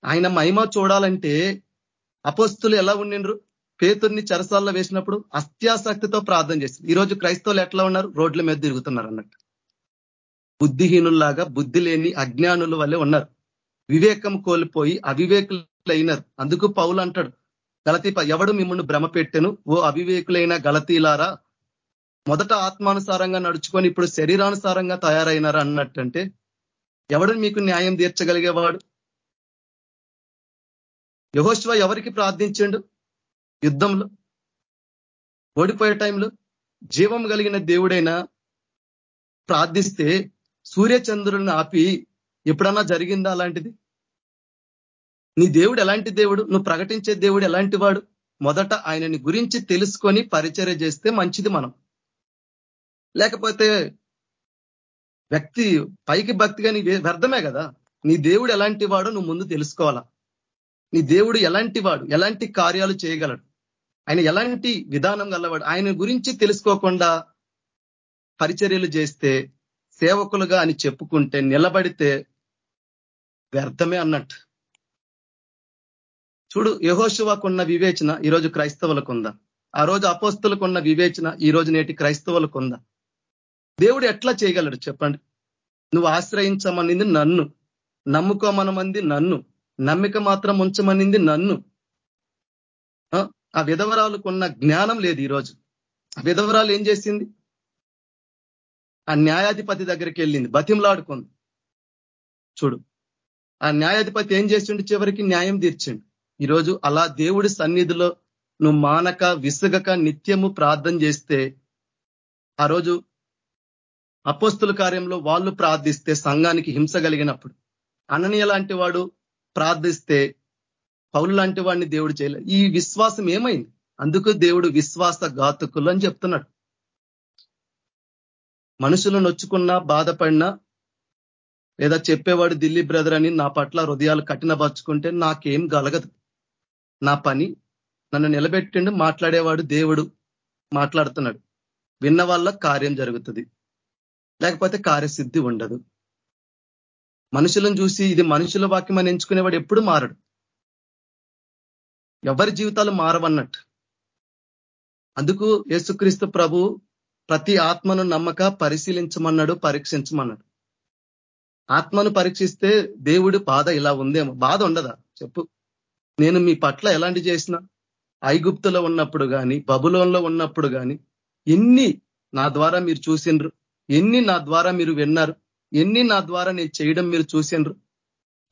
ఆయన మహిమ చూడాలంటే అపోస్తులు ఎలా ఉండిండ్రు? పేతుర్ని చరసాల్లో వేసినప్పుడు అత్యాసక్తితో ప్రార్థన చేసింది. ఈరోజు క్రైస్తవులు ఎట్లా ఉన్నారు? రోడ్ల మీద తిరుగుతున్నారు అన్నట్టు. బుద్ధిహీనుల్లాగా బుద్ధి లేని అజ్ఞానుల వల్లే ఉన్నారు. వివేకం కోల్పోయి అవివేకులైనారు. అందుకు పౌలు అంటాడు గలతీ ఎవడు మిమ్మల్ని భ్రమ పెట్టెను? ఓ అవివేకులైన గలతీలారా మొదట ఆత్మానుసారంగా నడుచుకొని ఇప్పుడు శరీరానుసారంగా తయారైనారా అన్నట్టంటే ఎవడు మీకు న్యాయం తీర్చగలిగేవాడు? యహోశ్వ ఎవరికి ప్రార్థించండు? యుద్ధంలో ఓడిపోయే టైంలో జీవం కలిగిన దేవుడైనా ప్రార్థిస్తే సూర్యచంద్రులను ఆపి ఎప్పుడన్నా జరిగిందా అలాంటిది? నీ దేవుడు ఎలాంటి దేవుడు? నువ్వు ప్రకటించే దేవుడు ఎలాంటి వాడు? మొదట ఆయనని గురించి తెలుసుకొని పరిచర్య చేస్తే మంచిది మనం. లేకపోతే వ్యక్తి పైకి భక్తిగా నీ వ్యర్థమే కదా. నీ దేవుడు ఎలాంటి వాడో నువ్వు ముందు తెలుసుకోవాలా. నీ దేవుడు ఎలాంటి వాడు? ఎలాంటి కార్యాలు చేయగలడు? ఆయన ఎలాంటి విధానం గలవాడు? ఆయన గురించి తెలుసుకోకుండా పరిచర్యలు చేస్తే సేవకులుగా అని చెప్పుకుంటే నిలబడితే వ్యర్థమే అన్నట్టు. చూడు యహోశివాకున్న వివేచన ఈరోజు క్రైస్తవులకు ఉందా ఆ రోజు అపోస్తులకు ఉన్న వివేచన ఈ రోజు నేటి క్రైస్తవులకు ఉందా దేవుడు ఎట్లా చేయగలడు చెప్పండి? నువ్వు ఆశ్రయించమనింది నన్ను నమ్ముకోమనమంది నన్ను నమ్మిక మాత్రం ఉంచమనింది నన్ను. ఆ విధవరాలుకున్న జ్ఞానం లేదు ఈరోజు విధవరాలు ఏం చేసింది? ఆ న్యాయాధిపతి దగ్గరికి వెళ్ళింది బతిమలాడుకుంది. చూడు ఆ న్యాయాధిపతి ఏం చేసిండు? చివరికి న్యాయం తీర్చిండు. ఈరోజు అలా దేవుడి సన్నిధిలో నువ్వు మానక విసుగక నిత్యము ప్రార్థన చేస్తే ఆ రోజు అపోస్తుల కార్యంలో వాళ్ళు ప్రార్థిస్తే సంఘానికి హింస కలిగినప్పుడు అననీయ లాంటి వాడు ప్రార్థిస్తే పౌలు లాంటి వాడిని దేవుడు చేయలేదు ఈ విశ్వాసం ఏమైంది? అందుకు దేవుడు విశ్వాస ఘాతుకులు అని చెప్తున్నాడు. మనుషులు నొచ్చుకున్నా బాధపడినా లేదా చెప్పేవాడు ఢిల్లీ బ్రదర్ అని నా పట్ల హృదయాలు కఠినపరుచుకుంటే నాకేం గలగదు. నా పని నన్ను నిలబెట్టిండు మాట్లాడేవాడు దేవుడు మాట్లాడుతున్నాడు. విన్న వాళ్ళ కార్యం జరుగుతుంది. లేకపోతే కార్యసిద్ధి ఉండదు. మనుషులను చూసి ఇది మనుషుల వాక్యం అని ఎంచుకునేవాడు ఎప్పుడు మారడు. ఎవరి జీవితాలు మారవన్నట్టు. అందుకు యేసుక్రీస్తు ప్రభు ప్రతి ఆత్మను నమ్మక పరిశీలించమన్నాడు పరీక్షించమన్నాడు. ఆత్మను పరీక్షిస్తే దేవుడు బాధ ఇలా ఉందేమో. బాధ ఉండదా? చెప్పు. నేను మీ పట్ల ఎలాంటి చేసిన ఐగుప్తులో ఉన్నప్పుడు కానీ బబులోన్లో ఉన్నప్పుడు కానీ ఎన్ని నా ద్వారా మీరు చూసిండ్రు ఎన్ని నా ద్వారా మీరు విన్నారు ఎన్ని నా ద్వారా నేను చేయడం మీరు చూసిండ్రు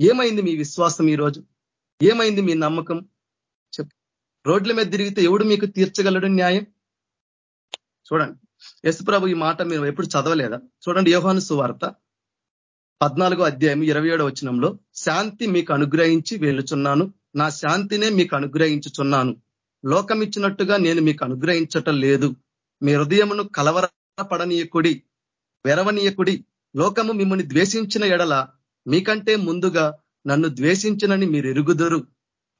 ఏమైంది మీ విశ్వాసం ఈరోజు? ఏమైంది మీ నమ్మకం? రోడ్ల మీద తిరిగితే ఎవడు మీకు తీర్చగలడు న్యాయం? చూడండి. యశుప్రభు ఈ మాట మీరు ఎప్పుడు చదవలేదా? చూడండి యోహాను సువార్త పద్నాలుగో అధ్యాయం ఇరవై ఏడో వచనంలో శాంతి మీకు అనుగ్రహించి వెళ్ళుచున్నాను నా శాంతినే మీకు అనుగ్రహించుచున్నాను. లోకమిచ్చినట్టుగా నేను మీకు అనుగ్రహించటం లేదు. మీ హృదయమును కలవరపడనీయకుడి వెరవనీయకుడి లోకము మిమ్మల్ని ద్వేషించిన ఎడల మీకంటే ముందుగా నన్ను ద్వేషించినని మీరు ఎరుగుదురు.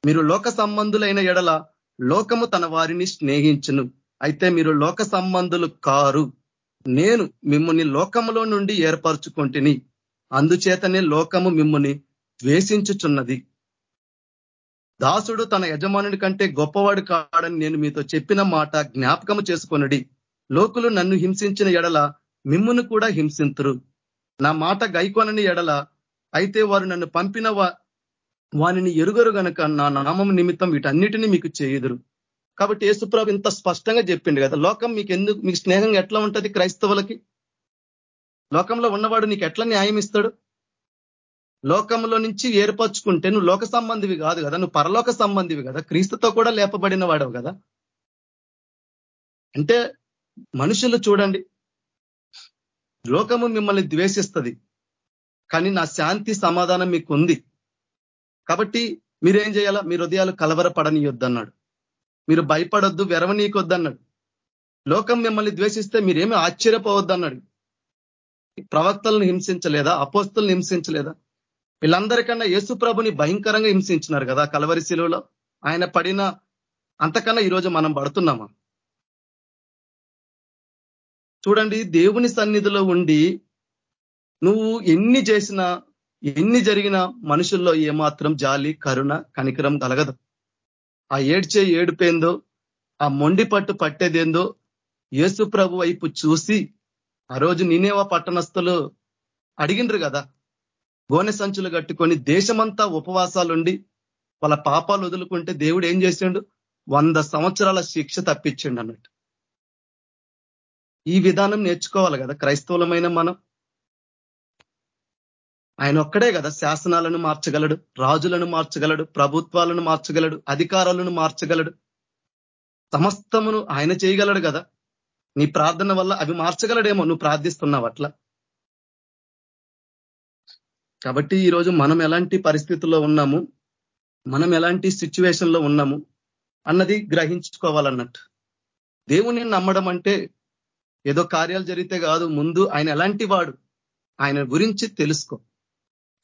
మీరు లోక సంబంధులైన ఎడల లోకము తన వారిని స్నేహించును. అయితే మీరు లోక సంబంధులు కారు. నేను మిమ్మల్ని లోకములో నుండి ఏర్పరచుకుంటుని. అందుచేతనే లోకము మిమ్మల్ని ద్వేషించుచున్నది. దాసుడు తన యజమానుడి కంటే గొప్పవాడు కాడని నేను మీతో చెప్పిన మాట జ్ఞాపకము చేసుకొనుడి. లోకులు నన్ను హింసించిన ఎడల మిమ్మును కూడా హింసింతురు. నా మాట గైకొనని ఎడల అయితే వారు నన్ను పంపిన వానిని ఎరుగరు గనక నా నామం నిమిత్తం వీటన్నిటిని మీకు చేయుదురు. కాబట్టి యేసుప్రభు ఇంత స్పష్టంగా చెప్పిండు కదా లోకం మీకు ఎందుకు మీకు స్నేహంగా ఎట్లా ఉంటుంది క్రైస్తవులకి? లోకంలో ఉన్నవాడు నీకు ఎట్లా న్యాయం ఇస్తాడు? లోకంలో నుంచి ఏర్పరచుకుంటే నువ్వు లోక సంబంధివి కాదు కదా నువ్వు పరలోక సంబంధివి కదా క్రీస్తుతో కూడా లేపబడిన వాడవు కదా. అంటే మనుషులు చూడండి లోకము మిమ్మల్ని ద్వేషిస్తుంది కానీ నా శాంతి సమాధానం మీకు ఉంది కాబట్టి మీరేం చేయాలా? మీ హృదయాలు కలవరపడనియొద్దన్నాడు. మీరు భయపడొద్దు వెరవనీకొద్దన్నాడు లోకం మిమ్మల్ని ద్వేషిస్తే మీరేమి ఆశ్చర్యపోవద్దు అన్నాడు ప్రవక్తలను హింసించలేదా? అపోస్తులను హింసించలేదా? వీళ్ళందరికన్నా యేసుప్రభుని భయంకరంగా హింసించినారు కదా కలవరి శిలువలో. ఆయన పడిన అంతకన్నా ఈరోజు మనం పడుతున్నామా? చూడండి దేవుని సన్నిధిలో ఉండి నువ్వు ఎన్ని చేసినా ఎన్ని జరిగినా మనుషుల్లో ఏమాత్రం జాలి కరుణ కనికరం కలగదు. ఆ ఏడ్చే ఏడుపేందో ఆ మొండి పట్టు పట్టేదేందో యేసు ప్రభు వైపు చూసి ఆ రోజు నేనేవా పట్టణస్థులు అడిగిండ్రు కదా గోనె సంచులు కట్టుకొని దేశమంతా ఉపవాసాలుండి వాళ్ళ పాపాలు వదులుకుంటే దేవుడు ఏం చేసిండు? వంద సంవత్సరాల శిక్ష తప్పించిండు అన్నట్టు ఈ విధానం నేర్చుకోవాలి కదా క్రైస్తవులమైన మనం. ఆయన ఒక్కడే కదా శాసనాలను మార్చగలడు రాజులను మార్చగలడు ప్రభుత్వాలను మార్చగలడు అధికారాలను మార్చగలడు. సమస్తమును ఆయన చేయగలడు కదా. నీ ప్రార్థన వల్ల అవి మార్చగలడేమో నువ్వు ప్రార్థిస్తున్నావు అట్లా. కాబట్టి ఈరోజు మనం ఎలాంటి పరిస్థితుల్లో ఉన్నాము మనం ఎలాంటి సిచ్యువేషన్లో ఉన్నాము అన్నది గ్రహించుకోవాలన్నట్టు. దేవుని నమ్మడం అంటే ఏదో కార్యాలు జరిగితే కాదు ముందు ఆయన ఎలాంటి వాడు ఆయన గురించి తెలుసుకో.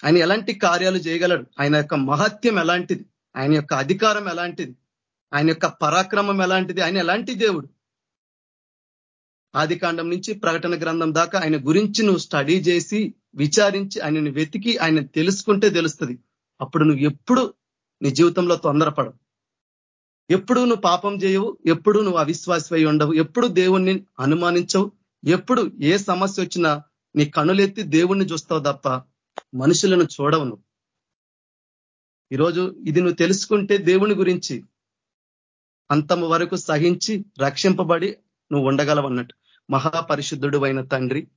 ఆయన ఎలాంటి కార్యాలు చేయగలడు? ఆయన యొక్క మహత్యం ఎలాంటిది? ఆయన యొక్క అధికారం ఎలాంటిది? ఆయన యొక్క పరాక్రమం ఎలాంటిది? ఆయన ఎలాంటి దేవుడు? ఆది నుంచి ప్రకటన గ్రంథం దాకా ఆయన గురించి నువ్వు స్టడీ చేసి విచారించి ఆయనను వెతికి ఆయన తెలుసుకుంటే తెలుస్తుంది. అప్పుడు నువ్వు ఎప్పుడు నీ జీవితంలో తొందరపడవు. ఎప్పుడు నువ్వు పాపం చేయవు. ఎప్పుడు నువ్వు అవిశ్వాసమై ఉండవు. ఎప్పుడు దేవుణ్ణి అనుమానించవు. ఎప్పుడు ఏ సమస్య వచ్చినా నీ కనులెత్తి దేవుణ్ణి చూస్తావు తప్ప మనుషులను చూడవు నువ్వు ఈరోజు ఇది నువ్వు తెలుసుకుంటే దేవుని గురించి అంతము వరకు సహించి రక్షింపబడి నువ్వు ఉండగలవన్నట్టు మహాపరిశుద్ధుడు అయిన తండ్రి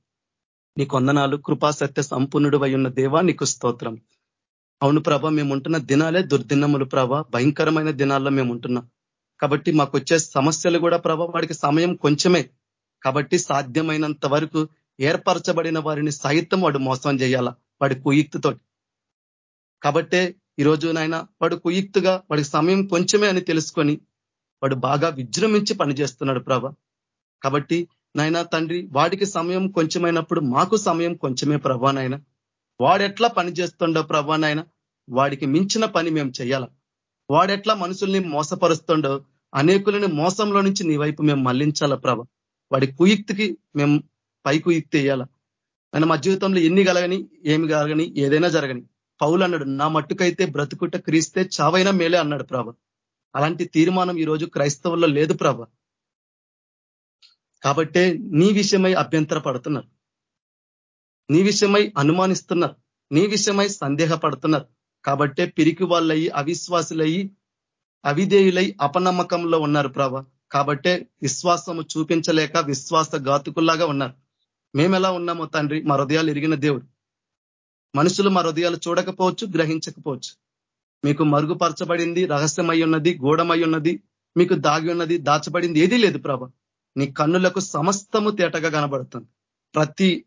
నీ కొందనాలు కృపాసత్య సంపూర్ణుడు ఉన్న దేవా నీకు స్తోత్రం. అవును ప్రభ మేము ఉంటున్న దినాలే దుర్దినములు ప్రభ. భయంకరమైన దినాల్లో మేము ఉంటున్నాం కాబట్టి మాకు వచ్చే సమస్యలు కూడా ప్రభ వాడికి సమయం కొంచెమే. కాబట్టి సాధ్యమైనంత వరకు ఏర్పరచబడిన వారిని సైతం వాడు మోసం చేయాలా? వాడి కుయుక్తితో కాబట్టే ఈరోజు నాయన వాడు కుయుక్తుగా వాడికి సమయం కొంచెమే అని తెలుసుకొని వాడు బాగా విజృంభించి పనిచేస్తున్నాడు ప్రభ. కాబట్టి నాయన తండ్రి వాడికి సమయం కొంచెమైనప్పుడు మాకు సమయం కొంచెమే ప్రభా నాయన. వాడెట్లా పని చేస్తుండో ప్రభా నాయన వాడికి మించిన పని మేము చేయాల వాడెట్లా మనుషుల్ని మోసపరుస్తుండో అనేకులని మోసంలో నుంచి నీ వైపు మేము మళ్ళించాల ప్రభ. వాడి కుయుక్తికి మేము పై కుయుక్తి వేయాల ఆయన మా జీవితంలో ఎన్ని కలగని ఏమి కలగని ఏదైనా జరగని. పౌలు అన్నాడు నా మట్టుకైతే బ్రతుకుట క్రీస్తే చావైనా మేలే అన్నాడు ప్రభ. అలాంటి తీర్మానం ఈరోజు క్రైస్తవుల్లో లేదు ప్రభ. కాబట్టే నీ విషయమై అభ్యంతర పడుతున్నారు నీ విషయమై అనుమానిస్తున్నారు. నీ విషయమై సందేహపడుతున్నారు. కాబట్టే పిరికి వాళ్ళయి అవిశ్వాసులయ్యి అవిధేయులై అపనమ్మకంలో ఉన్నారు ప్రభ. కాబట్టే విశ్వాసము చూపించలేక విశ్వాస ఘాతుకుల్లాగా ఉన్నారు. మేము ఎలా ఉన్నామో తండ్రి మా హృదయాలు ఎరిగిన దేవుడు. మనుషులు మా హృదయాలు చూడకపోవచ్చు గ్రహించకపోవచ్చు. మీకు మరుగుపరచబడింది రహస్యమై ఉన్నది గూఢమై ఉన్నది మీకు దాగి ఉన్నది దాచబడింది ఏదీ లేదు ప్రభ. నీ కన్నులకు సమస్తము తేటగా కనబడుతుంది. ప్రతి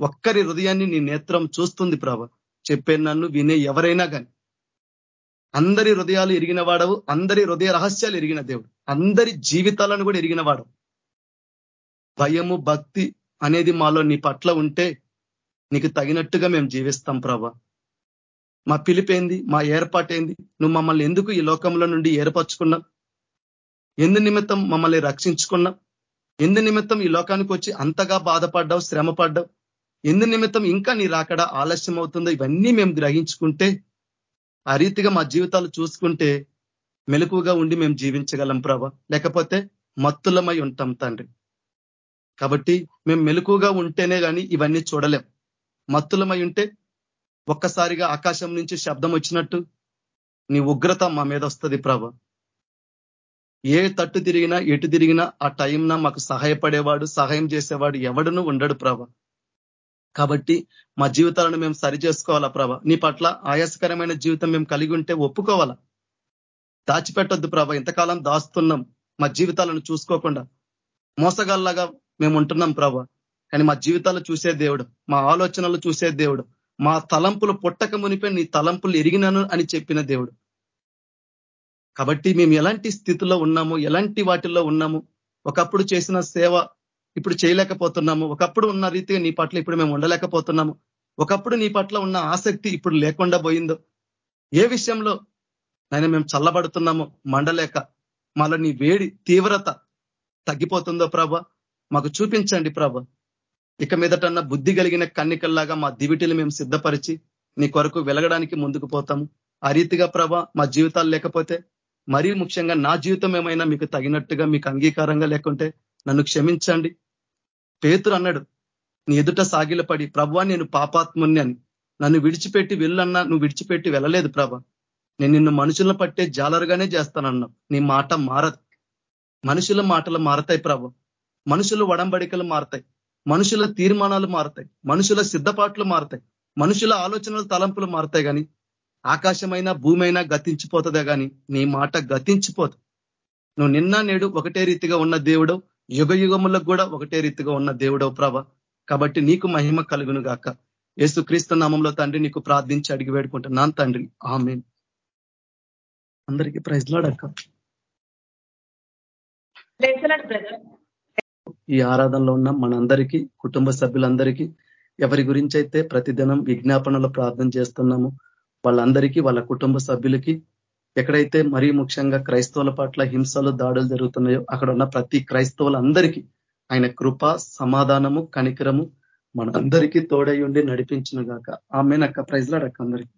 ఒక్కరి హృదయాన్ని నీ నేత్రం చూస్తుంది ప్రభ. చెప్పే నన్ను వినే ఎవరైనా కానీ అందరి హృదయాలు ఎరిగిన వాడవు అందరి హృదయ రహస్యాలు ఎరిగిన దేవుడు. అందరి జీవితాలను కూడా ఎరిగిన వాడు. భయము భక్తి అనేది మాలో నీ పట్ల ఉంటే నీకు తగినట్టుగా మేము జీవిస్తాం ప్రభా. మా పిలిపేంది మా ఏర్పాటేంది నువ్వు మమ్మల్ని ఎందుకు ఈ లోకంలో నుండి ఏర్పరచుకున్నా ఎందు నిమిత్తం మమ్మల్ని రక్షించుకున్నా ఎందు నిమిత్తం ఈ లోకానికి వచ్చి అంతగా బాధపడ్డావు శ్రమ పడ్డావు ఎందు నిమిత్తం ఇంకా నీ రాకడా ఆలస్యం అవుతుందో ఇవన్నీ మేము గ్రహించుకుంటే ఆ రీతిగా మా జీవితాలు చూసుకుంటే మెలకుగా ఉండి మేము జీవించగలం ప్రభ. లేకపోతే మత్తులమై ఉంటాం తండ్రి. కాబట్టి మేము మెలకుగా ఉంటేనే కానీ ఇవన్నీ చూడలేం. మత్తులమై ఉంటే ఒక్కసారిగా ఆకాశం నుంచి శబ్దం వచ్చినట్టు నీ ఉగ్రత మా మీద వస్తుంది ప్రభ. ఏ తట్టు తిరిగినా ఎటు తిరిగినా ఆ టైంన మాకు సహాయపడేవాడు సహాయం చేసేవాడు ఎవడును ఉండడు ప్రభ. కాబట్టి మా జీవితాలను మేము సరి చేసుకోవాలా ప్రభ? నీ పట్ల ఆయాసకరమైన జీవితం మేము కలిగి ఉంటే ఒప్పుకోవాలా? దాచిపెట్టొద్దు ప్రభ. ఇంతకాలం దాస్తున్నాం. మా జీవితాలను చూసుకోకుండా మోసగాల్లాగా మేము ఉంటున్నాం ప్రభ. కానీ మా జీవితాలు చూసే దేవుడు మా ఆలోచనలు చూసే దేవుడు మా తలంపులు పుట్టక మునిపే నీ తలంపులు ఎరిగినాను అని చెప్పిన దేవుడు. కాబట్టి మేము ఎలాంటి స్థితిలో ఉన్నాము ఎలాంటి వాటిల్లో ఉన్నాము ఒకప్పుడు చేసిన సేవ ఇప్పుడు చేయలేకపోతున్నాము ఒకప్పుడు ఉన్న రీతిగా నీ పట్ల ఇప్పుడు మేము ఉండలేకపోతున్నాము ఒకప్పుడు నీ పట్ల ఉన్న ఆసక్తి ఇప్పుడు లేకుండా పోయిందో ఏ విషయంలో ఆయన మేము చల్లబడుతున్నాము మండలేక మాలో నీ వేడి తీవ్రత తగ్గిపోతుందో ప్రభా మాకు చూపించండి ప్రభ. ఇక మీదటన్న బుద్ధి కలిగిన కన్నికల్లాగా మా దివిటిని మేము సిద్ధపరిచి నీ కొరకు వెలగడానికి ముందుకు పోతాము. ఆ రీతిగా ప్రభ మా జీవితాలు లేకపోతే మరీ ముఖ్యంగా నా జీవితం ఏమైనా మీకు తగినట్టుగా మీకు అంగీకారంగా లేకుంటే నన్ను క్షమించండి. పేతురు అన్నాడు నీ ఎదుట సాగిలపడి ప్రభా నేను పాపాత్ముని అని. నన్ను విడిచిపెట్టి వెళ్ళన్నా నువ్వు విడిచిపెట్టి వెళ్ళలేదు ప్రభ. నేను నిన్ను మనుషులను పట్టే జాలరుగానే చేస్తానన్నావు. నీ మాట మారదు. మనుషుల మాటలు మారతాయి ప్రభ. మనుషుల వడంబడికలు మారతాయి. మనుషుల తీర్మానాలు మారతాయి. మనుషుల సిద్ధపాట్లు మారతాయి. మనుషుల ఆలోచనలు తలంపులు మారతాయి కానీ ఆకాశమైనా భూమైనా గతించిపోతుందే కానీ నీ మాట గతించిపోదు. నువ్వు నిన్న నేడు ఒకటే రీతిగా ఉన్న దేవుడు యుగ యుగములకు కూడా ఒకటే రీతిగా ఉన్న దేవుడవు ప్రభ. కాబట్టి నీకు మహిమ కలుగును గాక. యేసు క్రీస్తు నామంలో తండ్రి నీకు ప్రార్థించి అడిగి వేడుకుంటున్నాను తండ్రి. ఆమె అందరికీ ప్రైజ్ లాడక్క ఈ ఆరాధనలో ఉన్న మనందరికీ కుటుంబ సభ్యులందరికీ ఎవరి గురించి అయితే ప్రతిదినం విజ్ఞాపనలో ప్రార్థన చేస్తున్నాము వాళ్ళందరికీ వాళ్ళ కుటుంబ సభ్యులకి ఎక్కడైతే మరీ ముఖ్యంగా క్రైస్తవుల పట్ల హింసలు దాడులు జరుగుతున్నాయో అక్కడ ఉన్న ప్రతి క్రైస్తవులందరికీ ఆయన కృప సమాధానము కనికరము మనందరికీ తోడై ఉండి నడిపించిన గాక. ఆమె నక్క ప్రైజ్లాడక్క అందరికీ.